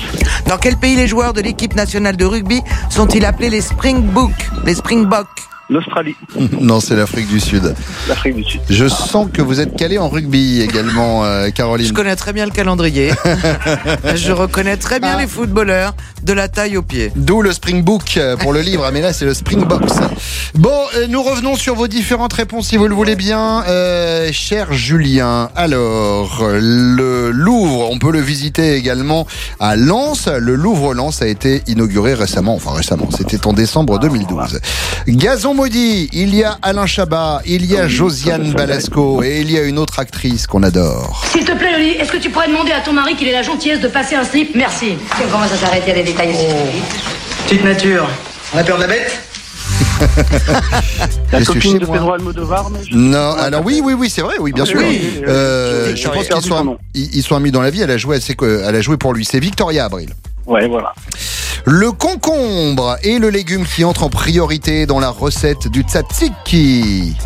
S30: Dans quel pays les joueurs de l'équipe nationale de rugby sont-ils appelés les Springboks Les Springboks
S81: L'Australie. [LAUGHS]
S20: non, c'est l'Afrique du Sud.
S81: L'Afrique du Sud.
S20: Je sens que vous êtes calé en rugby également, euh, Caroline.
S30: Je connais très bien le calendrier. [LAUGHS] Je reconnais très bien les footballeurs de la taille au pied.
S20: D'où le Springbook euh, pour le [LAUGHS] livre, mais là c'est le Springbox. Bon, euh, nous revenons sur vos différentes réponses si vous le voulez bien, euh, cher Julien. Alors, le Louvre, on peut le visiter également à Lens. Le Louvre-Lens a été inauguré récemment, enfin récemment, c'était en décembre 2012. Gazon maudit, il y a Alain Chabat, il y a Josiane Balasco et il y a une autre actrice qu'on adore.
S94: S'il te plaît, Loli, est-ce que tu pourrais demander à ton mari qu'il ait la gentillesse de passer un slip? Merci. Petite nature. On a peur de la bête [LAUGHS]
S81: La copine de
S20: moi.
S81: Pedro Almodovar. mais je-
S20: Non, alors oui, oui, oui, c'est vrai, oui, bien sûr.
S81: oui, oui,
S20: Euh, je pense qu'ils sont, ils, ils sont amis dans la vie. Elle a joué, elle, sait que- elle a joué pour lui. C'est Victoria Abril.
S81: Ouais, voilà.
S20: Le concombre est le légume qui entre en priorité dans la recette du tzatziki.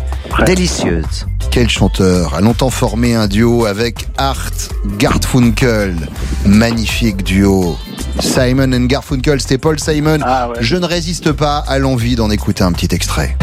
S30: Délicieuse.
S20: Quel chanteur a longtemps formé un duo avec Art Garfunkel? Magnifique duo. Simon and Garfunkel, c'était Paul Simon.
S81: Ah ouais.
S20: Je ne résiste pas à l'envie d'en écouter un petit extrait.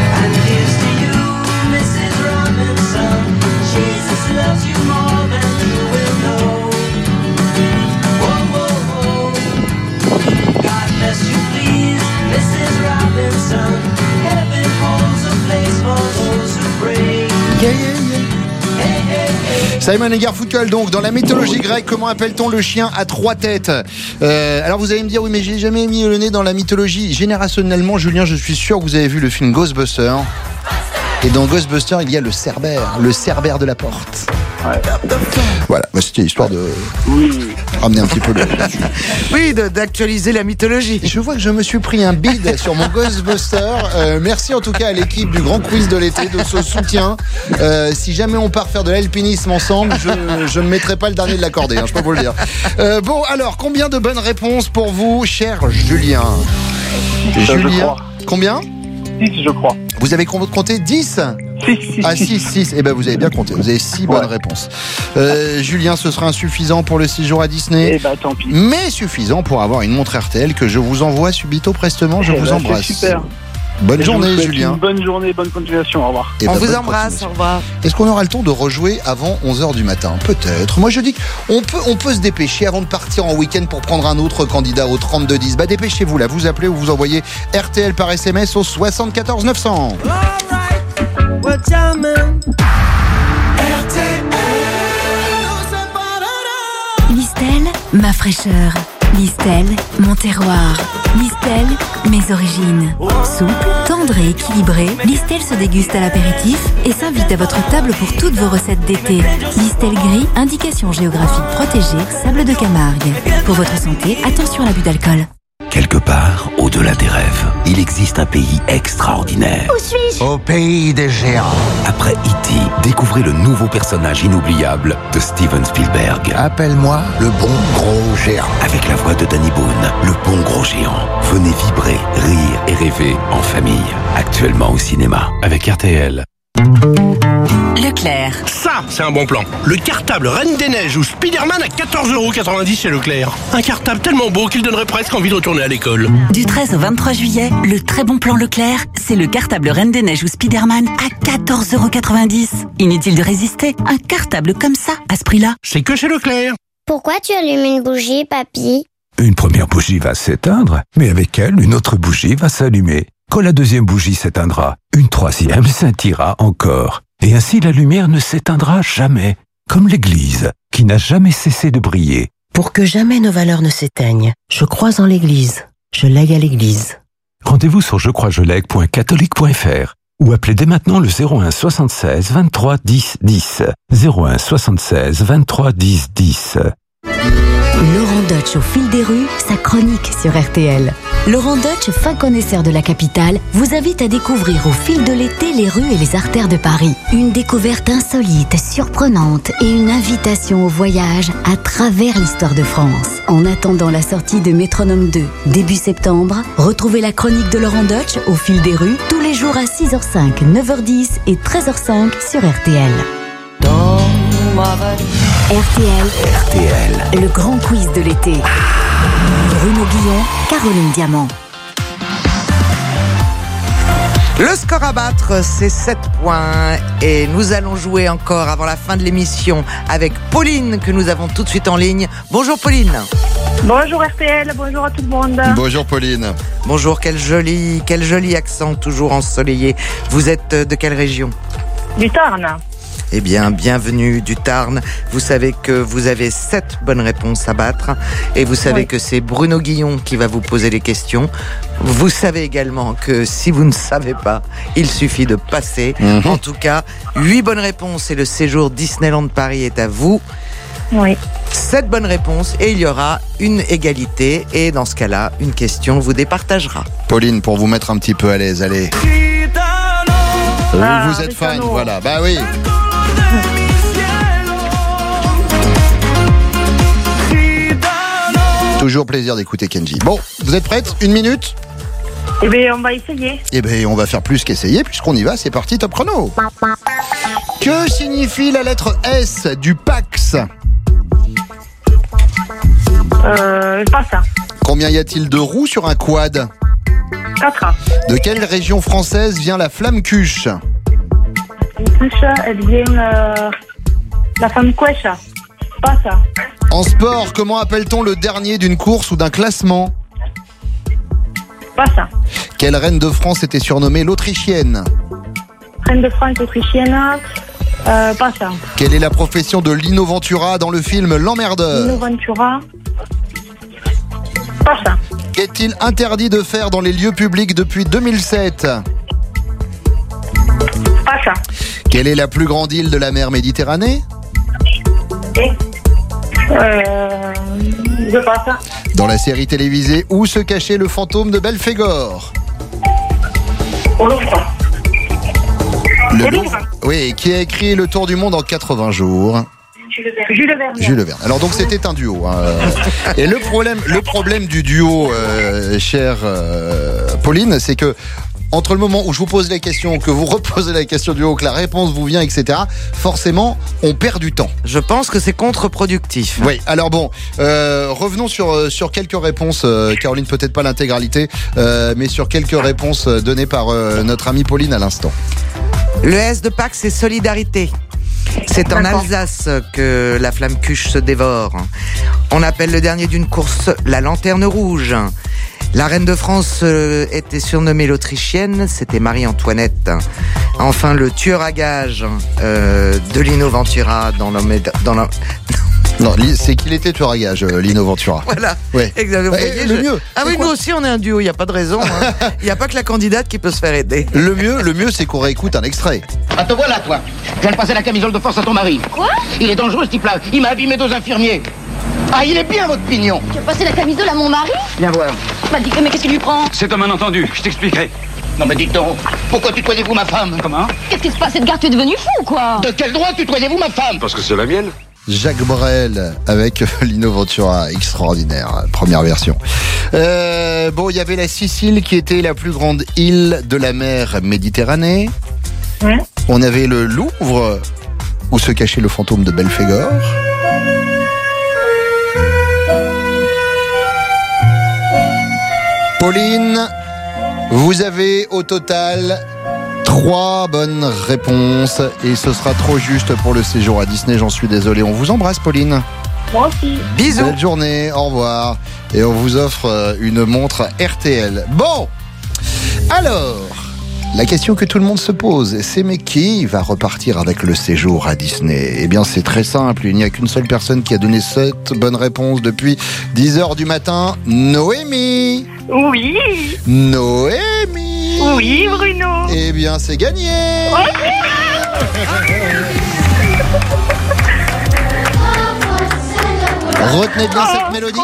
S20: Simon et Garfunkel, donc, dans la mythologie grecque, comment appelle-t-on le chien à trois têtes Euh, Alors vous allez me dire, oui, mais j'ai jamais mis le nez dans la mythologie. Générationnellement, Julien, je suis sûr que vous avez vu le film Ghostbusters. Et dans Ghostbusters, il y a le cerbère, le cerbère de la porte. Voilà, bah, c'était histoire de ramener un petit peu le. [LAUGHS]
S30: Oui, d'actualiser la mythologie.
S20: Je vois que je me suis pris un bid sur mon Ghostbuster. Euh, merci en tout cas à l'équipe du Grand Quiz de l'été de ce soutien. Euh, si jamais on part faire de l'alpinisme ensemble, je, ne mettrai pas le dernier de l'accordé, hein, je peux vous le dire. Euh, bon, alors, combien de bonnes réponses pour vous, cher Julien? Julien, combien?
S81: 6, je crois.
S20: Vous avez com- compté 10 Ah 6, 6. Eh ben vous avez bien compté. Vous avez 6 bonnes réponses. Euh, Julien, ce sera insuffisant pour le 6 jours à Disney.
S81: Eh ben, tant pis.
S20: Mais suffisant pour avoir une montre RTL que je vous envoie subito prestement. Je
S81: Eh
S20: vous
S81: ben,
S20: embrasse.
S81: super.
S20: Bonne
S81: Et vous
S20: journée, Julien.
S81: Une bonne journée, bonne continuation. Au revoir.
S20: Ben,
S30: On vous
S20: bonne
S30: embrasse, au revoir.
S20: Est-ce qu'on aura le temps de rejouer avant 11h du matin? Peut-être. Moi je dis qu'on peut, on peut se dépêcher avant de partir en week-end pour prendre un autre candidat au 3210. Bah dépêchez-vous là, vous appelez ou vous envoyez RTL par SMS au 74 900.
S63: Listel, ma fraîcheur. Listel, mon terroir. Listel, mes origines. Souple, tendre et équilibré, Listel se déguste à l'apéritif et s'invite à votre table pour toutes vos recettes d'été. Listel gris, indication géographique protégée, sable de Camargue. Pour votre santé, attention à l'abus d'alcool.
S95: Quelque part, au-delà des rêves, il existe un pays extraordinaire.
S96: Où suis-je?
S95: Au pays des géants. Après E.T., découvrez le nouveau personnage inoubliable de Steven Spielberg. Appelle-moi le bon gros géant. Avec la voix de Danny Boone, le bon gros géant. Venez vibrer, rire et rêver en famille. Actuellement au cinéma avec RTL.
S97: Leclerc. Ça, c'est un bon plan. Le cartable Reine des Neiges ou Spider-Man à 14,90€ chez Leclerc. Un cartable tellement beau qu'il donnerait presque envie de retourner à l'école.
S98: Du 13 au 23 juillet, le très bon plan Leclerc, c'est le cartable Reine des Neiges ou Spider-Man à 14,90€. Inutile de résister, un cartable comme ça, à ce prix-là.
S97: C'est que chez Leclerc.
S96: Pourquoi tu allumes une bougie, papy?
S99: Une première bougie va s'éteindre, mais avec elle, une autre bougie va s'allumer. Quand la deuxième bougie s'éteindra, une troisième [LAUGHS] scintillera encore. Et ainsi la lumière ne s'éteindra jamais, comme l'Église, qui n'a jamais cessé de briller.
S100: Pour que jamais nos valeurs ne s'éteignent, je crois en l'Église. Je lègue à l'Église.
S99: Rendez-vous sur jecroisjelègue.catholique.fr ou appelez dès maintenant le 01 76 23 10 10. 01 76 23 10 10.
S10: Laurent Deutsch au fil des rues, sa chronique sur RTL. Laurent Deutsch, fin connaisseur de la capitale, vous invite à découvrir au fil de l'été les rues et les artères de Paris. Une découverte insolite, surprenante et une invitation au voyage à travers l'histoire de France. En attendant la sortie de Métronome 2, début septembre, retrouvez la chronique de Laurent Deutsch au fil des rues tous les jours à 6h05, 9h10 et 13h05 sur RTL. RTL.
S99: RTL.
S10: Le grand quiz de l'été. Bruno Guillon, Caroline Diamant.
S30: Le score à battre, c'est 7 points. Et nous allons jouer encore avant la fin de l'émission avec Pauline, que nous avons tout de suite en ligne. Bonjour Pauline.
S86: Bonjour RTL, bonjour à tout le monde.
S20: Bonjour Pauline.
S30: Bonjour, quel joli, quel joli accent, toujours ensoleillé. Vous êtes de quelle région?
S86: Du Tarn.
S30: Eh bien, bienvenue du Tarn. Vous savez que vous avez sept bonnes réponses à battre. Et vous savez
S86: Oui.
S30: que c'est Bruno Guillon qui va vous poser les questions. Vous savez également que si vous ne savez pas, il suffit de passer. En tout cas, huit bonnes réponses et le séjour Disneyland Paris est à vous.
S86: Oui.
S30: Sept bonnes réponses et il y aura une égalité. Et dans ce cas-là, une question vous départagera.
S20: Pauline, pour vous mettre un petit peu à l'aise, allez.
S30: Ah,
S20: vous êtes fan, voilà. Bah oui. Toujours plaisir d'écouter Kenji. Bon, vous êtes prête Une minute?
S86: Eh bien, on va essayer.
S20: Eh bien, on va faire plus qu'essayer puisqu'on y va. C'est parti, top chrono. Que signifie la lettre S du Pax?
S86: Euh, pas ça.
S20: Combien y a-t-il de roues sur un quad?
S86: 4
S20: De quelle région française vient la flamme cuche?
S86: Couche, elle vient. euh, la femme. Pas ça.
S20: En sport, comment appelle-t-on le dernier d'une course ou d'un classement
S86: Pas ça.
S20: Quelle reine de France était surnommée l'Autrichienne
S86: Reine de France autrichienne. Euh, pas ça.
S20: Quelle est la profession de Lino Ventura dans le film L'Emmerdeur
S86: Lino Ventura. Pas ça.
S20: Qu'est-il interdit de faire dans les lieux publics depuis 2007
S86: Pas ça.
S20: Quelle est la plus grande île de la mer Méditerranée?
S86: Euh, je pas ça.
S20: Dans la série télévisée Où se cachait le fantôme de Belphégor?
S86: Au Louvre.
S20: Le Louvre Oui, qui a écrit Le Tour du Monde en 80 jours
S86: Jules Verne.
S20: Jules Verne. Alors donc c'était un duo. hein. [LAUGHS] Et le problème, le problème du duo, euh, chère euh, Pauline, c'est que entre le moment où je vous pose la question, que vous [LAUGHS] reposez la question du haut, que la réponse vous vient, etc., forcément, on perd du temps.
S30: Je pense que c'est contre-productif.
S20: Oui, alors bon, euh, revenons sur, euh, sur quelques réponses, euh, Caroline, peut-être pas l'intégralité, euh, mais sur quelques réponses données par euh, notre amie Pauline à l'instant.
S30: Le S de Pâques, c'est solidarité. C'est en Alsace que la flamme cuche se dévore. On appelle le dernier d'une course la lanterne rouge. La reine de France euh, était surnommée l'Autrichienne, c'était Marie-Antoinette. Enfin, le tueur à gages euh, de Lino Ventura dans l'homme dans l'homme- [LAUGHS]
S20: Non, c'est qu'il était tueur à gage, euh, Lino Ventura.
S30: Voilà.
S20: Ouais.
S30: Exactement.
S20: Ouais,
S30: Vous voyez,
S20: le
S30: je-
S20: mieux,
S30: Ah oui, nous aussi, on est un duo, il n'y a pas de raison. hein. [LAUGHS] Il n'y a pas que la candidate qui peut se faire aider.
S20: Le mieux, le mieux, c'est qu'on réécoute un extrait.
S92: Ah, te voilà, toi. Je viens de passer la camisole de force à ton mari. Quoi? Il est dangereux, ce type-là. Il m'a abîmé deux infirmiers. Ah, il est bien, votre pignon.
S101: Tu as passé la camisole à mon mari
S92: Viens voir.
S101: Bah dis, mais qu'est-ce qu'il lui prend
S92: C'est un malentendu, je t'expliquerai. Non, mais dites donc, pourquoi tutoyez-vous ma femme Comment
S101: Qu'est-ce qui se passe Edgar, tu es devenu fou, quoi
S92: De quel droit tutoyez-vous ma femme
S20: Parce que c'est la mienne. Jacques Brel avec [LAUGHS] Lino Ventura, extraordinaire, première version. Euh, bon, il y avait la Sicile qui était la plus grande île de la mer Méditerranée. On avait le Louvre où se cachait le fantôme de Belphégor. Pauline, vous avez au total trois bonnes réponses et ce sera trop juste pour le séjour à Disney, j'en suis désolé. On vous embrasse Pauline.
S12: Moi aussi.
S30: Bisous.
S20: Belle journée, au revoir. Et on vous offre euh, une montre RTL. Bon, alors, la question que tout le monde se pose, c'est mais qui va repartir avec le séjour à Disney? Eh bien, c'est très simple. Il n'y a qu'une seule personne qui a donné cette bonne réponse depuis 10 heures du matin. Noémie
S12: Oui.
S20: Noémie
S12: Oui, Bruno.
S20: Eh bien, c'est gagné Retenez bien cette mélodie.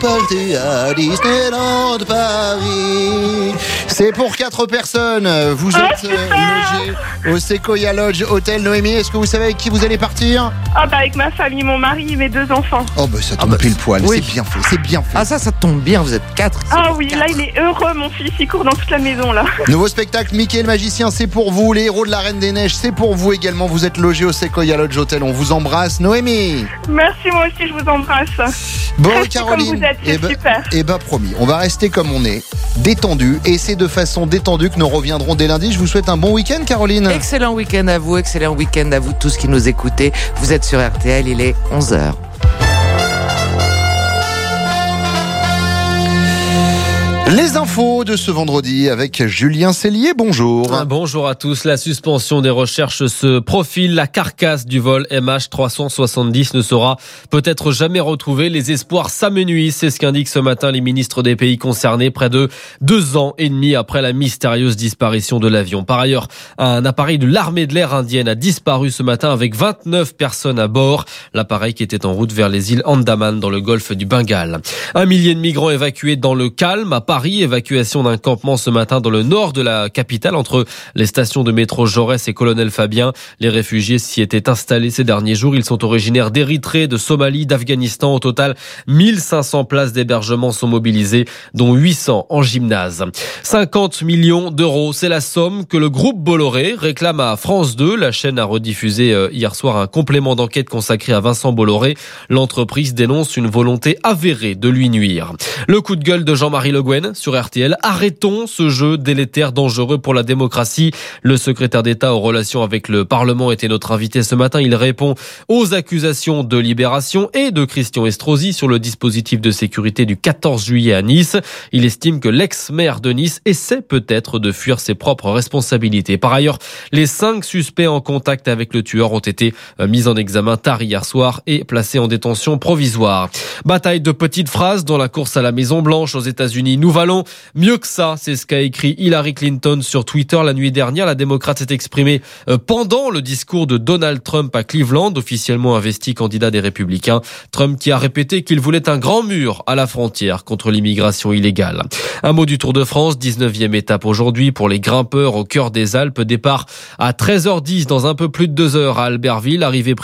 S20: Partez à Disneyland Paris. C'est pour quatre personnes. Vous
S12: Ah,
S20: êtes euh, logés au Sequoia Lodge Hotel Noémie. Est-ce que vous savez avec qui vous allez partir
S12: Ah bah avec ma famille, mon mari et mes deux enfants.
S20: Oh bah ça tombe pile poil.
S30: oui.
S20: C'est bien fait. C'est bien fait.
S30: Ah ça, ça tombe bien, vous êtes quatre.
S12: Ah oui, là il est heureux, mon fils, il court dans toute la maison là.
S20: Nouveau spectacle Mickey le magicien, c'est pour vous. Les héros de la Reine des Neiges, c'est pour vous également. Vous êtes logés au Sequoia Lodge Hotel. On vous embrasse, Noémie.
S12: Merci, moi aussi je vous embrasse.
S20: Bon,
S12: Restez
S20: Caroline.
S12: Comme vous êtes, c'est
S20: eh ben,
S12: super.
S20: eh ben, promis, on va rester comme on est, détendu. Et c'est de façon détendue que nous reviendrons dès lundi. Je vous souhaite un bon week-end, Caroline.
S30: Excellent week-end à vous, excellent week-end à vous tous qui nous écoutez. Vous êtes sur RTL, il est 11h.
S20: Les infos de ce vendredi avec Julien Cellier. Bonjour.
S66: Bonjour à tous. La suspension des recherches se profile. La carcasse du vol MH370 ne sera peut-être jamais retrouvée. Les espoirs s'amenuisent. C'est ce qu'indiquent ce matin les ministres des pays concernés près de deux ans et demi après la mystérieuse disparition de l'avion. Par ailleurs, un appareil de l'armée de l'air indienne a disparu ce matin avec 29 personnes à bord. L'appareil qui était en route vers les îles Andaman dans le golfe du Bengale. Un millier de migrants évacués dans le calme à Paris. Évacuation d'un campement ce matin dans le nord de la capitale entre les stations de métro Jaurès et Colonel Fabien. Les réfugiés s'y étaient installés ces derniers jours. Ils sont originaires d'Érythrée, de Somalie, d'Afghanistan. Au total, 1500 places d'hébergement sont mobilisées, dont 800 en gymnase. 50 millions d'euros, c'est la somme que le groupe Bolloré réclame à France 2. La chaîne a rediffusé euh, hier soir un complément d'enquête consacré à Vincent Bolloré. L'entreprise dénonce une volonté avérée de lui nuire. Le coup de gueule de Jean-Marie Le Guen sur RTL. Arrêtons ce jeu délétère, dangereux pour la démocratie. Le secrétaire d'État aux relations avec le Parlement était notre invité ce matin. Il répond aux accusations de Libération et de Christian Estrosi sur le dispositif de sécurité du 14 juillet à Nice. Il estime que l'ex-maire de Nice essaie peut-être de fuir ses propres responsabilités. Par ailleurs, les cinq suspects en contact avec le tueur ont été euh, mis en examen tard hier soir et placés en détention provisoire. Bataille de petites phrases dans la course à la Maison Blanche aux États-Unis. Mieux que ça, c'est ce qu'a écrit Hillary Clinton sur Twitter la nuit dernière. La démocrate s'est exprimée euh, pendant le discours de Donald Trump à Cleveland, officiellement investi candidat des Républicains. Trump qui a répété qu'il voulait un grand mur à la frontière contre l'immigration illégale. Un mot du Tour de France, 19e étape aujourd'hui pour les grimpeurs au cœur des Alpes. Départ à 13h10 dans un peu plus de deux heures à Albertville, arrivée